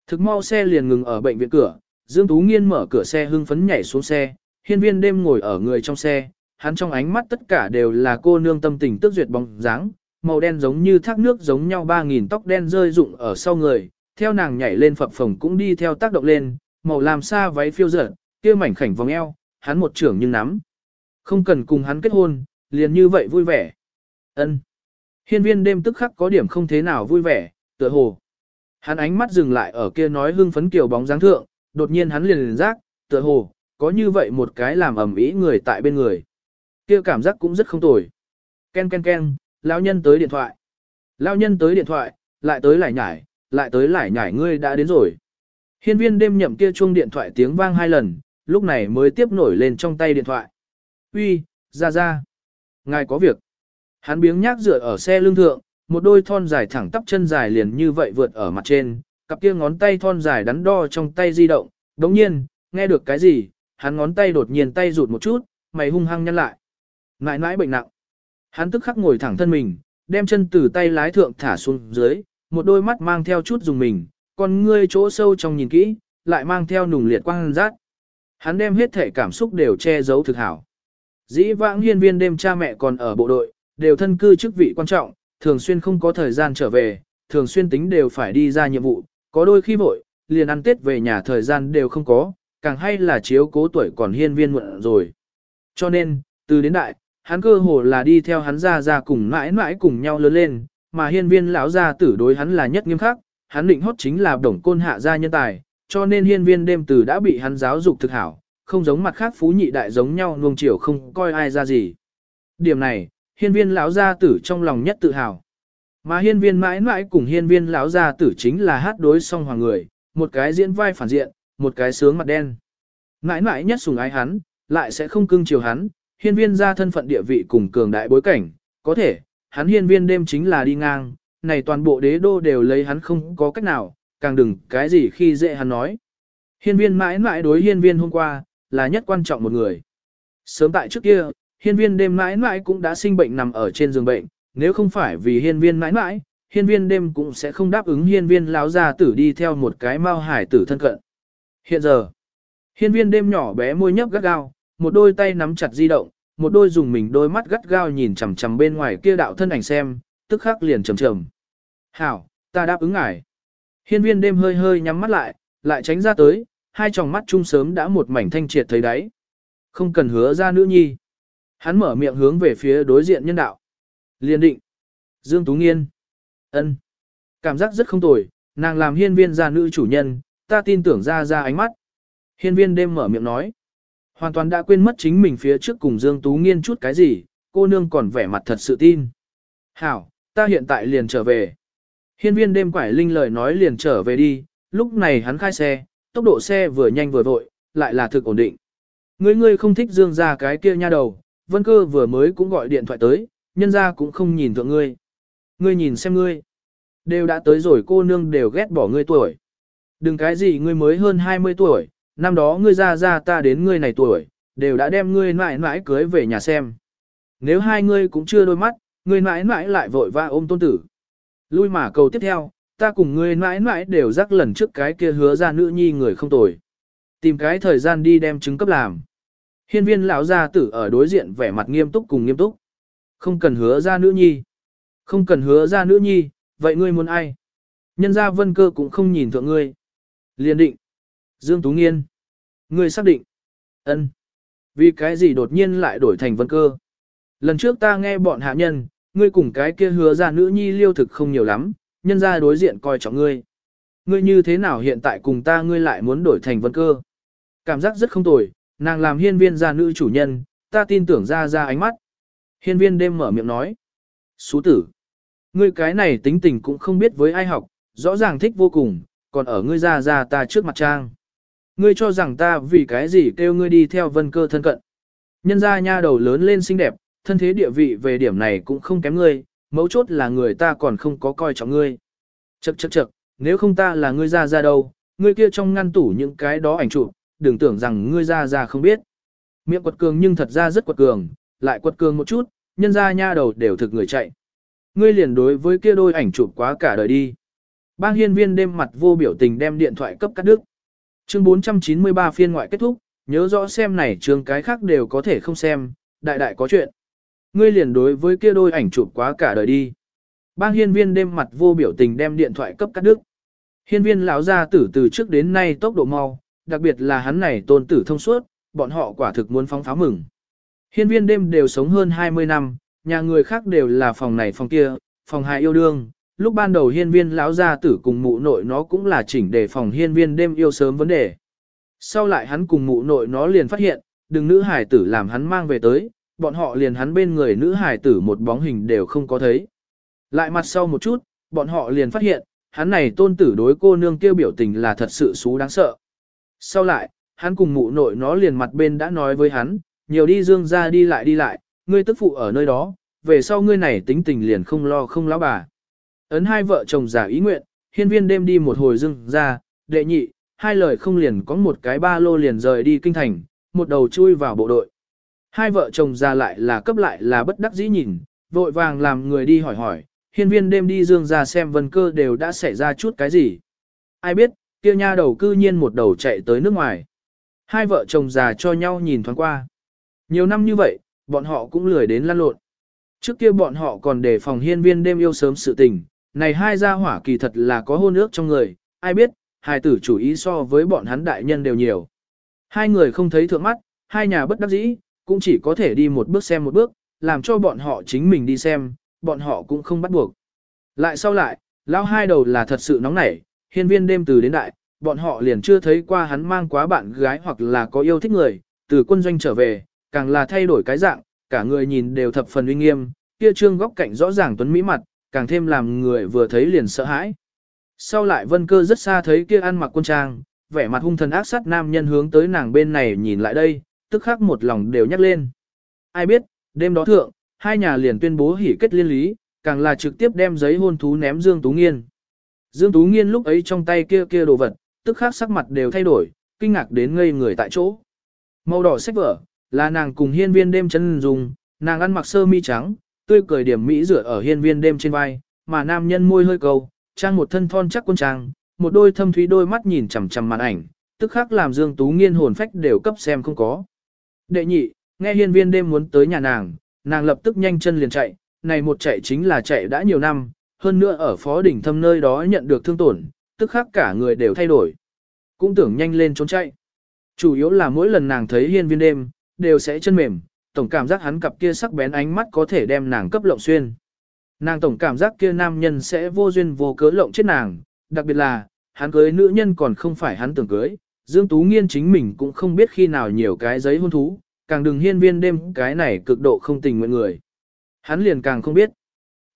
Thực mau xe liền ngừng ở bệnh viện cửa, Dương Tú Nghiên mở cửa xe hưng phấn nhảy xuống xe, hiên viên đêm ngồi ở người trong xe, hắn trong ánh mắt tất cả đều là cô nương tâm tình tức duyệt bóng dáng, màu đen giống như thác nước giống nhau 3.000 tóc đen rơi rụng ở sau người, theo nàng nhảy lên phập phồng cũng đi theo tác động lên, màu làm xa váy phiêu dở, kia mảnh khảnh vòng eo, hắn một trưởng nhưng nắm. Không cần cùng hắn kết hôn, liền như vậy vui vẻ. ân Hiên viên đêm tức khắc có điểm không thế nào vui vẻ, tựa hồ. Hắn ánh mắt dừng lại ở kia nói hưng phấn kiểu bóng dáng thượng, đột nhiên hắn liền liền giác, tựa hồ, có như vậy một cái làm ẩm ý người tại bên người. Kia cảm giác cũng rất không tồi. Ken ken ken, lão nhân tới điện thoại. Lão nhân tới điện thoại, lại tới lại nhải, lại tới lại nhải ngươi đã đến rồi. Hiên viên đêm nhậm kia chuông điện thoại tiếng vang hai lần, lúc này mới tiếp nổi lên trong tay điện thoại. Uy, ra ra. Ngài có việc. Hắn biếng nhác dựa ở xe lưng thượng, một đôi thon dài thẳng tắp chân dài liền như vậy vượt ở mặt trên, cặp kia ngón tay thon dài đắn đo trong tay di động, đống nhiên, nghe được cái gì, hắn ngón tay đột nhiên tay rụt một chút, mày hung hăng nhăn lại. Nãi nãi bệnh nặng. Hắn tức khắc ngồi thẳng thân mình, đem chân từ tay lái thượng thả xuống dưới, một đôi mắt mang theo chút dùng mình, còn ngươi chỗ sâu trong nhìn kỹ, lại mang theo nùng liệt quang rát. Hắn đem hết thể cảm xúc đều che giấu thực hảo. Dĩ vãng hiên viên đêm cha mẹ còn ở bộ đội, đều thân cư chức vị quan trọng, thường xuyên không có thời gian trở về, thường xuyên tính đều phải đi ra nhiệm vụ, có đôi khi vội, liền ăn tết về nhà thời gian đều không có, càng hay là chiếu cố tuổi còn hiên viên muộn rồi. Cho nên, từ đến đại, hắn cơ hồ là đi theo hắn ra ra cùng mãi mãi cùng nhau lớn lên, mà hiên viên lão gia tử đối hắn là nhất nghiêm khắc, hắn định hốt chính là đồng côn hạ gia nhân tài, cho nên hiên viên đêm từ đã bị hắn giáo dục thực hảo, không giống mặt khác phú nhị đại giống nhau nuông chiều không coi ai ra gì. Điểm này, hiên viên lão gia tử trong lòng nhất tự hào. Mà hiên viên mãi mãi cùng hiên viên lão gia tử chính là hát đối song hoàng người, một cái diễn vai phản diện, một cái sướng mặt đen. Mãi mãi nhất sùng ái hắn, lại sẽ không cưng chiều hắn, hiên viên ra thân phận địa vị cùng cường đại bối cảnh, có thể, hắn hiên viên đêm chính là đi ngang, này toàn bộ đế đô đều lấy hắn không có cách nào, càng đừng cái gì khi dễ hắn nói. Hiên viên mãi mãi đối hiên viên hôm qua, là nhất quan trọng một người. Sớm tại trước kia, hiên viên đêm mãi mãi cũng đã sinh bệnh nằm ở trên giường bệnh, nếu không phải vì hiên viên mãi mãi, hiên viên đêm cũng sẽ không đáp ứng hiên viên lão gia tử đi theo một cái mao hải tử thân cận. Hiện giờ, hiên viên đêm nhỏ bé môi nhấp gắt gao, một đôi tay nắm chặt di động, một đôi dùng mình đôi mắt gắt gao nhìn chằm chằm bên ngoài kia đạo thân ảnh xem, tức khắc liền trầm trầm. Hảo, ta đáp ứng ngài. Hiên viên đêm hơi hơi nhắm mắt lại, lại tránh ra tới, hai tròng mắt chung sớm đã một mảnh thanh triệt thấy đáy. Không cần hứa ra nữ nhi. Hắn mở miệng hướng về phía đối diện nhân đạo. Liên định. Dương Tú Nghiên. ân Cảm giác rất không tồi, nàng làm hiên viên gia nữ chủ nhân, ta tin tưởng ra ra ánh mắt. Hiên viên đêm mở miệng nói. Hoàn toàn đã quên mất chính mình phía trước cùng Dương Tú Nghiên chút cái gì, cô nương còn vẻ mặt thật sự tin. Hảo, ta hiện tại liền trở về. Hiên viên đêm quải linh lời nói liền trở về đi, lúc này hắn khai xe, tốc độ xe vừa nhanh vừa vội, lại là thực ổn định. Ngươi ngươi không thích dương ra cái kia nha đầu, vân cơ vừa mới cũng gọi điện thoại tới, nhân ra cũng không nhìn thượng ngươi. Ngươi nhìn xem ngươi. Đều đã tới rồi cô nương đều ghét bỏ ngươi tuổi. Đừng cái gì ngươi mới hơn 20 tuổi, năm đó ngươi ra ra ta đến ngươi này tuổi, đều đã đem ngươi mãi mãi cưới về nhà xem. Nếu hai ngươi cũng chưa đôi mắt, ngươi mãi mãi lại vội va ôm tôn tử. Lui mà cầu tiếp theo, ta cùng ngươi mãi mãi đều rắc lần trước cái kia hứa ra nữ nhi người không tồi. Tìm cái thời gian đi đem chứng cấp làm. Hiên viên lão gia tử ở đối diện vẻ mặt nghiêm túc cùng nghiêm túc. Không cần hứa ra nữ nhi. Không cần hứa ra nữ nhi, vậy ngươi muốn ai? Nhân gia vân cơ cũng không nhìn thượng ngươi. Liên định. Dương Tú Nghiên. Ngươi xác định. ân Vì cái gì đột nhiên lại đổi thành vân cơ? Lần trước ta nghe bọn hạ nhân, ngươi cùng cái kia hứa ra nữ nhi liêu thực không nhiều lắm, nhân gia đối diện coi trọng ngươi. Ngươi như thế nào hiện tại cùng ta ngươi lại muốn đổi thành vân cơ? Cảm giác rất không tồi, nàng làm hiên viên gia nữ chủ nhân, ta tin tưởng ra ra ánh mắt. Hiên viên đêm mở miệng nói. Xú tử. Ngươi cái này tính tình cũng không biết với ai học, rõ ràng thích vô cùng, còn ở ngươi ra ra ta trước mặt trang. Ngươi cho rằng ta vì cái gì kêu ngươi đi theo vân cơ thân cận. Nhân ra nha đầu lớn lên xinh đẹp, thân thế địa vị về điểm này cũng không kém ngươi, mấu chốt là người ta còn không có coi trọng ngươi. Chậc chậc chậc, nếu không ta là ngươi ra ra đâu, ngươi kia trong ngăn tủ những cái đó ảnh chụp, đừng tưởng rằng ngươi ra ra không biết. Miệng quật cường nhưng thật ra rất quật cường, lại quật cường một chút, nhân ra nha đầu đều thực người chạy. Ngươi liền đối với kia đôi ảnh chụp quá cả đời đi. Bang hiên viên đêm mặt vô biểu tình đem điện thoại cấp cắt đứt. Chương 493 phiên ngoại kết thúc, nhớ rõ xem này chương cái khác đều có thể không xem, đại đại có chuyện. Ngươi liền đối với kia đôi ảnh chụp quá cả đời đi. Bang hiên viên đêm mặt vô biểu tình đem điện thoại cấp cắt đứt. Hiên viên lão gia tử từ trước đến nay tốc độ mau, đặc biệt là hắn này tôn tử thông suốt, bọn họ quả thực muốn phóng pháo mừng. Hiên viên đêm đều sống hơn 20 năm, nhà người khác đều là phòng này phòng kia, phòng hai yêu đương. Lúc ban đầu hiên viên lão gia tử cùng mụ nội nó cũng là chỉnh để phòng hiên viên đêm yêu sớm vấn đề. Sau lại hắn cùng mụ nội nó liền phát hiện, đừng nữ hải tử làm hắn mang về tới, bọn họ liền hắn bên người nữ hải tử một bóng hình đều không có thấy. Lại mặt sau một chút, bọn họ liền phát hiện, hắn này tôn tử đối cô nương kêu biểu tình là thật sự xú đáng sợ. Sau lại, hắn cùng mụ nội nó liền mặt bên đã nói với hắn, nhiều đi dương ra đi lại đi lại, ngươi tức phụ ở nơi đó, về sau ngươi này tính tình liền không lo không lão bà. Ấn hai vợ chồng giả ý nguyện, hiên viên đêm đi một hồi dương ra, đệ nhị, hai lời không liền có một cái ba lô liền rời đi kinh thành, một đầu chui vào bộ đội. Hai vợ chồng ra lại là cấp lại là bất đắc dĩ nhìn, vội vàng làm người đi hỏi hỏi, hiên viên đêm đi dương ra xem vân cơ đều đã xảy ra chút cái gì. Ai biết, kia nha đầu cư nhiên một đầu chạy tới nước ngoài. Hai vợ chồng già cho nhau nhìn thoáng qua. Nhiều năm như vậy, bọn họ cũng lười đến lăn lộn. Trước kia bọn họ còn đề phòng hiên viên đêm yêu sớm sự tình, này hai gia hỏa kỳ thật là có hôn ước trong người, ai biết, hai tử chủ ý so với bọn hắn đại nhân đều nhiều. Hai người không thấy thượng mắt, hai nhà bất đắc dĩ, cũng chỉ có thể đi một bước xem một bước, làm cho bọn họ chính mình đi xem, bọn họ cũng không bắt buộc. Lại sau lại, lão hai đầu là thật sự nóng nảy, hiên viên đêm từ đến đại, bọn họ liền chưa thấy qua hắn mang quá bạn gái hoặc là có yêu thích người, từ quân doanh trở về, càng là thay đổi cái dạng, cả người nhìn đều thập phần uy nghiêm, kia trương góc cạnh rõ ràng tuấn mỹ mặt, càng thêm làm người vừa thấy liền sợ hãi. Sau lại vân cơ rất xa thấy kia ăn mặc quân trang, vẻ mặt hung thần ác sát nam nhân hướng tới nàng bên này nhìn lại đây, tức khắc một lòng đều nhắc lên. Ai biết, đêm đó thượng, hai nhà liền tuyên bố hỉ kết liên lý, càng là trực tiếp đem giấy hôn thú ném Dương Tú Nghiên. Dương Tú Nghiên lúc ấy trong tay kia kia đồ vật, tức khắc sắc mặt đều thay đổi, kinh ngạc đến ngây người tại chỗ. Màu đỏ sách vở, là nàng cùng hiên viên đêm chân dùng, nàng ăn mặc sơ mi trắng, tươi cười điểm mỹ rửa ở hiên viên đêm trên vai, mà nam nhân môi hơi cầu, trang một thân thon chắc quân trang, một đôi thâm thúy đôi mắt nhìn chằm chằm màn ảnh, tức khắc làm Dương Tú Nghiên hồn phách đều cấp xem không có. Đệ nhị, nghe hiên viên đêm muốn tới nhà nàng, nàng lập tức nhanh chân liền chạy, này một chạy chính là chạy đã nhiều năm, hơn nữa ở phó đỉnh thâm nơi đó nhận được thương tổn, tức khắc cả người đều thay đổi. cũng tưởng nhanh lên trốn chạy. Chủ yếu là mỗi lần nàng thấy hiên viên đêm, đều sẽ chân mềm, tổng cảm giác hắn cặp kia sắc bén ánh mắt có thể đem nàng cấp lộng xuyên. Nàng tổng cảm giác kia nam nhân sẽ vô duyên vô cớ lộng chết nàng, đặc biệt là, hắn cưới nữ nhân còn không phải hắn tưởng cưới, Dương Tú Nghiên chính mình cũng không biết khi nào nhiều cái giấy hôn thú, càng đừng hiên viên đêm cái này cực độ không tình nguyện người. Hắn liền càng không biết.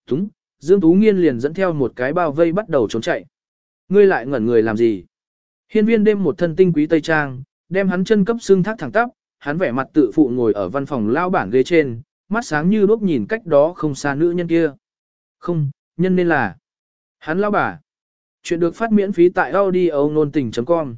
Túng, Dương Tú Nghiên liền dẫn theo một cái bao vây bắt đầu trốn chạy. Ngươi lại ngẩn người làm gì? Hiên viên đêm một thân tinh quý tây trang, đem hắn chân cấp xương thác thẳng tắp, hắn vẻ mặt tự phụ ngồi ở văn phòng lao bản ghế trên, mắt sáng như đuốc nhìn cách đó không xa nữ nhân kia. Không, nhân nên là hắn lao bà. Chuyện được phát miễn phí tại audio nôn tình.com